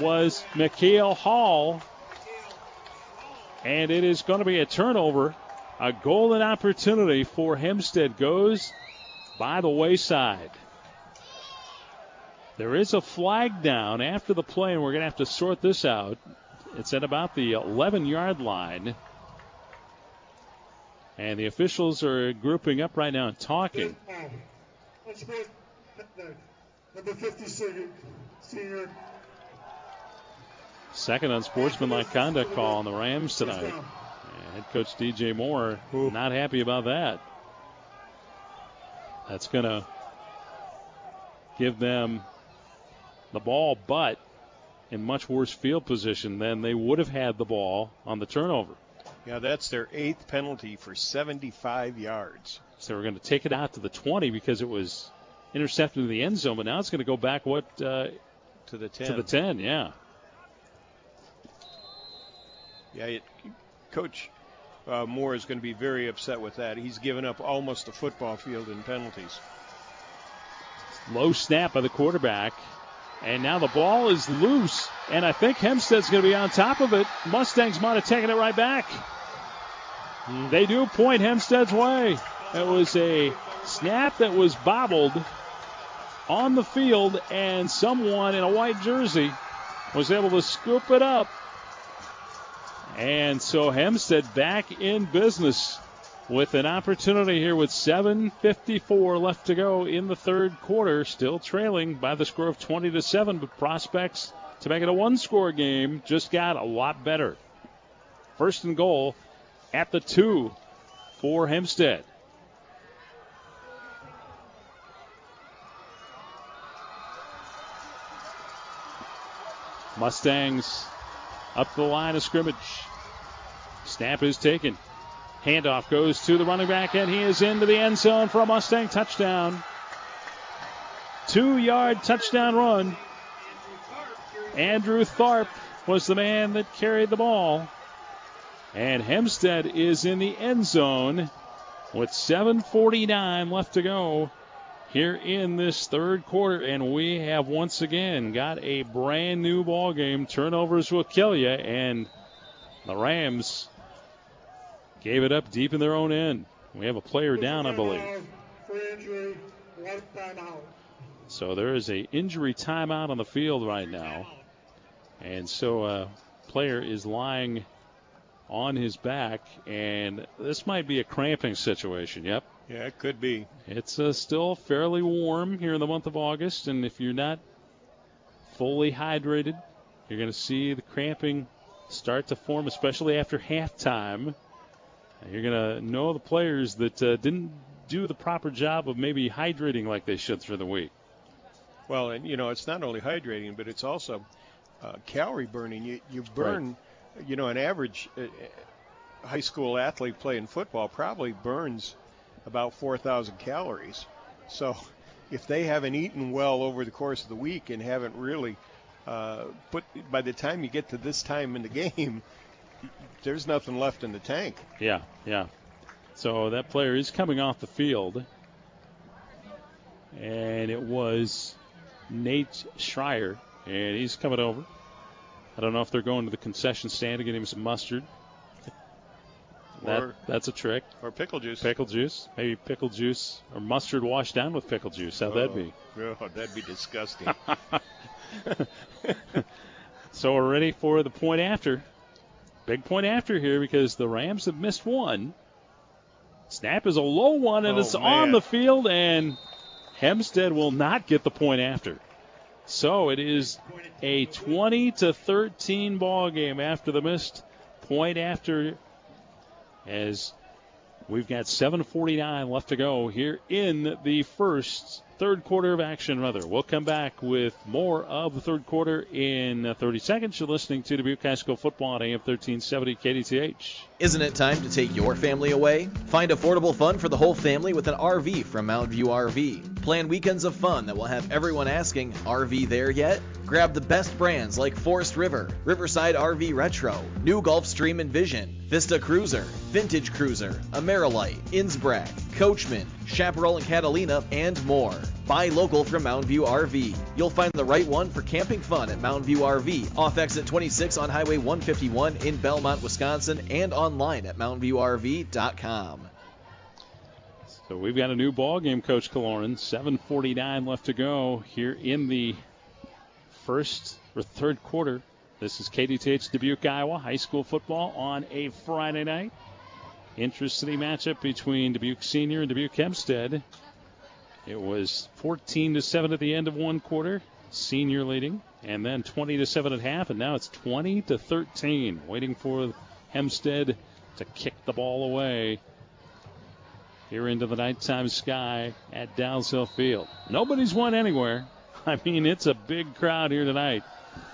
was Mikhail Hall. And it is going to be a turnover a golden opportunity for Hempstead goes by the wayside. There is a flag down after the play, and we're going to have to sort this out. It's at about the 11 yard line. And the officials are grouping up right now and talking. Number 52, senior. Second unsportsmanlike conduct call on the Rams tonight. Head coach DJ Moore Ooh. not happy about that. That's going to give them the ball, but in much worse field position than they would have had the ball on the turnover. Yeah, that's their eighth penalty for 75 yards. So we're going to take it out to the 20 because it was intercepted in the end zone, but now it's going to go back what uh, to the 10. To the 10, yeah. Yeah, it, coach uh, Moore is going to be very upset with that. He's given up almost a football field in penalties. Low snap by the quarterback. And now the ball is loose. And I think Hempstead's going to be on top of it. Mustangs might have taken it right back. They do point Hempstead's way. It was a snap that was bobbled on the field, and someone in a white jersey was able to scoop it up. And so Hempstead back in business with an opportunity here with 7:54 left to go in the third quarter, still trailing by the score of 20 to 7. But prospects to make it a one-score game just got a lot better. First and goal at the two for Hempstead. Mustangs up the line of scrimmage. Snap is taken. Handoff goes to the running back, and he is into the end zone for a Mustang touchdown. Two yard touchdown run. Andrew Tharp was the man that carried the ball. And Hempstead is in the end zone with 7.49 left to go here in this third quarter. And we have once again got a brand new ball game. Turnovers will kill you. And the Rams gave it up deep in their own end. We have a player down, I believe. So there is a injury timeout on the field right now. And so a player is lying on his back, and this might be a cramping situation. Yep. Yeah, it could be. It's uh, still fairly warm here in the month of August, and if you're not fully hydrated, you're going to see the cramping start to form, especially after halftime. You're going to know the players that uh, didn't do the proper job of maybe hydrating like they should through the week. Well, and you know, it's not only hydrating, but it's also uh, calorie burning. You you burn, right. you know, an average uh, high school athlete playing football probably burns about 4,000 calories. So if they haven't eaten well over the course of the week and haven't really uh, put, by the time you get to this time in the game, there's nothing left in the tank. Yeah, yeah. So that player is coming off the field. And it was Nate Schreier. And he's coming over. I don't know if they're going to the concession stand to get him some mustard. That, that's a trick. Or pickle juice. Pickle juice. Maybe pickle juice or mustard washed down with pickle juice. How'd oh, that be? Oh, that'd be disgusting. so we're ready for the point after. Big point after here because the Rams have missed one. Snap is a low one and oh, it's man. on the field, and Hempstead will not get the point after. So it is a 20 to 13 ball game after the missed point after as we've got 7:49 left to go here in the first third quarter of action, rather. We'll come back with more of the third quarter in uh, 30 seconds. You're listening to Dubuque High School Football on AM 1370 KDTH. Isn't it time to take your family away? Find affordable fun for the whole family with an RV from Mountain View RV. Plan weekends of fun that will have everyone asking, RV there yet? Grab the best brands like Forest River, Riverside RV Retro, New Gulfstream Envision, Vista Cruiser, Vintage Cruiser, Amerilite, Innsbruck, Coachmen, Chaparral and Catalina, and more. Buy local from Mountain View RV. You'll find the right one for camping fun at Mountain View RV, off exit 26 on Highway 151 in Belmont, Wisconsin, and online at mountainviewrv.com. So we've got a new ball game, Coach Cloran. 7:49 left to go here in the first or third quarter. This is KDTH Dubuque, Iowa, high school football on a Friday night. Interesting matchup between Dubuque Senior and Dubuque Hempstead. It was 14 to 7 at the end of one quarter, Senior leading, and then 20 to 7 at half, and now it's 20 to 13, waiting for Hempstead to kick the ball away here into the nighttime sky at Dalzell Field. Nobody's won anywhere. I mean, it's a big crowd here tonight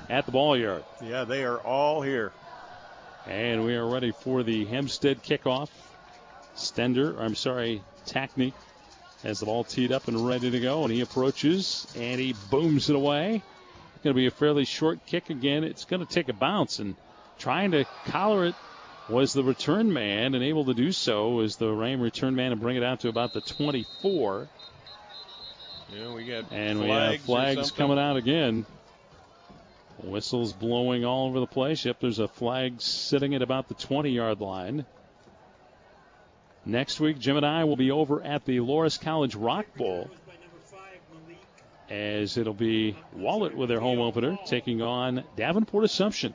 at the ball yard. Yeah, they are all here. And we are ready for the Hempstead kickoff. Stender, I'm sorry, Tackney has the ball teed up and ready to go. And he approaches and he booms it away. It's going to be a fairly short kick again. It's going to take a bounce and trying to collar it was the return man and able to do so was the Ram return man and bring it out to about the 24. Yeah, we got and we have flags coming out again. Whistles blowing all over the place. Yep, there's a flag sitting at about the 20 yard line. Next week, Jim and I will be over at the Loras College Rock Bowl as it'll be Wahlert with their home opener taking on Davenport Assumption.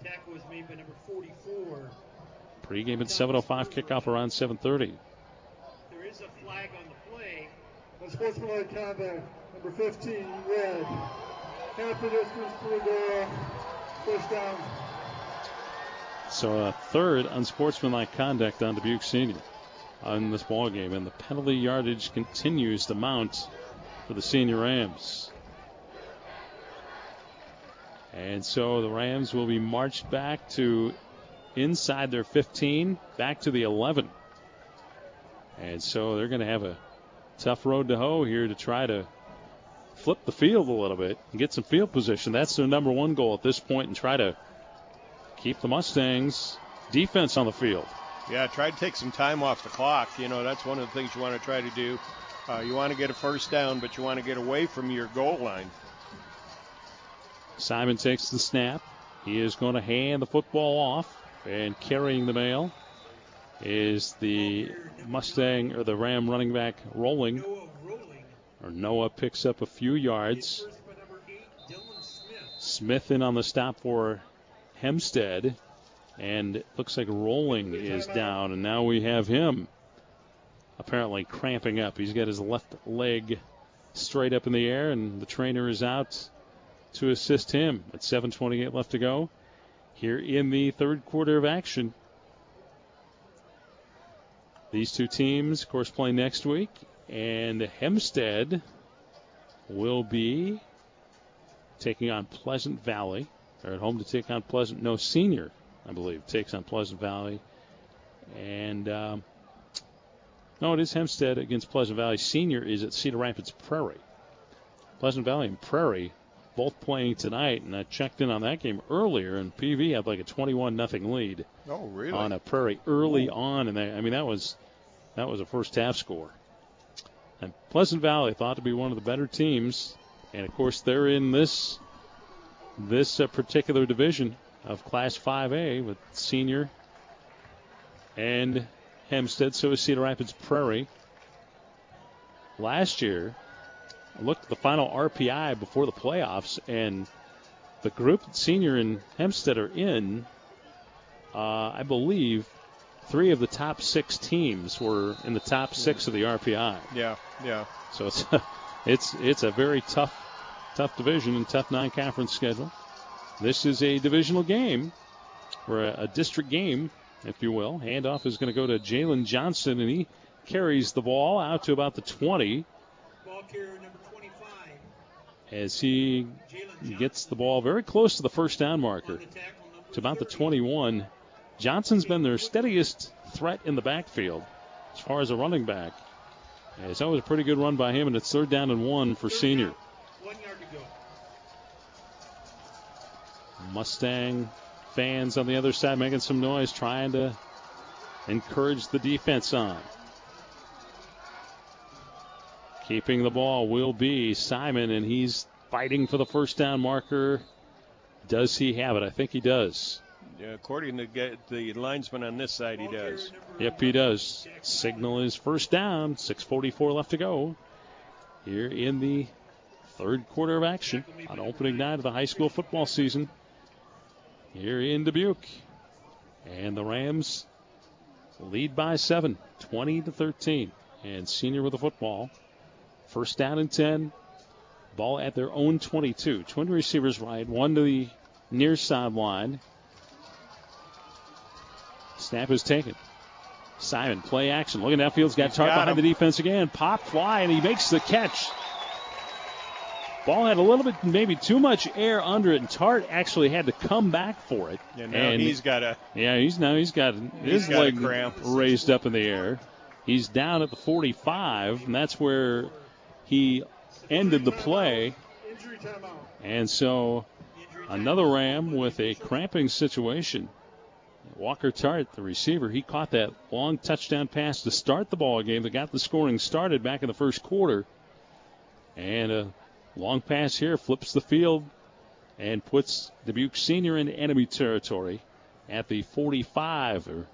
Pre-game at 7:05, kickoff around 7:30. There is a flag on the play. Unsportsmanlike conduct, number 15, red. Half the distance to the goal. First down. So a third unsportsmanlike conduct on Dubuque Senior on this ball game, and the penalty yardage continues to mount for the Senior Rams. And so the Rams will be marched back to inside their 15, back to the 11. And so they're going to have a tough road to hoe here to try to flip the field a little bit and get some field position. That's their number one goal at this point and try to keep the Mustangs defense on the field. Yeah, try to take some time off the clock. You know, that's one of the things you want to try to do. Uh, you want to get a first down, but you want to get away from your goal line. Simon takes the snap. He is going to hand the football off, and carrying the mail is the Mustang or the Ram running back rolling. Or Noah picks up a few yards. Smith in on the stop for Hempstead. And it looks like Rolling is down, and now we have him apparently cramping up. He's got his left leg straight up in the air, and the trainer is out to assist him. At 7:28 left to go, here in the third quarter of action. These two teams, of course, play next week, and Hempstead will be taking on Pleasant Valley. They're at home to take on Pleasant. No, Senior, I believe, takes on Pleasant Valley. And, um, no, it is Hempstead against Pleasant Valley. Senior is at Cedar Rapids Prairie. Pleasant Valley and Prairie both playing tonight, and I checked in on that game earlier, and PV had like a 21 nothing lead. Oh, really? On a Prairie early on, and they, I mean that was that was a first half score. And Pleasant Valley thought to be one of the better teams, and of course they're in this this uh, particular division of Class 5A with Senior and Hempstead. So is Cedar Rapids Prairie. Last year, I looked at the final RPI before the playoffs, and the group that Senior and Hempstead are in, uh, I believe, three of the top six teams were in the top six of the RPI. Yeah, yeah. So it's a, it's it's a very tough tough division and tough non-conference schedule. This is a divisional game, or a, a district game, if you will. Handoff is going to go to Jalen Johnson, and he carries the ball out to about the 20 Ball carrier number 25. as he gets the ball very close to the first down marker to about the 21. Johnson's been their steadiest threat in the backfield as far as a running back. As that was a pretty good run by him, and it's third down and one for senior. Mustang fans on the other side making some noise, trying to encourage the defense on. Keeping the ball will be Simon, and he's fighting for the first down marker. Does he have it? I think he does. Yeah, according to the linesman on this side, he does. Yep, he does. Signal is first down. 6:44 left to go. Here in the third quarter of action on opening night of the high school football season. Here in Dubuque, and the Rams lead by seven, 20 to 13. And senior with the football. First down and 10. Ball at their own 22. Twin receivers right, one to the near sideline. Snap is taken. Simon, play action. Looking downfield's got He's Tart got behind him. the defense again. Pop, fly, and he makes the catch. Ball had a little bit, maybe too much air under it, and Tart actually had to come back for it. Yeah, now and he's got a. yeah, he's now he's got his got leg cramp. raised up in the air. He's down at the 45, and that's where he ended the play. Injury timeout. And so another Ram with a cramping situation. Walker Tart, the receiver, he caught that long touchdown pass to start the ball game that got the scoring started back in the first quarter. And a long pass here flips the field and puts Dubuque Senior in enemy territory at the 45. They're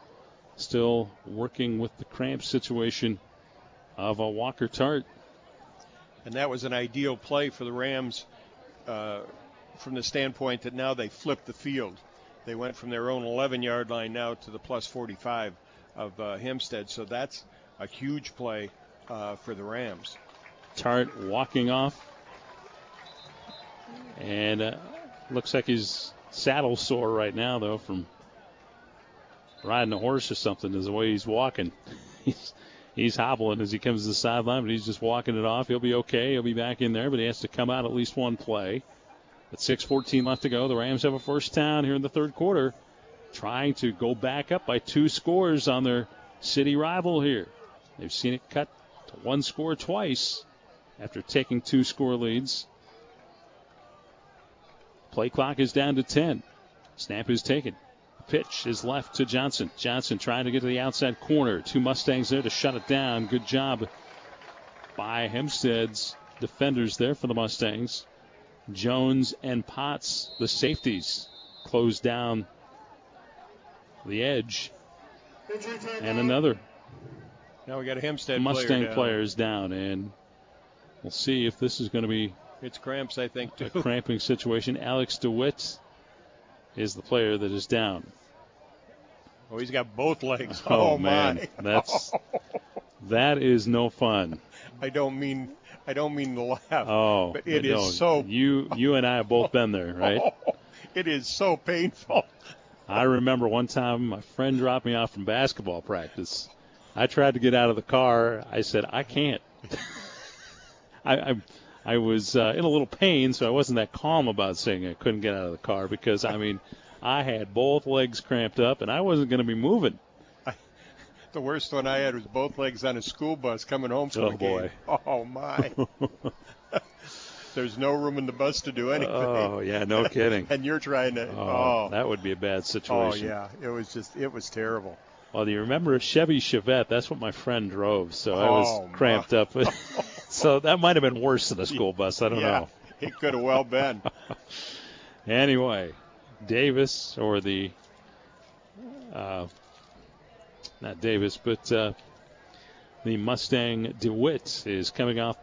still working with the cramp situation of a Walker Tart. And that was an ideal play for the Rams uh, from the standpoint that now they flipped the field. They went from their own 11 yard line now to the plus 45 of uh, Hempstead. So that's a huge play uh, for the Rams. Tart walking off. And uh, looks like he's saddle sore right now, though, from riding a horse or something, is the way he's walking. he's, he's hobbling as he comes to the sideline, but he's just walking it off. He'll be okay. He'll be back in there, but he has to come out at least one play. With 6.14 left to go, the Rams have a first down here in the third quarter, trying to go back up by two scores on their city rival here. They've seen it cut to one score twice after taking two score leads. Play clock is down to 10. Snap is taken. Pitch is left to Johnson. Johnson trying to get to the outside corner. Two Mustangs there to shut it down. Good job by Hempstead's defenders there for the Mustangs. Jones and Potts, the safeties, close down the edge. And another. Now we got a Hempstead Mustang player down. players down, and we'll see if this is going to be It's cramps, I think, too. a cramping situation. Alex DeWitt is the player that is down. Oh, he's got both legs. Oh, Oh, man, my. that's that is no fun. I don't mean I don't mean to laugh. Oh, but it no, is so You you and I have both been there, right? Oh, it is so painful. I remember one time my friend dropped me off from basketball practice. I tried to get out of the car. I said I can't. I, I I was uh, in a little pain, so I wasn't that calm about saying I couldn't get out of the car because I mean I had both legs cramped up and I wasn't going to be moving. The worst one I had was both legs on a school bus coming home from Oh, a game. boy. Oh my. There's no room in the bus to do anything. Oh yeah, no kidding. and you're trying to. Oh, Oh, that would be a bad situation. oh yeah. It was just. It was terrible. Well, do you remember a Chevy Chevette? That's what my friend drove, so I Oh, was cramped up. So that might have been worse than a school bus. I don't yeah, know. It could have well been. Anyway, Davis or the uh, not Davis, but uh, the Mustang DeWitt is coming off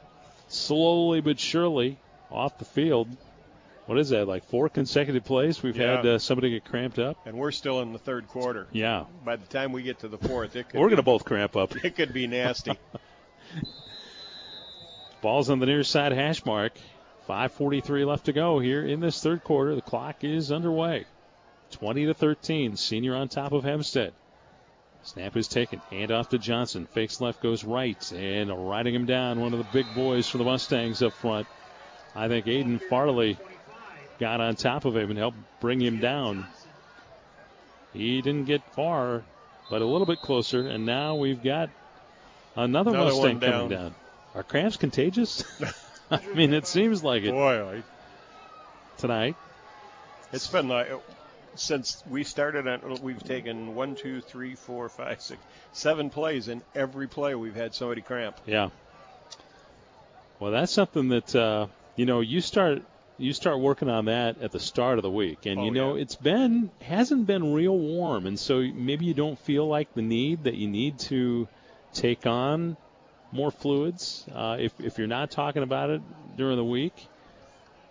slowly but surely off the field. What is that? Like four consecutive plays we've Yeah. had uh, somebody get cramped up. and we're still in the third quarter. Yeah, By the time we get to the fourth, it could we're going to both cramp up. It could be nasty. Ball's on the near side hash mark. 5:43 left to go here in this third quarter. The clock is underway. 20 to 13. Senior on top of Hempstead. Snap is taken. Hand off to Johnson. Fakes left, goes right, and riding him down. One of the big boys for the Mustangs up front. I think Aiden Farley got on top of him and helped bring him down. He didn't get far, but a little bit closer. And now we've got another, Another Mustang one coming down. Are cramps contagious? I mean, it seems like it Boy, I- tonight. it's been like since we started on. We've taken one, two, three, four, five, six, seven plays, and every play we've had somebody cramp. Yeah. Well, that's something that uh, you know you start you start working on that at the start of the week, and Oh, you know it's been hasn't been real warm, and so maybe you don't feel like the need that you need to take on more fluids uh, if if you're not talking about it during the week.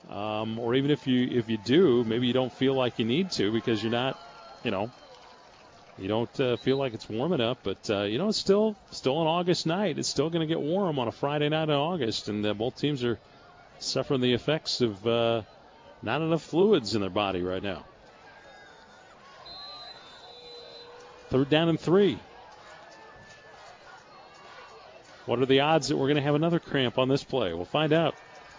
Um, or even if you if you do, maybe you don't feel like you need to because you're not, you know, you don't uh, feel like it's warm enough. But uh, you know, it's still still an August night. It's still going to get warm on a Friday night in August, and both teams are suffering the effects of not enough fluids in their body right now. Third down and three. What are the odds that we're going to have another cramp on this play? We'll find out.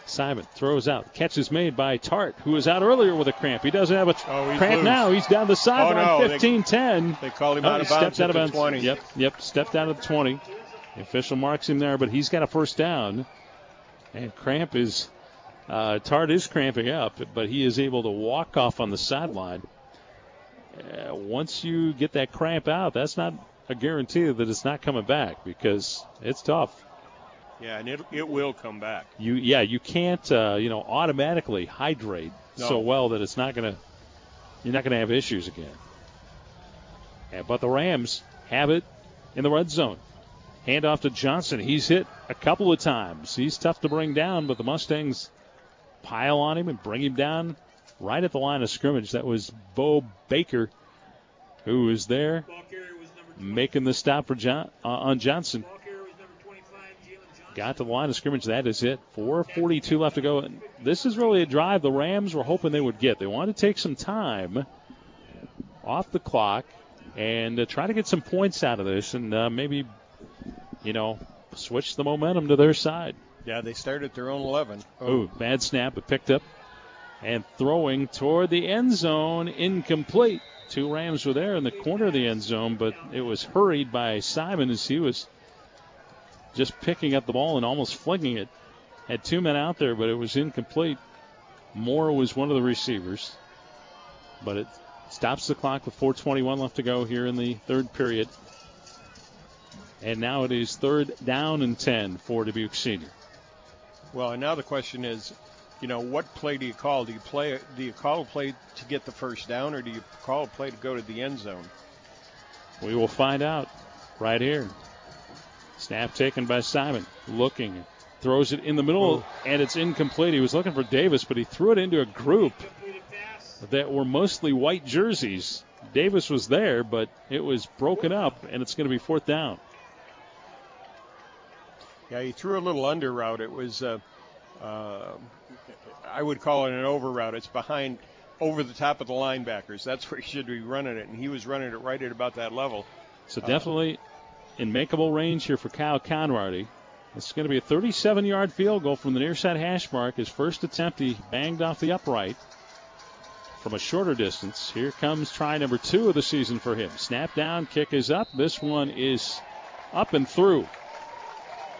Simon throws out. Catch is made by Tart, who was out earlier with a cramp. He doesn't have a Oh, cramp loose. now. He's down the sideline, Oh, no, 15 10. They call him Oh, out of bounds out at of the bounds. 20. Yep, yep, stepped out of the 20. The official marks him there, but he's got a first down. And cramp is, uh, Tart is cramping up, but he is able to walk off on the sideline. uh, once you get that cramp out, that's not a guarantee that it's not coming back because it's tough. Yeah, and it it will come back. You yeah, you can't uh, you know automatically hydrate No. so well that it's not gonna you're not gonna have issues again. Yeah, but the Rams have it in the red zone. Hand off to Johnson. He's hit a couple of times. He's tough to bring down, but the Mustangs pile on him and bring him down right at the line of scrimmage. That was Bo Baker who was there making the stop for John, uh, on Johnson. Got to the line of scrimmage. That is it. 4:42 left to go. And This is really a drive the Rams were hoping they would get. They wanted to take some time off the clock and uh, try to get some points out of this, and uh, maybe, you know, switch the momentum to their side. Yeah, they start at their own 11. Oh, bad snap, but picked up and throwing toward the end zone, incomplete. Two Rams were there in the corner of the end zone, but it was hurried by Simon as he was just picking up the ball and almost flinging it. Had two men out there, but it was incomplete. Moore was one of the receivers, but it stops the clock with 4:21 left to go here in the third period. And now it is third down and 10 for Dubuque Senior. Well, and now the question is, you know, what play do you call? Do you play? Do you call a play to get the first down, or do you call a play to go to the end zone? We will find out right here. Snap taken by Simon. Looking. Throws it in the middle, and it's incomplete. He was looking for Davis, but he threw it into a group that were mostly white jerseys. Davis was there, but it was broken up, and it's going to be fourth down. Yeah, he threw a little under route. It was, uh, uh, I would call it an over route. It's behind, over the top of the linebackers. That's where he should be running it, and he was running it right at about that level. So definitely in makeable range here for Kyle Conrady. It's going to be a 37 yard field goal from the near side hash mark. His first attempt, he banged off the upright from a shorter distance. Here comes try number two of the season for him. Snap down, kick is up. This one is up and through.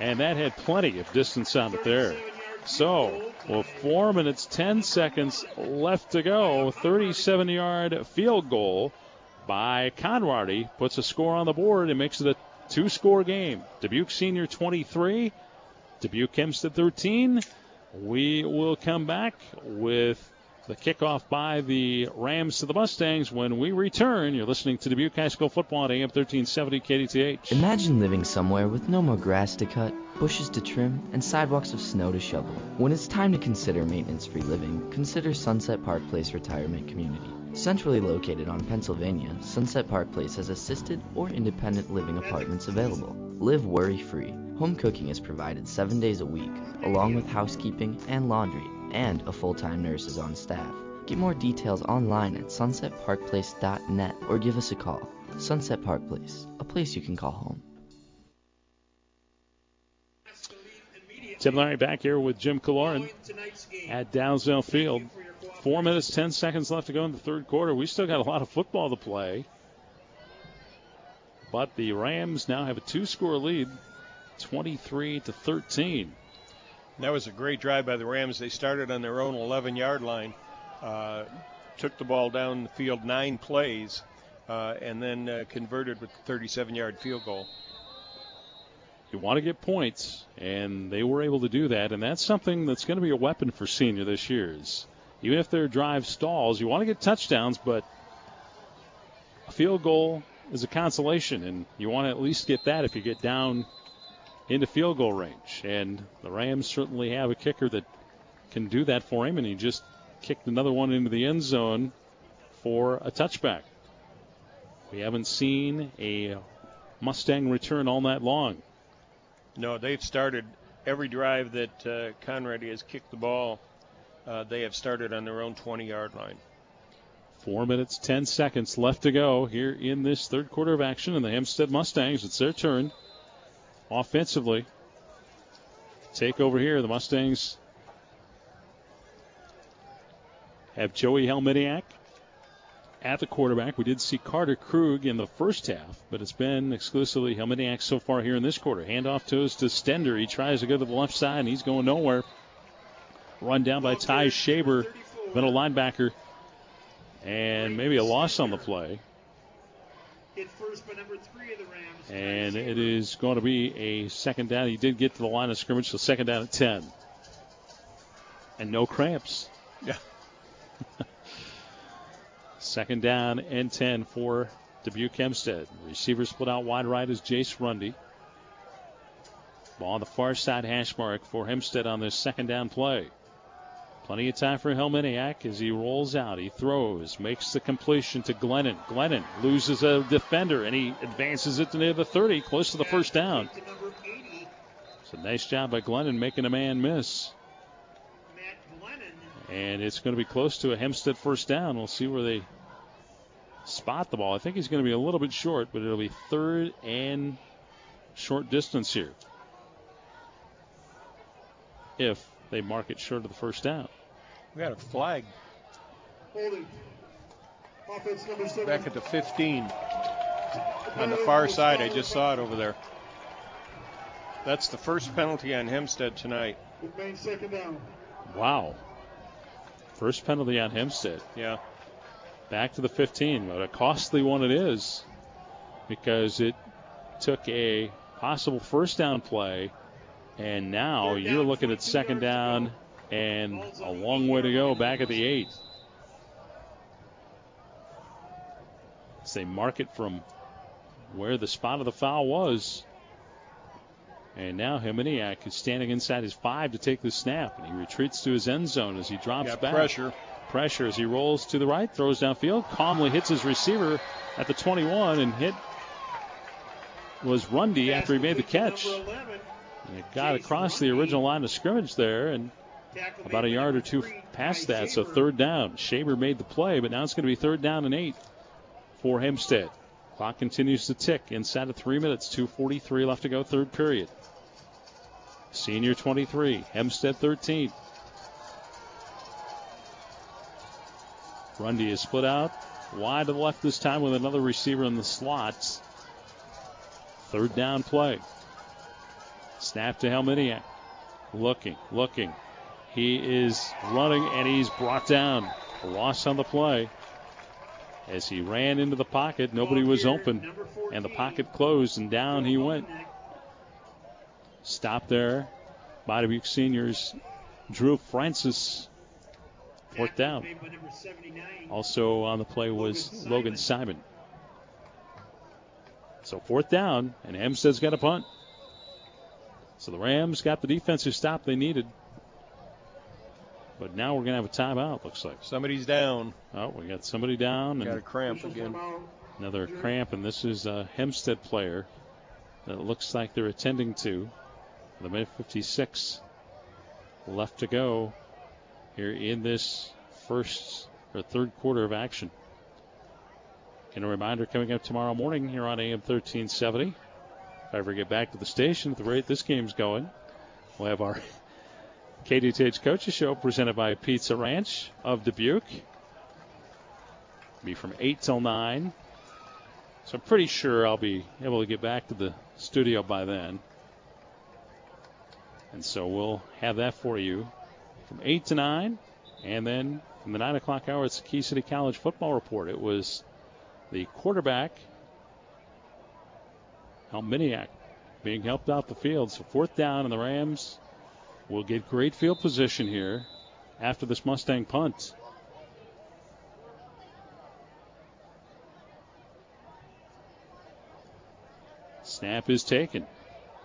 And that had plenty of distance on it there. So, with four minutes, 10 seconds left to go, 37 yard field goal by Conrady puts a score on the board and makes it a two score game. Dubuque Senior 23, Dubuque Hempstead 13. We will come back with the kickoff by the Rams to the Mustangs when we return. You're listening to Dubuque High School football at AM 1370 KDTH. Imagine living somewhere with no more grass to cut, bushes to trim, and sidewalks of snow to shovel. When it's time to consider maintenance-free living, consider Sunset Park Place Retirement Community. Centrally located on Pennsylvania, Sunset Park Place has assisted or independent living apartments available. Live worry-free. Home cooking is provided seven days a week, along with housekeeping and laundry, and a full-time nurse is on staff. Get more details online at sunsetparkplace.net or give us a call. Sunset Park Place, a place you can call home. Tim Larry back here with Jim Cloran at Dalzell Field. Four minutes, ten seconds left to go in the third quarter. We still got a lot of football to play. But the Rams now have a two score lead, 23 to 13. That was a great drive by the Rams. They started on their own 11 yard line, uh, took the ball down the field nine plays, uh, and then uh, converted with a 37 yard field goal. You want to get points, and they were able to do that, and that's something that's going to be a weapon for senior this year. Even if their drive stalls, you want to get touchdowns, but a field goal is a consolation, and you want to at least get that if you get down into field goal range. And the Rams certainly have a kicker that can do that for him, and he just kicked another one into the end zone for a touchback. We haven't seen a Mustang return all night long. No, they've started every drive that uh, Conrady has kicked the ball. Uh, they have started on their own 20 yard line. Four minutes, 10 seconds left to go here in this third quarter of action. And the Hempstead Mustangs, it's their turn offensively. Take over here. The Mustangs have Joey Helminiak at the quarterback. We did see Carter Krug in the first half, but it's been exclusively Helminiak so far here in this quarter. Handoff to us to Stender. He tries to go to the left side, and he's going nowhere. Run down by Ty Shaber, middle linebacker and maybe a loss on the play. Hit first by number three of the Rams. And it is going to be a second down. He did get to the line of scrimmage, so second down at 10. And no cramps. Yeah. second down and 10 for Dubuque Hempstead. Receiver split out wide right is Jace Rundy. Ball on the far side hash mark for Hempstead on this second down play. Plenty of time for Helminiak as he rolls out. He throws, makes the completion to Glennon. Glennon loses a defender and he advances it to near the 30, close to the first down. It's a nice job by Glennon making a man miss. And it's going to be close to a Hempstead first down. We'll see where they spot the ball. I think he's going to be a little bit short, but it'll be third and short distance here. If they mark it short of the first down. We got a flag. Holding. Offense number seven. Back at the 15. On the far side, I just saw it over there. That's the first penalty on Hempstead tonight. Main second down. Wow. First penalty on Hempstead. Yeah. Back to the 15, but a costly one it is because it took a possible first down play, and now you're looking at second down and a long way to go back at the eight. They mark it from where the spot of the foul was. And now Helminiak is standing inside his five to take the snap, and he retreats to his end zone as he drops Got back. pressure. Pressure as he rolls to the right, throws downfield, calmly hits his receiver at the 21, and hit was Rundy after he made the catch. And it got across the original line of scrimmage there, and about a yard or two past that. So third down. Shaver made the play, but now it's going to be third down and eight for Hempstead. Clock continues to tick inside of three minutes. 2.43 left to go, third period. Senior 23, Hempstead 13. Grundy is split out wide to the left this time with another receiver in the slots. Third down play. Snap to Helminiak. Looking, looking. He is running and he's brought down. Loss on the play. As he ran into the pocket, nobody was open. And the pocket closed and down he went. Stop there by Dubuque Seniors. Drew Francis. Fourth down. Also on the play was Logan Simon. So fourth down, and Hempstead's got a punt. So the Rams got the defensive stop they needed. But now we're going to have a timeout, looks like. Somebody's down. Oh, we got somebody down. Got a cramp again. another cramp, and this is a Hempstead player that looks like they're attending to. The minute 56 left to go here in this first or third quarter of action. And a reminder coming up tomorrow morning here on AM 1370. If I ever get back to the station at the rate this game's going, we'll have our KDTH Coaches Show presented by Pizza Ranch of Dubuque. Be from 8 till 9. So I'm pretty sure I'll be able to get back to the studio by then. And so we'll have that for you from 8 to 9. And then from the 9 o'clock hour, it's the Key City College football report. It was the quarterback, Helminiak, being helped out the field. So fourth down, and the Rams will get great field position here after this Mustang punt. Snap is taken.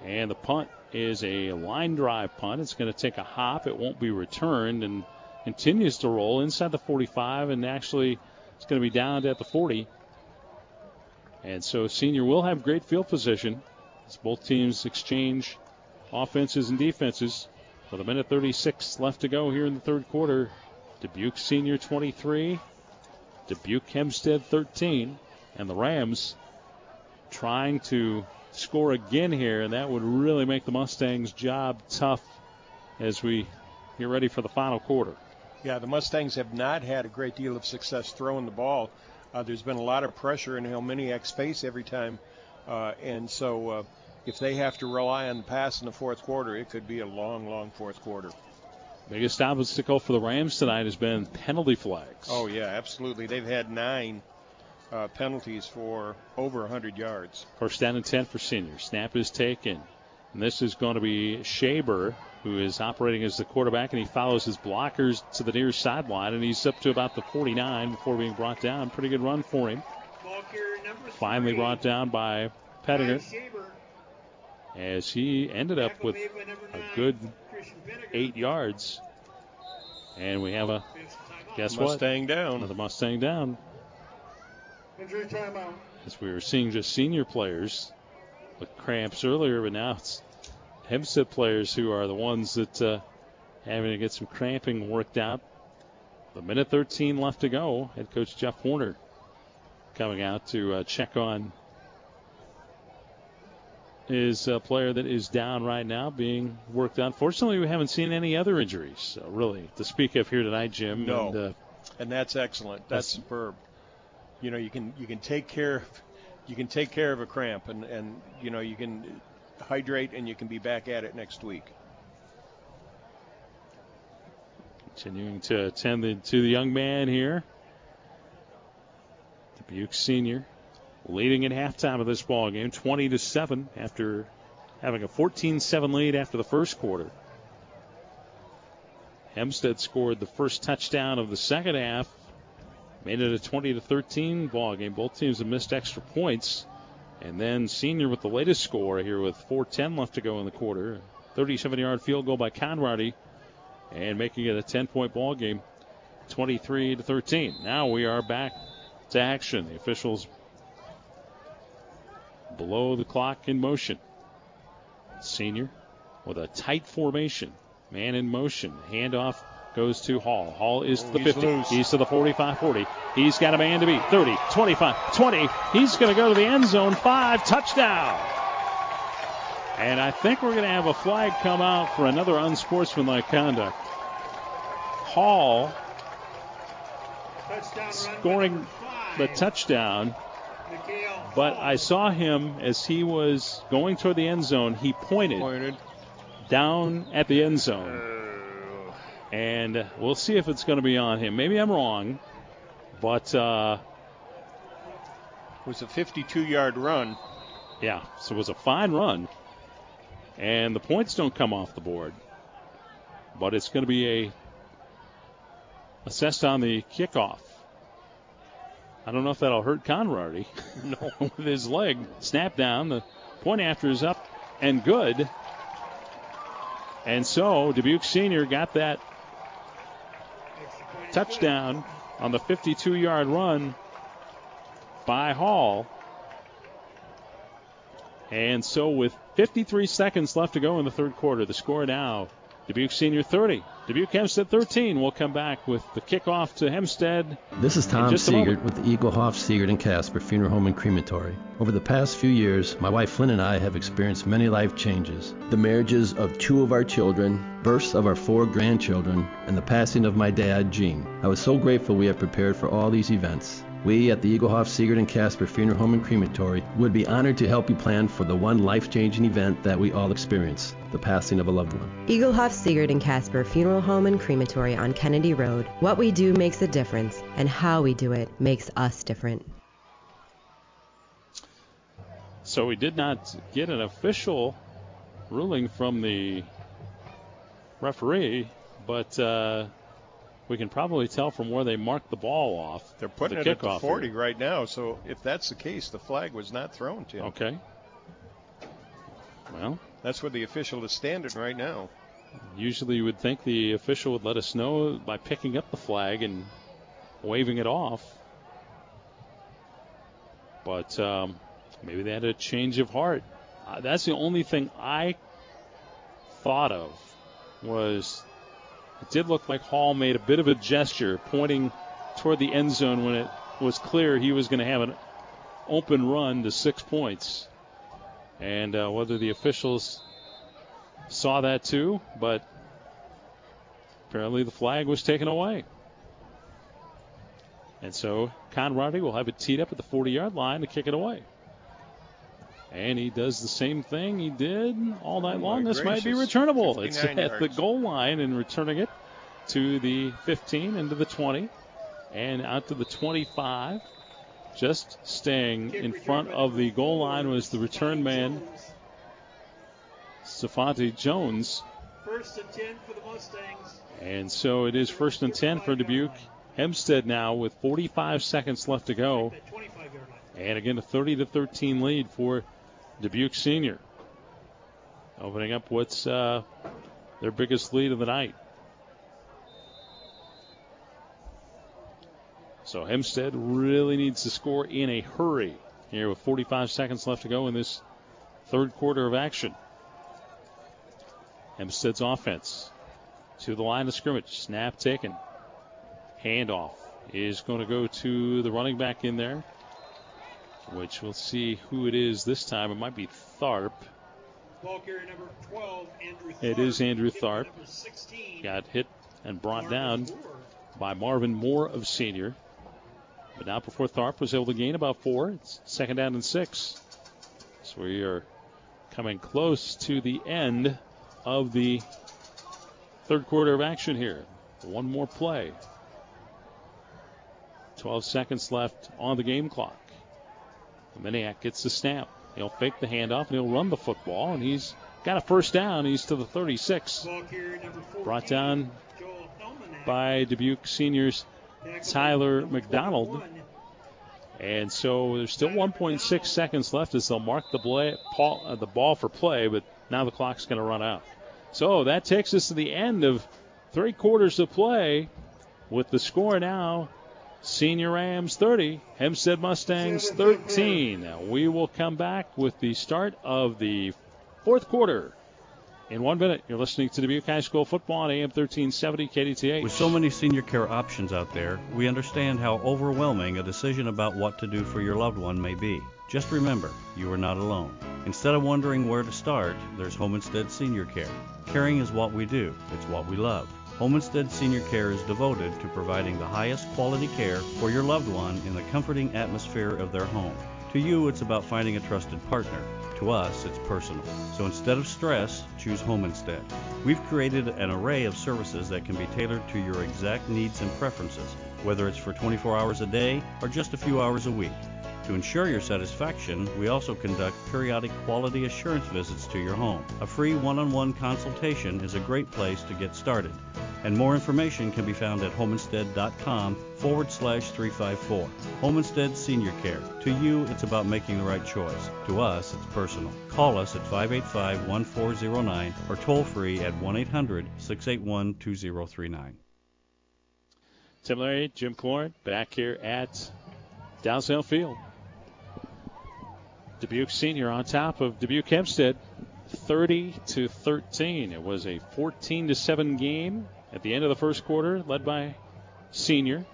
And the punt is a line drive punt. It's going to take a hop. It won't be returned and continues to roll inside the 45 and actually it's going to be down at the 40. And so senior will have great field position as both teams exchange offenses and defenses. With a minute 36 left to go here in the third quarter. Dubuque senior 23, Dubuque Hempstead 13, and the Rams trying to score again here, and that would really make the Mustangs' job tough as we get ready for the final quarter. Yeah, the Mustangs have not had a great deal of success throwing the ball. Uh, there's been a lot of pressure in Helminiak's face every time, uh, and so uh, if they have to rely on the pass in the fourth quarter, it could be a long, long fourth quarter. Biggest obstacle for the Rams tonight has been penalty flags. Oh yeah, absolutely. They've had nine uh, penalties for over 100 yards. First down and 10 for senior. Snap is taken. And this is going to be Shaber, who is operating as the quarterback, and he follows his blockers to the near sideline, and he's up to about the 49 before being brought down. Pretty good run for him. Finally brought down by Pettinger as he ended up with a good eight yards. And we have a guess Mustang what? Mustang down. Another Mustang down. Injury timeout. As we were seeing just senior players with cramps earlier, but now it's Hempstead players who are the ones that uh, having to get some cramping worked out. The minute 13 left to go. Head coach Jeff Horner coming out to uh, check on his a player that is down right now, being worked on. Fortunately, we haven't seen any other injuries, so really, to speak of here tonight, Jim. No, and, uh, and that's excellent. That's, that's superb. You know, you can you can take care of you can take care of a cramp, and and you know you can hydrate, and you can be back at it next week. Continuing to attend the, to the young man here. Dubuque senior leading at halftime of this ball game, 20 to 7 after having a 14-7 lead after the first quarter. Hempstead scored the first touchdown of the second half, made it a 20 to 13 ball game. Both teams have missed extra points, and then senior with the latest score here with 4:10 left to go in the quarter, 37-yard field goal by Conrady, and making it a 10-point ball game, 23 to 13. Now we are back to action. The officials below the clock in motion. Senior with a tight formation. Man in motion. Handoff goes to Hall. Hall is oh, the 50. Loose. He's to the 45 40. He's got a man to beat. 30, 25, 20. He's going to go to the end zone. Five. Touchdown. And I think we're going to have a flag come out for another unsportsmanlike conduct. Hall scoring the touchdown. But I saw him as he was going toward the end zone. He pointed, pointed. down at the end zone. And we'll see if it's going to be on him. Maybe I'm wrong, but uh, it was a 52-yard run. Yeah, so it was a fine run, and the points don't come off the board. But it's going to be a assessed on the kickoff. I don't know if that'll hurt Conrady. no, with his leg snap down. The point after is up and good. And so Dubuque Senior got that touchdown on the 52 yard run by Hall. And so with 53 seconds left to go in the third quarter, the score now Dubuque Senior 30. Dubuque Hempstead 13. We'll come back with the kickoff to Hempstead. This is Tom Siegert with the Egelhof, Siegert, and Casper Funeral Home and Crematory. Over the past few years, my wife Flynn and I have experienced many life changes. The marriages of two of our children, births of our four grandchildren, and the passing of my dad, Gene. I was so grateful we have prepared for all these events. We at the Egelhof, Siegert, and Casper Funeral Home and Crematory would be honored to help you plan for the one life-changing event that we all experience, the passing of a loved one. Egelhof, Siegert, and Casper Funeral Home and Crematory on Kennedy Road. What we do makes a difference, and how we do it makes us different. So we did not get an official ruling from the referee, but uh, we can probably tell from where they marked the ball off. They're putting the it at the 40 here. right now, so if that's the case, the flag was not thrown, Tim. Okay. Well, that's where the official is standing right now. Usually you would think the official would let us know by picking up the flag and waving it off. But um, maybe they had a change of heart. Uh, that's the only thing I thought of was it did look like Hall made a bit of a gesture pointing toward the end zone when it was clear he was going to have an open run to six points. And uh, whether the officials saw that too, but apparently the flag was taken away. And so Conrady will have it teed up at the 40 yard line to kick it away. And he does the same thing he did all night Oh, long. This might be returnable. It's 59 at the goal line and returning it to the 15 into the 20 and out to the 25. Just staying in front of the goal line was the return man, Stefante Jones. First and 10 for the Mustangs. And so it is first and 10 for Dubuque. Hempstead now with 45 seconds left to go. That 25 yard line. And again, a 30 to 13 lead for Dubuque Senior. Opening up what's uh, their biggest lead of the night. So Hempstead really needs to score in a hurry here with 45 seconds left to go in this third quarter of action. Hempstead's offense to the line of scrimmage. Snap taken. Handoff is going to go to the running back in there, which we'll see who it is this time. It might be Tharp. Ball carrier number 12, Andrew Tharp. is Andrew Tharp. 16. Got hit and brought down by Marvin Moore of senior. But now before Tharp was able to gain about four, it's second down and six. So we are coming close to the end of the third quarter of action here. One more play. 12 seconds left on the game clock. Miniac gets the snap. He'll fake the handoff and he'll run the football, and he's got a first down. He's to the 36. Ball carrier number 14, Brought down by Dubuque seniors Tyler McDonald. And so there's still 1.6 seconds left as they'll mark the, play, uh, the ball for play, but now the clock's going to run out. So that takes us to the end of three quarters of play with the score now Senior Rams 30, Hempstead Mustangs 13. We will come back with the start of the fourth quarter. In one minute, you're listening to Dubuque High School football on AM 1370 KDTH. With so many senior care options out there, we understand how overwhelming a decision about what to do for your loved one may be. Just remember, you are not alone. Instead of wondering where to start, there's Home Instead Senior Care. Caring is what we do, it's what we love. Home Instead Senior Care is devoted to providing the highest quality care for your loved one in the comforting atmosphere of their home. To you, it's about finding a trusted partner. To us, it's personal. So instead of stress, choose home instead. We've created an array of services that can be tailored to your exact needs and preferences, whether it's for 24 hours a day or just a few hours a week. To ensure your satisfaction, we also conduct periodic quality assurance visits to your home. A free one on one consultation is a great place to get started, and more information can be found at homeinstead.com forward slash 354. Home Instead Senior Care. To you, it's about making the right choice. To us, it's personal. Call us at 585 1409 or toll free at 1 800 681 2039. Tim Larry, Jim Cloran back here at Dalzell Field. Dubuque Senior on top of Dubuque Hempstead, 30 to 13. It was a 14 to 7 game at the end of the first quarter, led by Senior.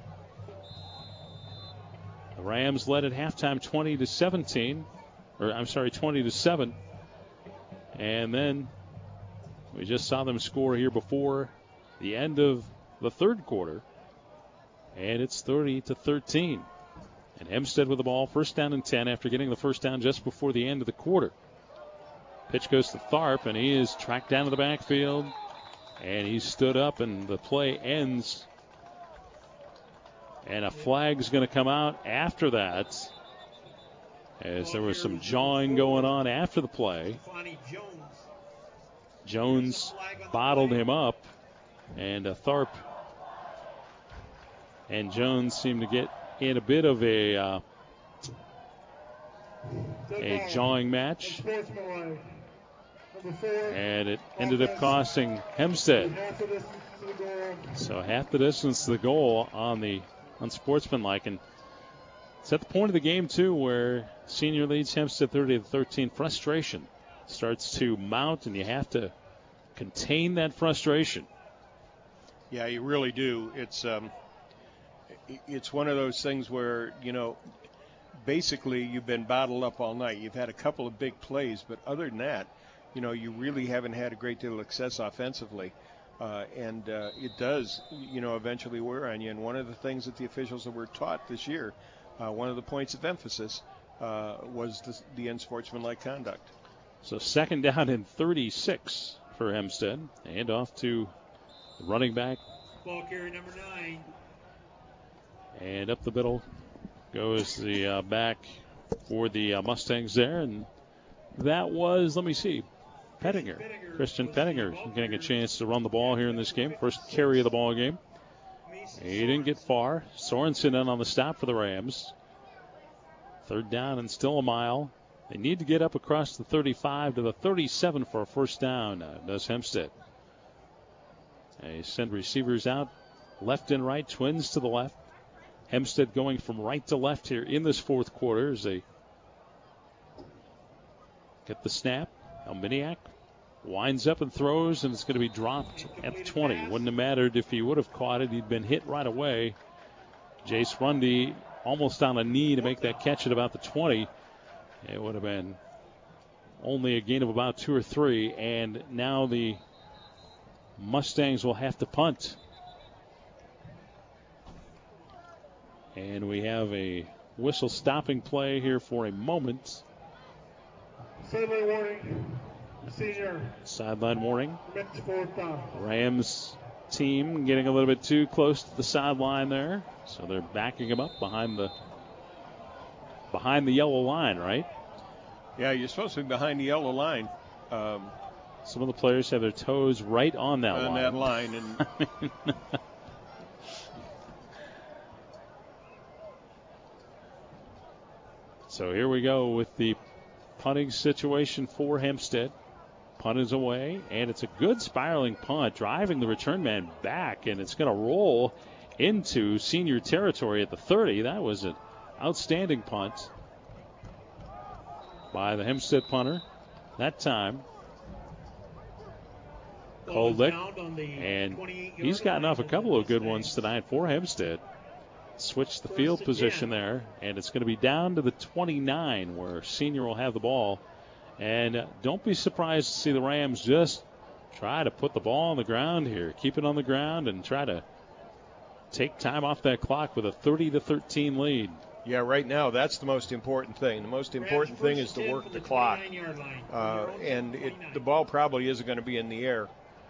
The Rams led at halftime 20 to 17, or I'm sorry, 20 to 7. And then we just saw them score here before the end of the third quarter. And it's 30 to 13. And Hempstead with the ball, first down and 10 after getting the first down just before the end of the quarter. Pitch goes to Tharp, and he is tracked down to the backfield. And he stood up, and the play ends. And a flag's going to come out after that. As there was some jawing going on after the play. Jones. Bottled him up, and Tharp and Jones seemed to get in a bit of a uh, a jawing match, Unsportsmanlike. Number four. and it ended up costing Hempstead. Half of this to the goal. So half the distance to the goal on the unsportsmanlike, and it's at the point of the game too where senior leads Hempstead 30 to 13. Frustration starts to mount, and you have to contain that frustration. Yeah, you really do. It's um, i- it's one of those things where you know, basically you've been bottled up all night. You've had a couple of big plays, but other than that, you know, you really haven't had a great deal of success offensively. Uh, and uh, it does, you know, eventually wear on you. And one of the things that the officials that were taught this year, uh, one of the points of emphasis uh, was the, the unsportsmanlike conduct. So second down and 36 for Hempstead. And off to the running back. Ball carrier number nine. And up the middle goes the uh, back for the uh, Mustangs there. And that was, let me see, Pettinger. Christian Pettinger getting a chance to run the ball here in this game. First carry of the ball game. He didn't get far. Sorensen in on the stop for the Rams. Third down and still a mile. They need to get up across the 35 to the 37 for a first down, uh, does Hempstead. They send receivers out left and right, twins to the left. Hempstead going from right to left here in this fourth quarter as they get the snap. Helminiak winds up and throws, and it's going to be dropped at the 20. Wouldn't have mattered if he would have caught it. He'd been hit right away. Jace Rundy almost on a knee to make that catch at about the 20. It would have been only a gain of about two or three, and now the Mustangs will have to punt. And we have a whistle stopping play here for a moment. Sideline warning. Senior. Sideline warning. Rams team getting a little bit too close to the sideline there, so they're backing him up behind the behind the yellow line, right? Yeah, you're supposed to be behind the yellow line. Um, Some of the players have their toes right on that on line. that line, and so here we go with the punting situation for Hempstead. Punt is away, and it's a good spiraling punt, driving the return man back, and it's going to roll into senior territory at the 30. That was an outstanding punt by the Hempstead punter that time. Koldick, and he's gotten off a couple of good ones tonight for Hempstead. Switched the field position there, and it's going to be down to the 29 where senior will have the ball. And don't be surprised to see the Rams just try to put the ball on the ground here, keep it on the ground, and try to take time off that clock with a 30 to 13 lead. yeah, right now that's the most important thing. The most important thing is to work the clock, uh, and it, the ball probably isn't going to be in the air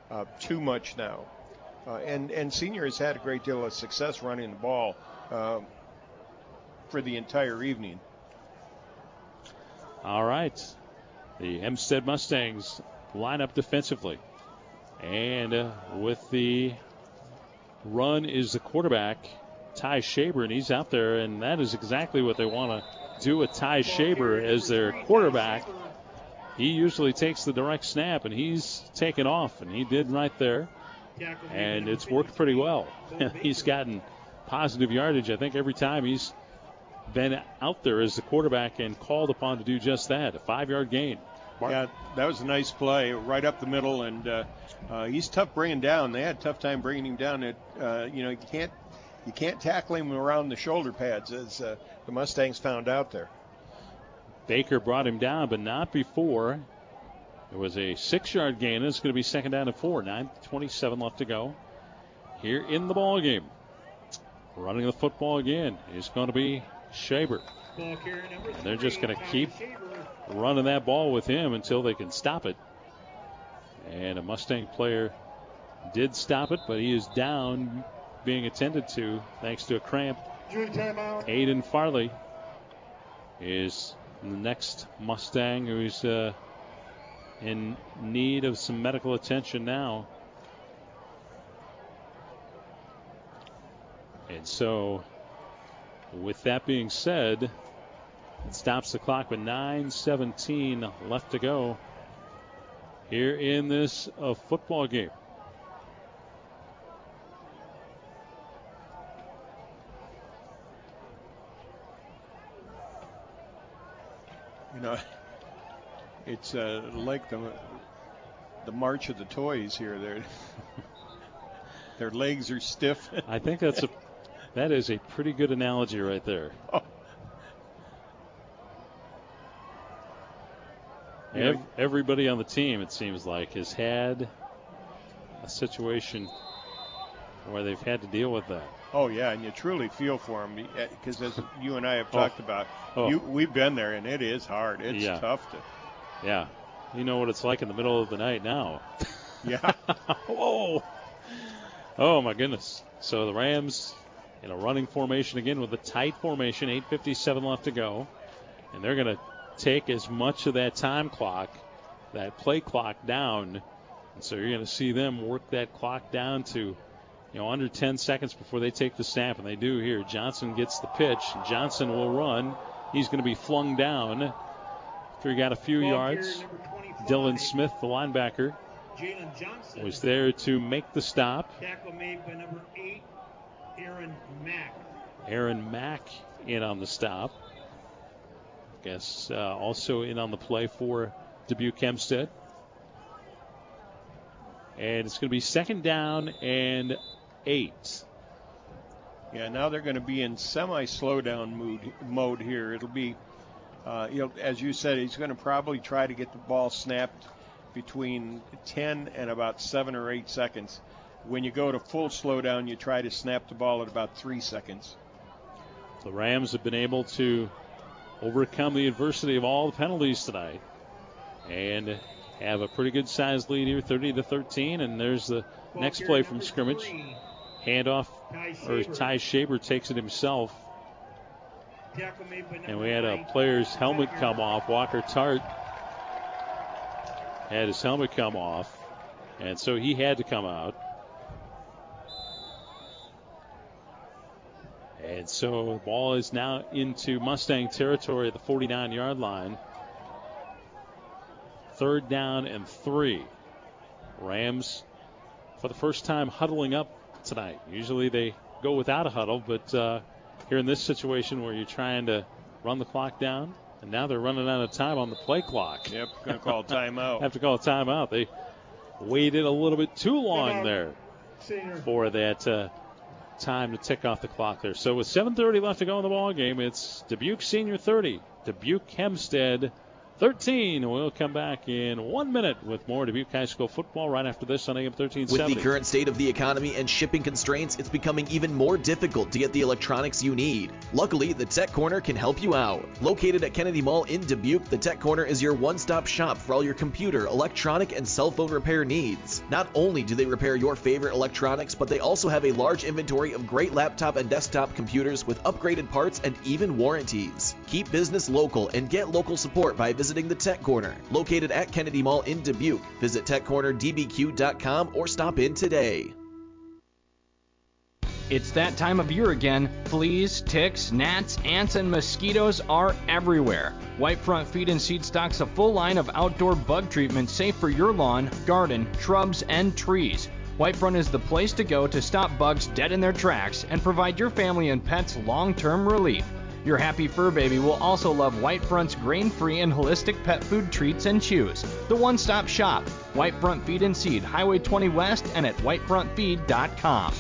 uh, too much now. Uh, and and senior has had a great deal of success running the ball um, for the entire evening. All right. The Hempstead Mustangs line up defensively. And uh, with the run is the quarterback, Ty Shaber, and he's out there, and that is exactly what they want to do with Ty Shaber as their quarterback. He usually takes the direct snap, and he's taken off, and he did right there. And it's worked pretty well. he's gotten positive yardage, I think, every time he's been out there as the quarterback and called upon to do just that a five yard gain. Mark? Yeah, that was a nice play right up the middle, and uh, uh, he's tough bringing down. They had a tough time bringing him down. It, uh, you know, you can't you can't tackle him around the shoulder pads, as uh, the Mustangs found out there. Baker brought him down, but not before. It was a six yard gain. It's going to be second down and four. 9.27 left to go here in the ball game. Running the football again is going to be And they're just going to keep running that ball with him until they can stop it. And a Mustang player did stop it, but he is down being attended to thanks to a cramp. Aiden Farley is the next Mustang who's uh, in need of some medical attention now. And so, with that being said, it stops the clock with 9:17 left to go here in this uh, football game. You know, it's uh, like the the march of the toys here. Their their legs are stiff. I think that's a that is a pretty good analogy right there. Yeah. Ev- everybody on the team, it seems like, has had a situation where they've had to deal with that. Oh yeah, and you truly feel for them because eh, as you and I have oh. talked oh. about, oh. you, we've been there and it is hard. It's yeah. tough to. Yeah, you know what it's like in the middle of the night now. Yeah. Whoa. Oh my goodness. So the Rams in a running formation again with a tight formation, 8:57 left to go, and they're going to take as much of that time clock, that play clock down. And so you're going to see them work that clock down to you know, under 10 seconds before they take the snap, and they do here. Johnson gets the pitch. Johnson will run. He's going to be flung down. After he got a few yards, Dylan Smith, the linebacker, was there to make the stop. Tackle made by number eight, Aaron Mack. Aaron Mack in on the stop. Guess uh, also in on the play for Dubuque Hempstead. And it's going to be second down and eight. Yeah, now they're going to be in semi slowdown mood mode here. It'll be, uh, you know, as you said, he's going to probably try to get the ball snapped between 10 and about seven or eight seconds. When you go to full slowdown, you try to snap the ball at about three seconds. The Rams have been able to overcome the adversity of all the penalties tonight and have a pretty good sized lead here, 30 to 13. And there's the next play from scrimmage. Handoff, or Ty Shaber takes it himself. And we had a player's helmet come off. Walker Tart had his helmet come off. And so he had to come out. And so the ball is now into Mustang territory at the 49 yard line. Third down and three. Rams, for the first time, huddling up tonight. Usually they go without a huddle, but uh, here in this situation where you're trying to run the clock down, and now they're running out of time on the play clock. Yep, going to call timeout. Have to call a timeout. They waited a little bit too long there for that uh, time to tick off the clock there. So with 7:30 left to go in the ball game, it's Dubuque Senior 30, Dubuque Hempstead 13. We'll come back in one minute with more Dubuque High School football right after this on AM 1370. With the current state of the economy and shipping constraints, it's becoming even more difficult to get the electronics you need. Luckily, the Tech Corner can help you out. Located at Kennedy Mall in Dubuque, the Tech Corner is your one-stop shop for all your computer, electronic, and cell phone repair needs. Not only do they repair your favorite electronics, but they also have a large inventory of great laptop and desktop computers with upgraded parts and even warranties. Keep business local and get local support by visiting visiting the Tech Corner, located at Kennedy Mall in Dubuque. Visit techcornerdbq.com or stop in today. It's that time of year again. Fleas, ticks, gnats, ants, and mosquitoes are everywhere. Whitefront Feed and Seed stocks a full line of outdoor bug treatment safe for your lawn, garden, shrubs, and trees. Whitefront is the place to go to stop bugs dead in their tracks and provide your family and pets long term relief. Your happy fur baby will also love Whitefront's grain free and holistic pet food treats and chews. The one stop shop, Whitefront Feed and Seed, Highway 20 West, and at whitefrontfeed.com.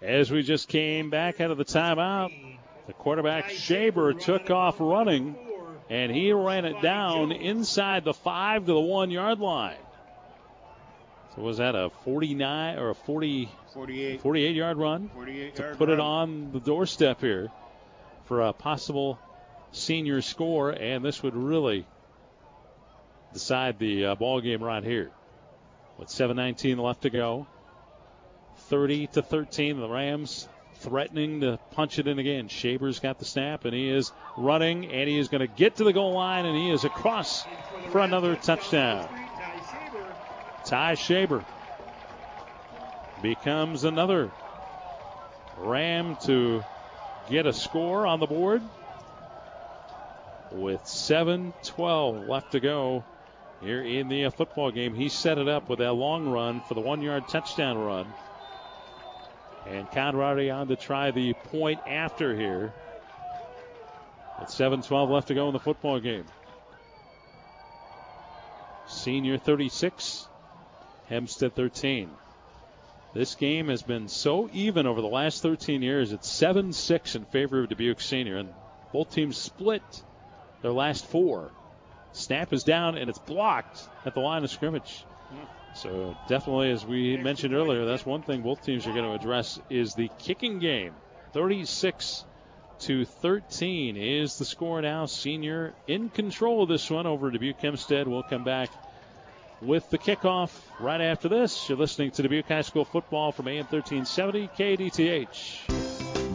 As we just came back out of the timeout, the quarterback Shaber took off running, and he ran it down inside the five to the one yard line. So was that a 49 or a 40, 48, 48 yard run 48 to yard put run. it on the doorstep here for a possible senior score, and this would really decide the uh, ball game right here. With 7:19 left to go, 30 to 13, the Rams threatening to punch it in again. Shaber's got the snap, and he is running, and he is going to get to the goal line, and he is across for another touchdown. Ty Shaber becomes another Ram to get a score on the board with 7-12 left to go here in the uh, football game. He set it up with that long run for the one-yard touchdown run. And Conrad on to try the point after here. With 7-12 left to go in the football game. Senior 36, Hempstead 13. This game has been so even over the last 13 years. It's 7 6 in favor of Dubuque Senior, and both teams split their last four. Snap is down, and it's blocked at the line of scrimmage. So definitely, as we mentioned earlier, that's one thing both teams are going to address is the kicking game. 36 to 13 is the score now. Senior in control of this one over Dubuque Hempstead. We'll come back with the kickoff right after this. You're listening to Dubuque High School football from AM 1370 KDTH.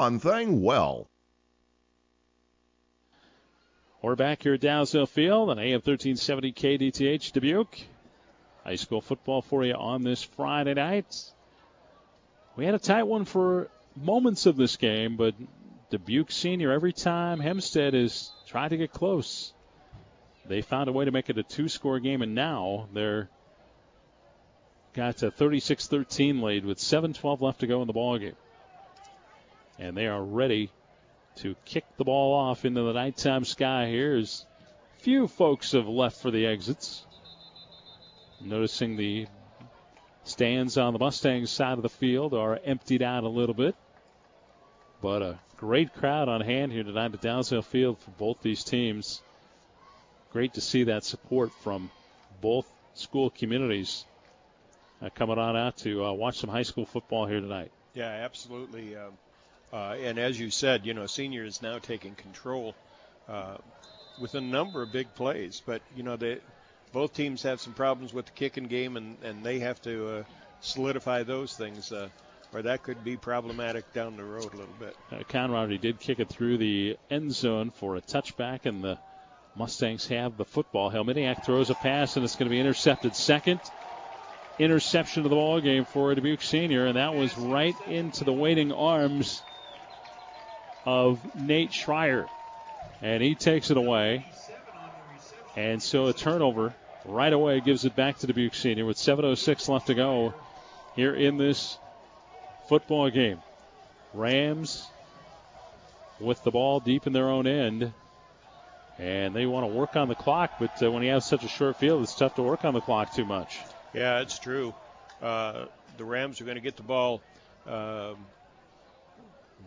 thing well. We're back here at Dalzell Field on AM 1370 KDTH Dubuque. High school football for you on this Friday night. We had a tight one for moments of this game, but Dubuque Senior, every time Hempstead has tried to get close, they found a way to make it a two score game, and now they're got a 36 13 lead with 7 12 left to go in the ball game and they are ready to kick the ball off into the nighttime sky here as few folks have left for the exits. Noticing the stands on the Mustangs side of the field are emptied out a little bit. But a great crowd on hand here tonight at Dalzell Field for both these teams. Great to see that support from both school communities uh, coming on out to uh, watch some high school football here tonight. Yeah, absolutely. Um, uh, and as you said, you know, senior is now taking control uh, with a number of big plays. But you know, they both teams have some problems with the kicking game, and and they have to uh, solidify those things. Uh, or that could be problematic down the road a little bit. Uh, Conrady, he did kick it through the end zone for a touchback, and the Mustangs have the football. Helminiak throws a pass, and it's going to be intercepted. Second interception of the ball game for Dubuque Senior, and that was right into the waiting arms of Nate Schreier. And he takes it away. And so a turnover right away gives it back to Dubuque Senior with 7.06 left to go here in this football game. Rams with the ball deep in their own end. And they want to work on the clock, but uh, when you have such a short field, it's tough to work on the clock too much. Yeah, it's true. Uh, the Rams are going to get the ball um,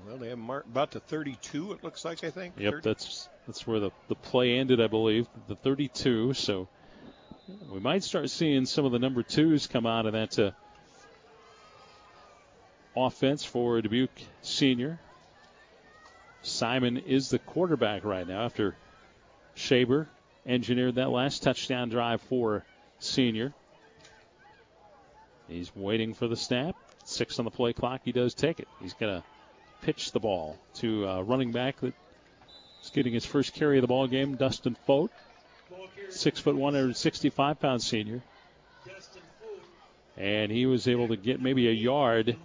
well, they have marked about the 32. It looks like I think. Yep, 30. that's that's where the the play ended, I believe, the 32. So we might start seeing some of the number twos come out of that uh, offense for Dubuque Senior. Simon is the quarterback right now after Shaber engineered that last touchdown drive for Senior. He's waiting for the snap. Six on the play clock. He does take it. He's going to pitch the ball to a running back that's getting his first carry of the ball game, Dustin Fote. Six foot 165 pound senior. And he was able to get maybe a yard.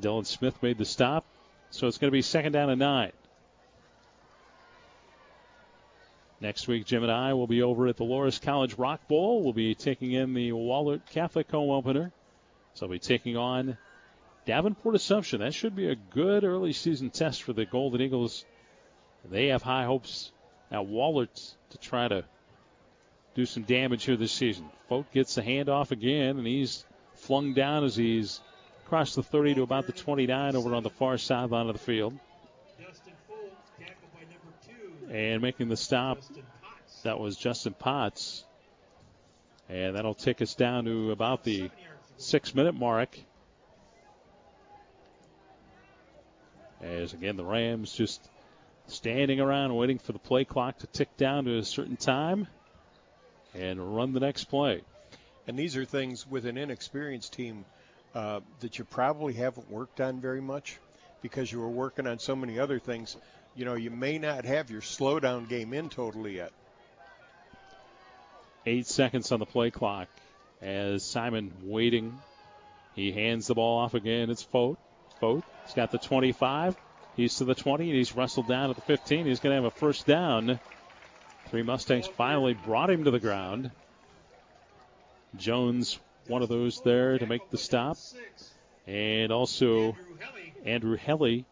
Dylan Smith made the stop. So it's going to be second down and nine. Next week, Jim and I will be over at the Loras College Rock Bowl. We'll be taking in the Wahlert Catholic home opener. So we'll be taking on Davenport Assumption. That should be a good early season test for the Golden Eagles. They have high hopes at Wahlert to try to do some damage here this season. Fote gets the handoff again, and he's flung down as he's across the 30 to about the 29 over on the far sideline of the field. And making the stop, that was Justin Potts. And that'll take us down to about the six minute mark. As again, the Rams just standing around waiting for the play clock to tick down to a certain time and run the next play. And these are things with an inexperienced team uh, that you probably haven't worked on very much because you were working on so many other things. You know, you may not have your slowdown game in totally yet. Eight seconds on the play clock as Simon waiting. He hands the ball off again. It's Fote. Fote. He's got the 25. He's to the 20, and he's wrestled down at the 15. He's going to have a first down. Three Mustangs finally brought him to the ground. Jones, one of those there to make the stop. And also Andrew Helly,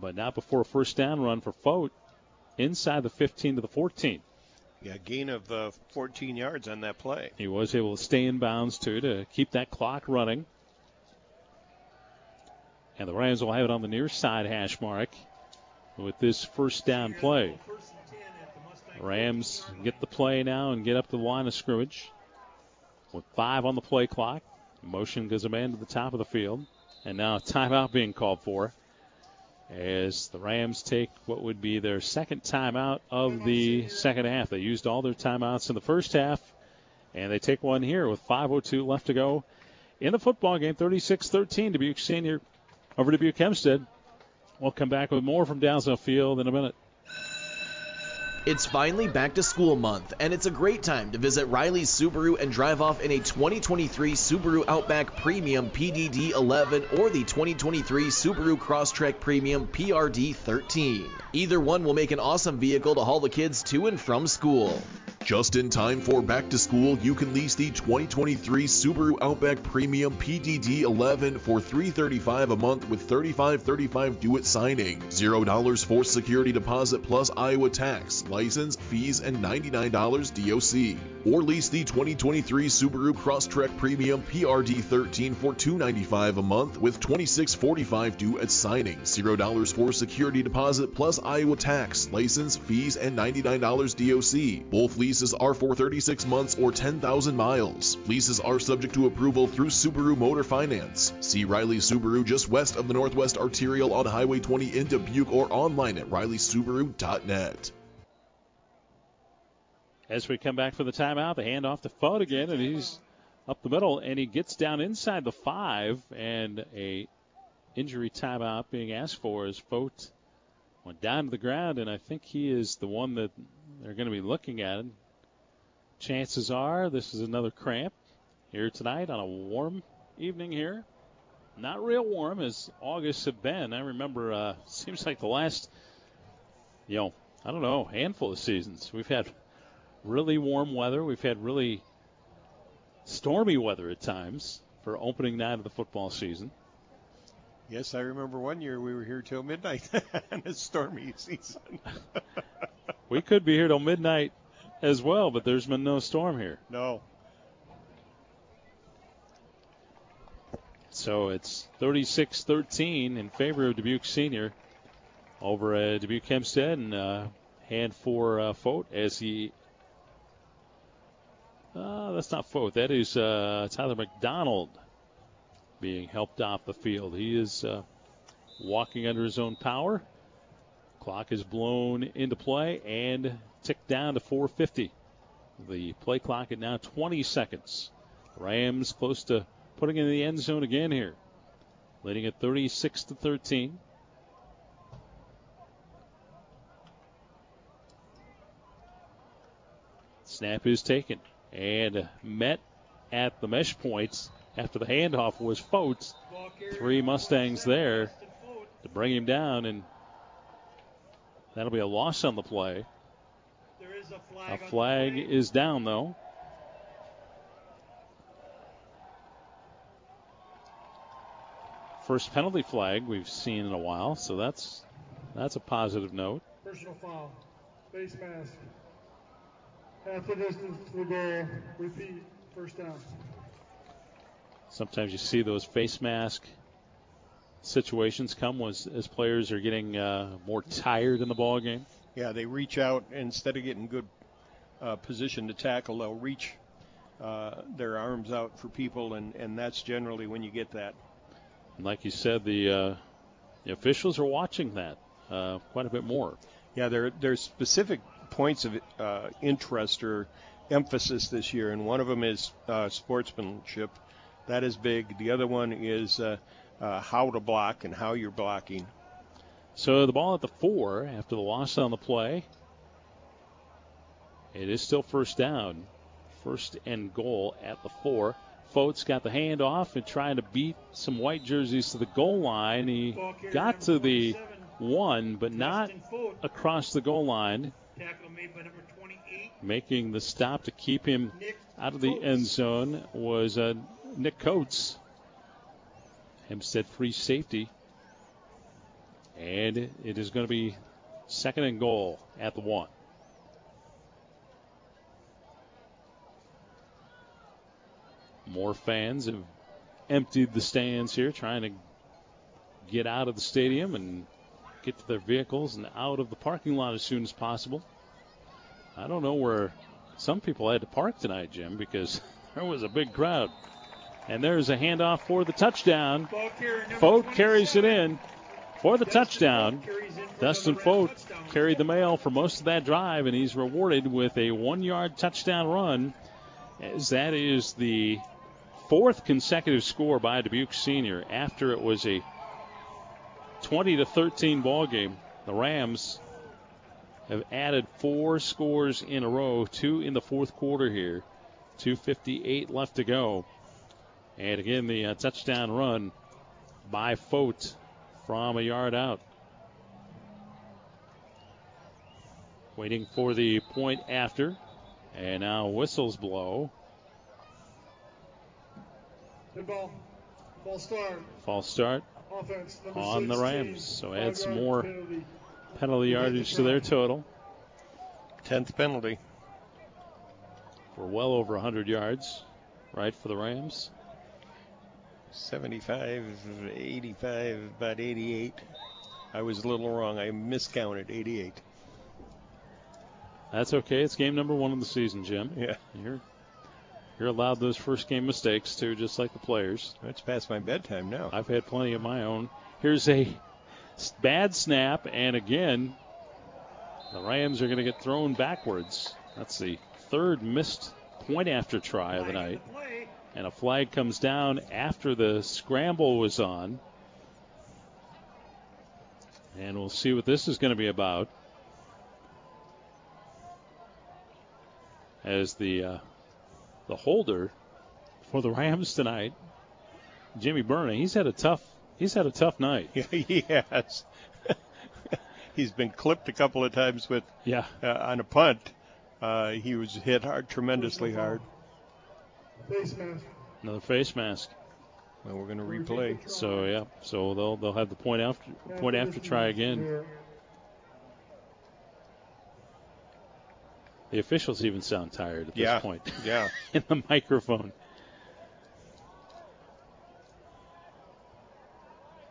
but not before a first down run for Fote inside the 15 to the 14. Yeah, gain of uh, 14 yards on that play. He was able to stay in bounds, too, to keep that clock running. And the Rams will have it on the near side hash mark with this first down play. Rams get the play now and get up the line of scrimmage with five on the play clock. Motion goes a man to the top of the field. And now a timeout being called for as the Rams take what would be their second timeout of the second half. They used all their timeouts in the first half, and they take one here with 5.02 left to go in the football game. 36 13, Dubuque Senior over to Dubuque Hempstead. We'll come back with more from Dalzell Field in a minute. It's finally back to school month, and it's a great time to visit Riley's Subaru and drive off in a 2023 Subaru Outback Premium PDD 11 or the 2023 Subaru Crosstrek Premium PRD 13. Either one will make an awesome vehicle to haul the kids to and from school. Just in time for back to school, you can lease the 2023 Subaru Outback Premium PDD 11 for 335 a month with $35.35 due at signing. $0 for security deposit plus Iowa tax, license, fees, and $99 DOC. Or lease the 2023 Subaru Crosstrek Premium PRD 13 for 295 a month with $26.45 due at signing. $0 for security deposit plus Iowa tax, license, fees, and $99 DOC. Both leases Leases are for 36 months or 10,000 miles. Leases are subject to approval through Subaru Motor Finance. See Riley Subaru just west of the Northwest Arterial on Highway 20 in Dubuque or online at rileysubaru.net. As we come back for the timeout, the handoff to Fote again, and he's up the middle, and he gets down inside the five, and a injury timeout being asked for as Fote went down to the ground, and I think he is the one that they're going to be looking at. Chances are this is another cramp here tonight on a warm evening here. Not real warm as August have been. I remember, uh, seems like the last, you know, I don't know, handful of seasons. We've had really warm weather. We've had really stormy weather at times for opening night of the football season. Yes, I remember one year we were here till midnight in a stormy season. we could be here till midnight as well, but there's been no storm here. No. So it's 36 13 in favor of Dubuque Senior over at Dubuque Hempstead and uh, hand for uh, Fote as he. Uh, that's not Fote. That is uh, Tyler McDonald being helped off the field. He is uh, walking under his own power. Clock is blown into play and ticked down to 450. The play clock at now 20 seconds. Rams close to putting in the end zone again here, leading at 36 to 13. Snap is taken and met at the mesh points after the handoff was Fotes. Three Mustangs there to bring him down, and that'll be a loss on the play. A flag, is down though. First penalty flag we've seen in a while, so that's that's a positive note. Personal foul, face mask, half the distance to the goal. Repeat, first down. Sometimes you see those face mask situations come as, as players are getting uh, more tired in the ball game. Yeah, they reach out instead of getting good uh, position to tackle, they'll reach uh, their arms out for people, and, and that's generally when you get that. And like you said, the, uh, the officials are watching that uh, quite a bit more. Yeah, there there's specific points of uh, interest or emphasis this year, and one of them is uh, sportsmanship. That is big. The other one is how to block and how you're blocking. So the ball at the four after the loss on the play. It is still first down. First and goal at the four. Fotes got the handoff and trying to beat some white jerseys to the goal line. He got to the one, but not across the goal line. Tackle made by number 28. Making the stop to keep him out of the end zone was uh, Nick Coates. Hempstead free safety. And it is going to be second and goal at the one. More fans have emptied the stands here, trying to get out of the stadium and get to their vehicles and out of the parking lot as soon as possible. I don't know where some people had to park tonight, Jim, because there was a big crowd. And there's a handoff for the touchdown. Fote carries it in for the touchdown. Dustin Fote carried the mail for most of that drive, and he's rewarded with a one yard touchdown run, as that is the fourth consecutive score by Dubuque senior after it was a 20 to 13 ball game. The Rams have added four scores in a row, two in the fourth quarter here. 258 left to go. And again, the uh, touchdown run by Fote from a yard out. Waiting for the point after. And now whistles blow. Good ball. False start. False start Offense, on the Rams. So add some more penalty. penalty yardage to their total. Tenth penalty. For well over 100 yards, right, for the Rams. 75, 85, about 88. I was a little wrong. I miscounted 88. That's okay. It's game number one of the season, Jim. Yeah. You're you're allowed those first game mistakes too, just like the players. It's past my bedtime now. I've had plenty of my own. Here's a bad snap, and again, the Rams are going to get thrown backwards. That's the third missed point after try of the night. And a flag comes down after the scramble was on. And we'll see what this is going to be about. As the uh, the holder for the Rams tonight, Jimmy Burney, he's had a tough he's had a tough night. Yeah, he has. He's been clipped a couple of times with yeah uh, on a punt. Uh, he was hit hard, tremendously hard. Face mask. Another face mask. Well, we're going to replay. So yeah, so they'll they'll have the point after point after try again. The officials even sound tired at Yeah, this point. yeah. in the microphone.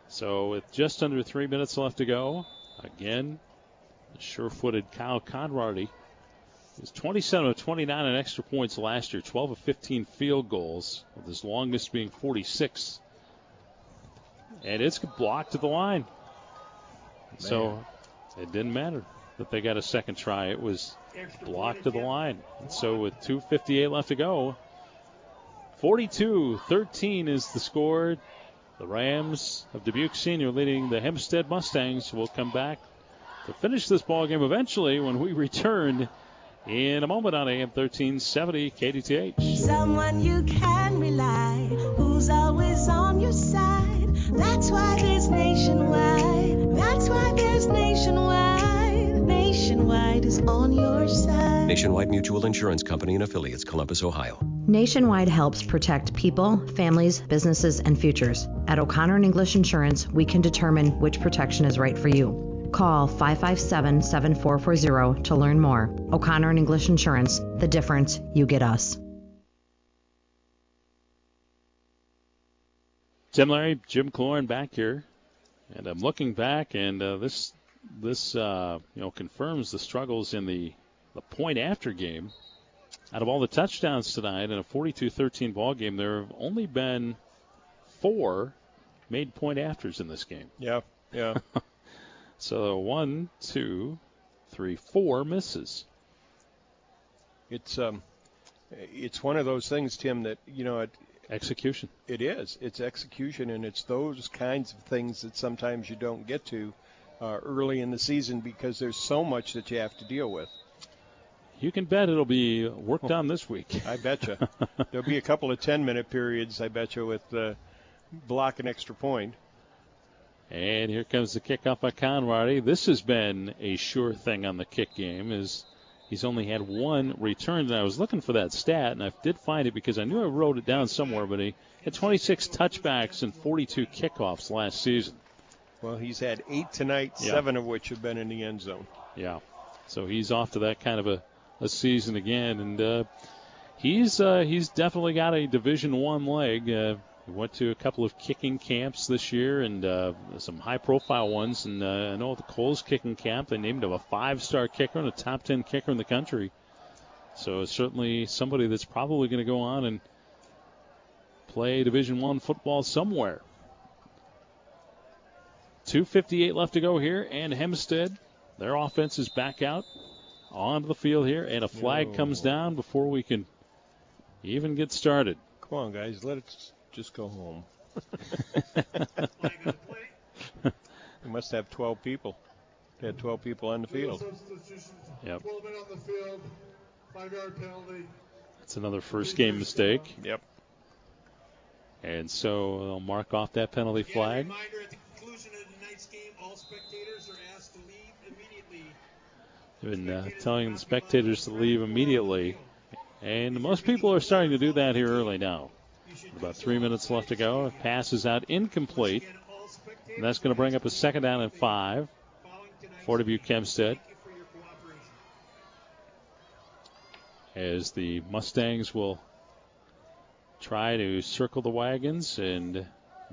So with just under three minutes left to go, again, the sure-footed Kyle Conrady is 27 of 29 in extra points last year, 12 of 15 field goals, with his longest being 46. And it's blocked to the line. So it didn't matter that they got a second try. It was blocked to the line. And so with 2.58 left to go, 42 13 is the score. The Rams of Dubuque Senior leading the Hempstead Mustangs will come back to finish this ball game eventually when we return in a moment on AM 1370 KDTH. Someone you can rely, who's always on your side. That's why there's nationwide. That's why there's nationwide. Nationwide is on your side. Nationwide Mutual Insurance Company and affiliates, Columbus, Ohio. Nationwide helps protect people, families, businesses, and futures. At O'Connor and English Insurance, we can determine which protection is right for you. Call 557 7440 to learn more. O'Connor and English Insurance, the difference you get us. Tim Larry, Jim Cloran back here, and I'm looking back, and uh, this this uh, you know confirms the struggles in the the point after game. Out of all the touchdowns tonight in a 42-13 ball game, there have only been four made point afters in this game. Yeah, yeah. So one, two, three, four misses. It's um, it's one of those things, Tim, that you know, it, execution. It is. It's execution, and it's those kinds of things that sometimes you don't get to uh, early in the season because there's so much that you have to deal with. You can bet it'll be worked on this week. I betcha. There'll be a couple of 10-minute periods, I betcha, with uh, block an extra point. And here comes the kickoff by Conrady. This has been a sure thing on the kick game. Is He's only had one return, and I was looking for that stat, and I did find it because I knew I wrote it down somewhere, but he had 26 touchbacks and 42 kickoffs last season. Well, he's had eight tonight, Yeah. seven of which have been in the end zone. Yeah. So he's off to that kind of a, a season again, and uh, he's uh, he's definitely got a Division One leg. Uh, he went to a couple of kicking camps this year and uh, some high-profile ones. And uh, I know at the Kohl's kicking camp they named him a five-star kicker and a top ten kicker in the country. So it's certainly somebody that's probably going to go on and play Division One football somewhere. 2.58 left to go here, and Hempstead, their offense is back out onto the field here, and a flag comes down before we can even get started. Come on, guys, let it just go home. we must have 12 people. They had 12 people on the field. Substitutions. Yep. 12 men on the field. Five yard penalty. That's another first game mistake. Yep. And so they'll mark off that penalty flag. Reminder at the conclusion of tonight's game, all spectators are asked to leave immediately. They've been uh, telling the spectators to leave immediately. And most people are starting to do that here early now. About three minutes left to go. Pass is out incomplete. And that's going to bring up a second down and five for Dubuque Hempstead. As the Mustangs will try to circle the wagons, and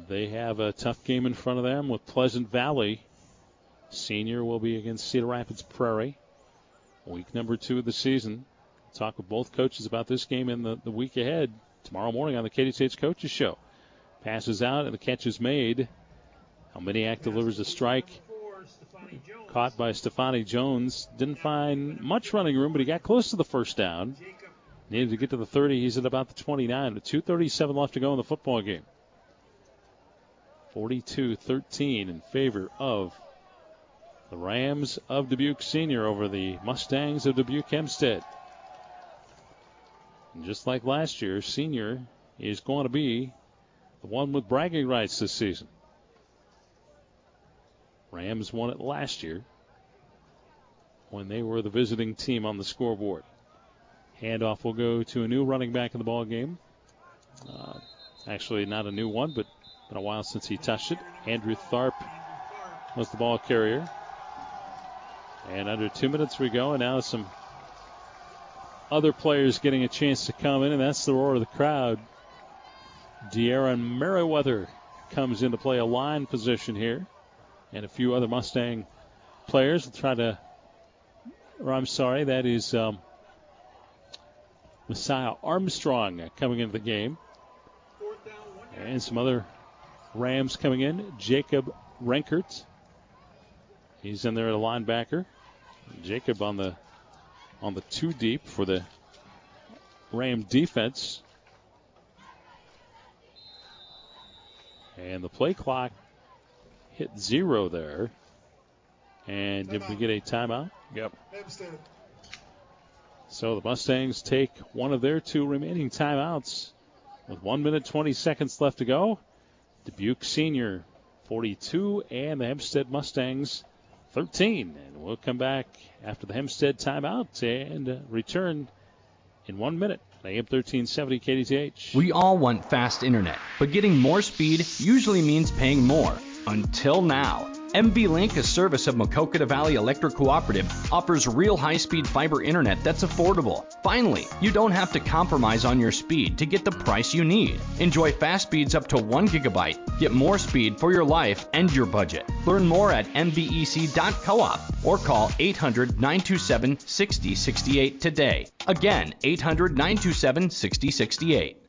they have a tough game in front of them with Pleasant Valley. Senior will be against Cedar Rapids Prairie. Week number two of the season. Talk with both coaches about this game in the, the week ahead tomorrow morning on the KDTH's Coaches Show. Passes out and the catch is made. Helminiak delivers a strike. Caught by Stefani Jones. Didn't find much running room, but he got close to the first down. Needed to get to the 30. He's at about the 29. With 2.37 left to go in the football game. 42 13 in favor of the Rams of Dubuque Senior over the Mustangs of Dubuque Hempstead. And just like last year, Senior is going to be the one with bragging rights this season. Rams won it last year when they were the visiting team on the scoreboard. Handoff will go to a new running back in the ball game. Uh, actually, not a new one, but been a while since he touched it. Andrew Tharp was the ball carrier. And under two minutes we go, and now some other players getting a chance to come in, and that's the roar of the crowd. De'Aaron Merriweather comes in to play a line position here, and a few other Mustang players will try to. Or I'm sorry, that is um, Messiah Armstrong coming into the game, and some other Rams coming in. Jacob Renkert, he's in there at a linebacker. Jacob on the on the two deep for the Ram defense. And the play clock hit zero there. And did we get a timeout? Yep. Hempstead. So the Mustangs take one of their two remaining timeouts with 1 minute 20 seconds left to go. Dubuque Senior 42 and the Hempstead Mustangs 13. And we'll come back after the Hempstead timeout and return in one minute. AM 1370 KDTH. We all want fast internet, but getting more speed usually means paying more. Until now. MV Link, a service of Maquoketa Valley Electric Cooperative, offers real high speed fiber internet that's affordable. Finally, you don't have to compromise on your speed to get the price you need. Enjoy fast speeds up to 1 gigabyte. Get more speed for your life and your budget. Learn more at mvec.coop or call 800 927 6068 today. Again, 800 927 6068.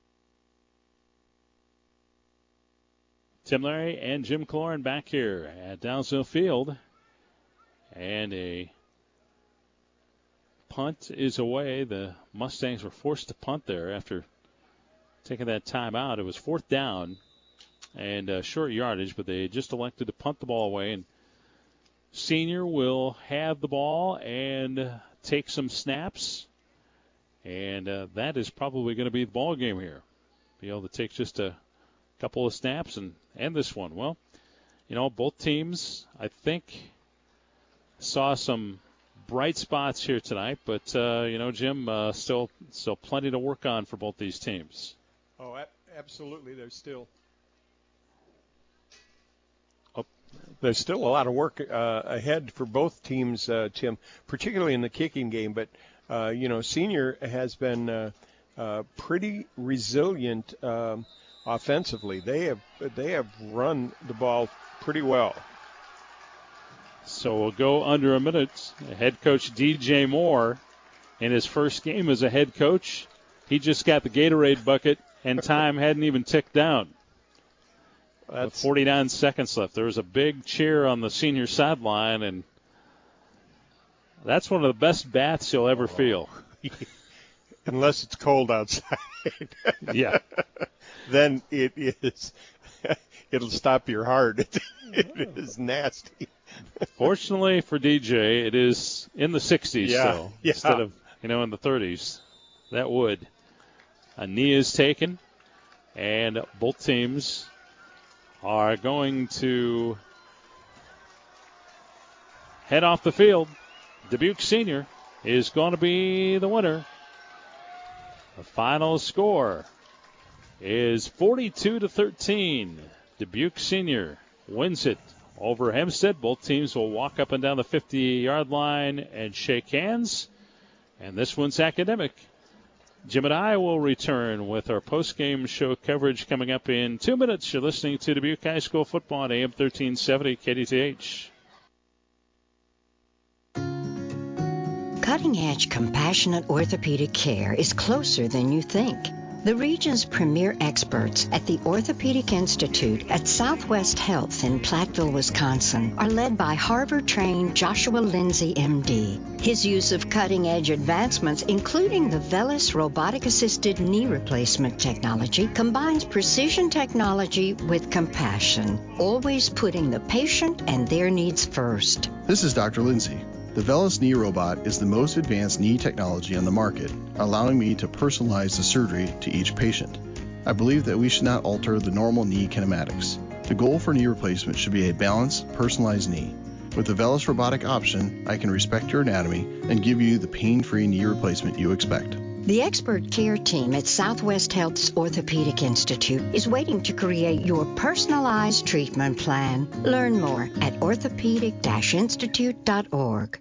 Tim Larry and Jim Cloran back here at Dalzell Field. And a punt is away. The Mustangs were forced to punt there after taking that time out. It was fourth down and uh, short yardage, but they just elected to punt the ball away. And Senior will have the ball and take some snaps. And uh, that is probably going to be the ball game here. Be able to take just a couple of snaps and end this one. Well, you know, both teams, I think, saw some bright spots here tonight, but uh, you know, Jim, uh, still still plenty to work on for both these teams. Oh, absolutely. There's still oh, there's still a lot of work uh, ahead for both teams, uh, Tim, particularly in the kicking game. But uh, you know, senior has been uh, uh, pretty resilient um, offensively. They have they have run the ball pretty well. So we'll go under a minute. Head coach DJ Moore, in his first game as a head coach, he just got the Gatorade bucket and time hadn't even ticked down. With 49 seconds left. There was a big cheer on the senior sideline, and that's one of the best baths you'll ever oh. feel. Unless it's cold outside. yeah. Then it is. It'll stop your heart. it is nasty. Fortunately for DJ, it is in the 60s yeah. still yeah. instead of you know in the 30s. That would. A knee is taken, and both teams are going to head off the field. Dubuque Senior is going to be the winner. The final score is 42 to 13. Dubuque Senior wins it over Hempstead. Both teams will walk up and down the 50 yard line and shake hands. And this one's academic. Jim and I will return with our post-game show coverage coming up in two minutes. You're listening to Dubuque High School football on AM 1370 KDTH. Cutting edge compassionate orthopedic care is closer than you think. The region's premier experts at the Orthopedic Institute at Southwest Health in Platteville, Wisconsin, are led by Harvard trained Joshua Lindsay, MD. His use of cutting edge advancements, including the VELYS robotic assisted knee replacement technology, combines precision technology with compassion, always putting the patient and their needs first. This is Dr. Lindsay. The VELYS knee robot is the most advanced knee technology on the market, allowing me to personalize the surgery to each patient. I believe that we should not alter the normal knee kinematics. The goal for knee replacement should be a balanced, personalized knee. With the VELYS robotic option, I can respect your anatomy and give you the pain-free knee replacement you expect. The expert care team at Southwest Health's Orthopedic Institute is waiting to create your personalized treatment plan. Learn more at orthopedic-institute.org.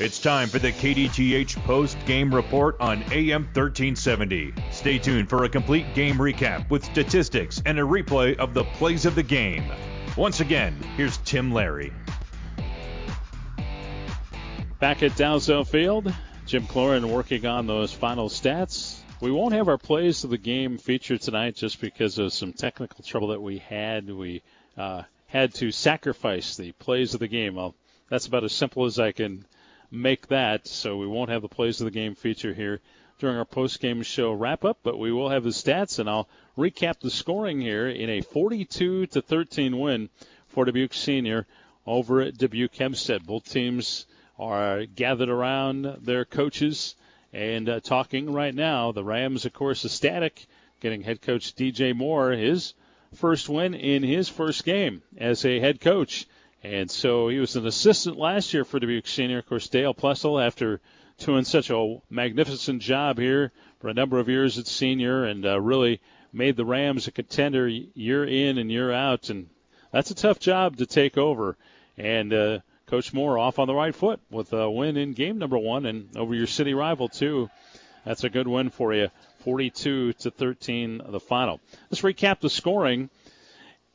It's time for the KDTH post game report on AM 1370. Stay tuned for a complete game recap with statistics and a replay of the plays of the game. Once again, here's Tim Larry. Back at Dalzell Field, Jim Cloran working on those final stats. We won't have our plays of the game featured tonight just because of some technical trouble that we had. We uh, had to sacrifice the plays of the game. Well, that's about as simple as I can make that. So we won't have the plays of the game feature here during our post-game show wrap-up, but we will have the stats, and I'll recap the scoring here in a 42 to 13 win for Dubuque Senior over at Dubuque Hempstead. Both teams are gathered around their coaches and uh, talking right now. The Rams, of course, ecstatic, getting head coach DJ Moore his first win in his first game as a head coach. And so he was an assistant last year for Dubuque Senior. Of course, Dale Plessel, after doing such a magnificent job here for a number of years at senior and uh, really made the Rams a contender year in and year out. And that's a tough job to take over. And uh, Coach Moore off on the right foot with a win in game number one and over your city rival too. That's a good win for you. 42 to 13, the final. Let's recap the scoring.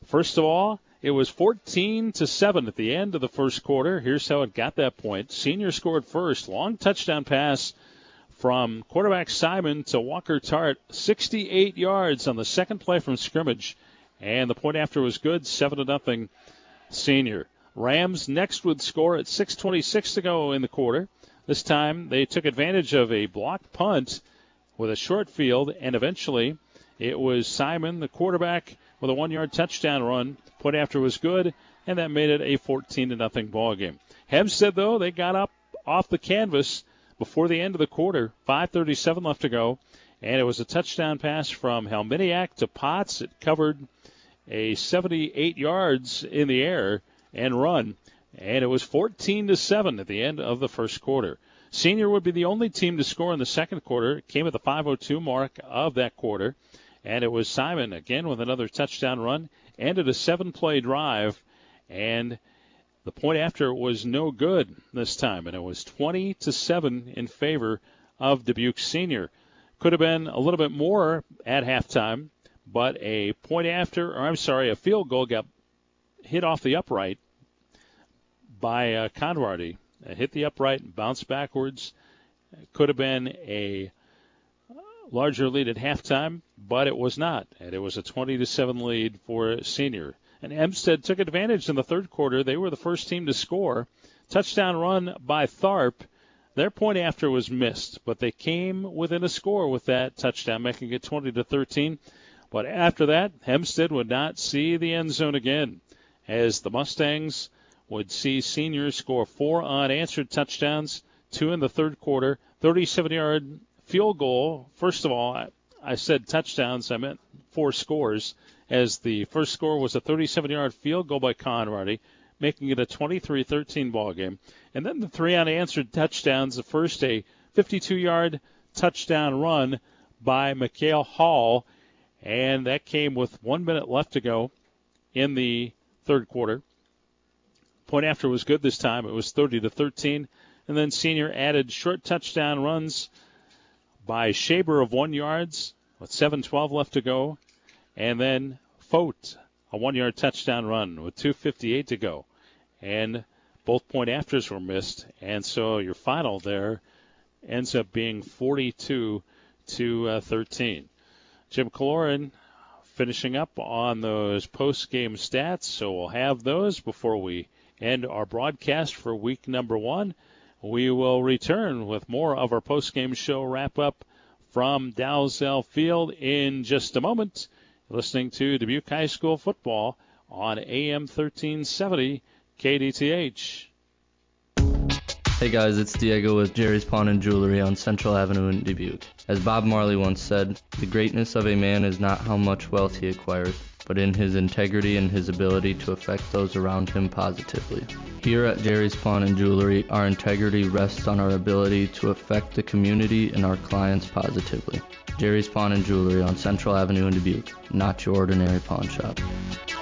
First of all, it was 14 to 7 at the end of the first quarter. Here's how it got that point. Senior scored first. Long touchdown pass from quarterback Simon to Walker Tart. 68 yards on the second play from scrimmage. And the point after was good. 7 to nothing senior. Rams next would score at 6.26 to go in the quarter. This time they took advantage of a blocked punt with a short field, and eventually it was Simon, the quarterback, with a one-yard touchdown run. Point after was good, and that made it a 14 to nothing ball game. Hempstead though they got up off the canvas before the end of the quarter. 5:37 left to go, and it was a touchdown pass from Helminiak to Potts. It covered a 78 yards in the air and run, and it was 14 to seven at the end of the first quarter. Senior would be the only team to score in the second quarter. It came at the 5:02 mark of that quarter, and it was Simon again with another touchdown run. Ended a seven-play drive, and the point after was no good this time, and it was 20 to seven in favor of Dubuque Senior. Could have been a little bit more at halftime, but a point after, or I'm sorry, a field goal got hit off the upright by uh, Conrady. hit the upright and bounced backwards. Could have been a larger lead at halftime, but it was not, and it was a 20 to 7 lead for Senior. And Hempstead took advantage in the third quarter. They were the first team to score. Touchdown run by Tharp. Their point after was missed, but they came within a score with that touchdown, making it 20 to 13. But after that, Hempstead would not see the end zone again, as the Mustangs would see seniors score four unanswered touchdowns, two in the third quarter, 37-yard field goal. First of all, I, I said touchdowns. I meant four scores, as the first score was a 37-yard field goal by Conrady, making it a 23-13 ball game. And then the three unanswered touchdowns. The first a 52-yard touchdown run by Mikhail Hall, and that came with one minute left to go in the third quarter. Point after was good this time. It was 30 to 13. And then senior added short touchdown runs by Shaber of one yards with 7:12 left to go, and then Fote a one-yard touchdown run with 2:58 to go, and both point afters were missed, and so your final there ends up being 42 to uh, 13. Jim Cloran finishing up on those post-game stats, so we'll have those before we end our broadcast for week number one. We will return with more of our post-game show wrap up from Dalzell Field in just a moment. Listening to Dubuque High School football on AM 1370 KDTH. Hey guys, it's Diego with Jerry's Pawn and Jewelry on Central Avenue in Dubuque. As Bob Marley once said, the greatness of a man is not how much wealth he acquires, but in his integrity and his ability to affect those around him positively. Here at Jerry's Pawn and Jewelry, our integrity rests on our ability to affect the community and our clients positively. Jerry's Pawn and Jewelry on Central Avenue in Dubuque, not your ordinary pawn shop.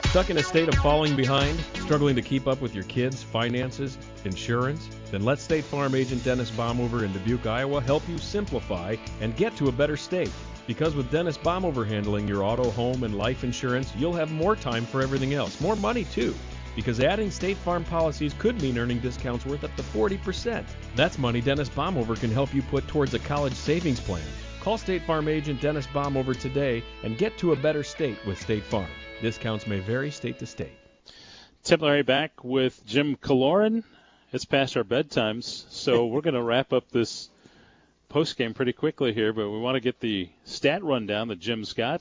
Stuck in a state of falling behind? Struggling to keep up with your kids' finances, insurance? Then let State Farm agent Dennis Baumhover in Dubuque, Iowa help you simplify and get to a better state. Because with Dennis Baumhover handling your auto, home, and life insurance, you'll have more time for everything else. More money, too. Because adding State Farm policies could mean earning discounts worth up to 40%. That's money Dennis Baumhover can help you put towards a college savings plan. Call State Farm agent Dennis Baumhover today and get to a better state with State Farm. Discounts may vary state to state. Tim Larry back with Jim Cloran. It's past our bedtimes, so we're going to wrap up this post game pretty quickly here, but we want to get the stat rundown that Jim's got.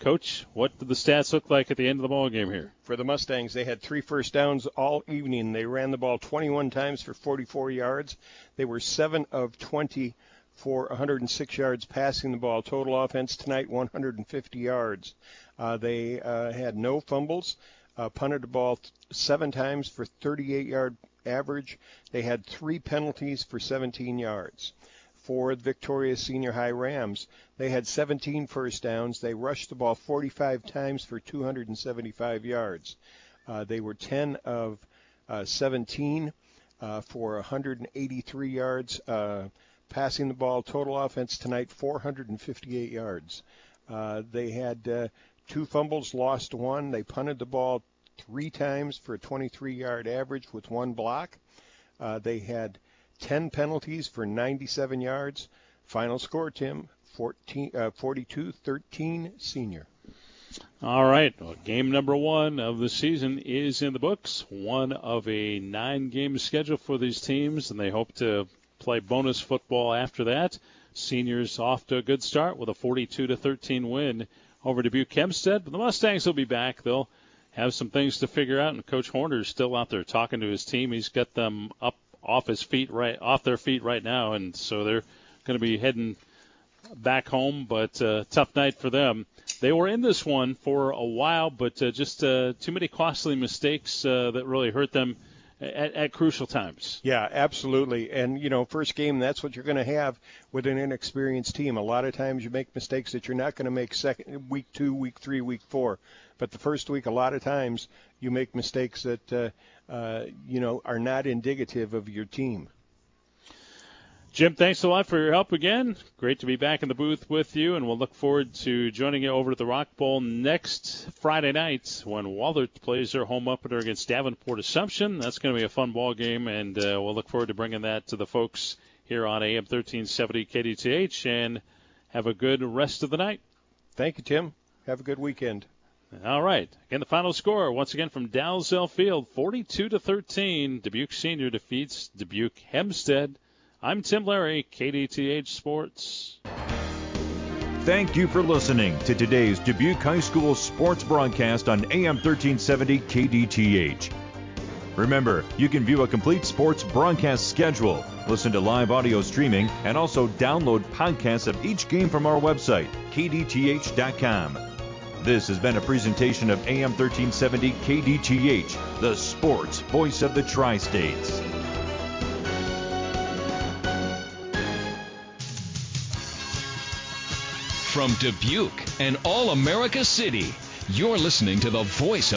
Coach, what did the stats look like at the end of the ball game here? For the Mustangs, they had three first downs all evening. They ran the ball 21 times for 44 yards. They were 7 of 20 for 106 yards passing the ball. Total offense tonight 150 yards. Uh, they uh, had no fumbles, uh, punted the ball seven times for 38 yard average. They had three penalties for 17 yards. For the Victoria Senior High Rams. They had 17 first downs. They rushed the ball 45 times for 275 yards. Uh, they were 10 of uh, 17 uh, for 183 yards. Uh, passing the ball, total offense tonight 458 yards. Uh, they had uh, two fumbles, lost one. They punted the ball three times for a 23 yard average with one block. they had 10 penalties for 97 yards. Final score, Tim, 14, uh, 42-13 senior. All right. Well, game number one of the season is in the books. One of a nine-game schedule for these teams, and they hope to play bonus football after that. Seniors off to a good start with a 42 13 win over Dubuque Hempstead. But the Mustangs will be back. They'll have some things to figure out, and Coach Horner is still out there talking to his team. He's got them up off his feet right off their feet right now, and so they're going to be heading back home. But uh, tough night for them. They were in this one for a while, but uh, just uh, too many costly mistakes uh, that really hurt them at, at, crucial times. Yeah, absolutely. And you know, first game, that's what you're going to have with an inexperienced team. A lot of times you make mistakes that you're not going to make second week two, week three, week four. But the first week, a lot of times you make mistakes that uh, uh, you know are not indicative of your team. Jim, thanks a lot for your help again. Great to be back in the booth with you, and we'll look forward to joining you over at the Rock Bowl next Friday night when Wahlert plays their home opener against Davenport Assumption. That's going to be a fun ball game, and uh, we'll look forward to bringing that to the folks here on AM 1370 KDTH, and have a good rest of the night. Thank you, Tim. Have a good weekend. All right. Again, the final score once again from Dalzell Field, 42 to 13. Dubuque Senior defeats Dubuque Hempstead. I'm Tim Larry, KDTH Sports. Thank you for listening to today's Dubuque High School sports broadcast on AM 1370 KDTH. Remember, you can view a complete sports broadcast schedule, listen to live audio streaming, and also download podcasts of each game from our website, kdth.com. This has been a presentation of AM 1370 KDTH, the sports voice of the Tri States. From Dubuque and All America City, you're listening to the voice of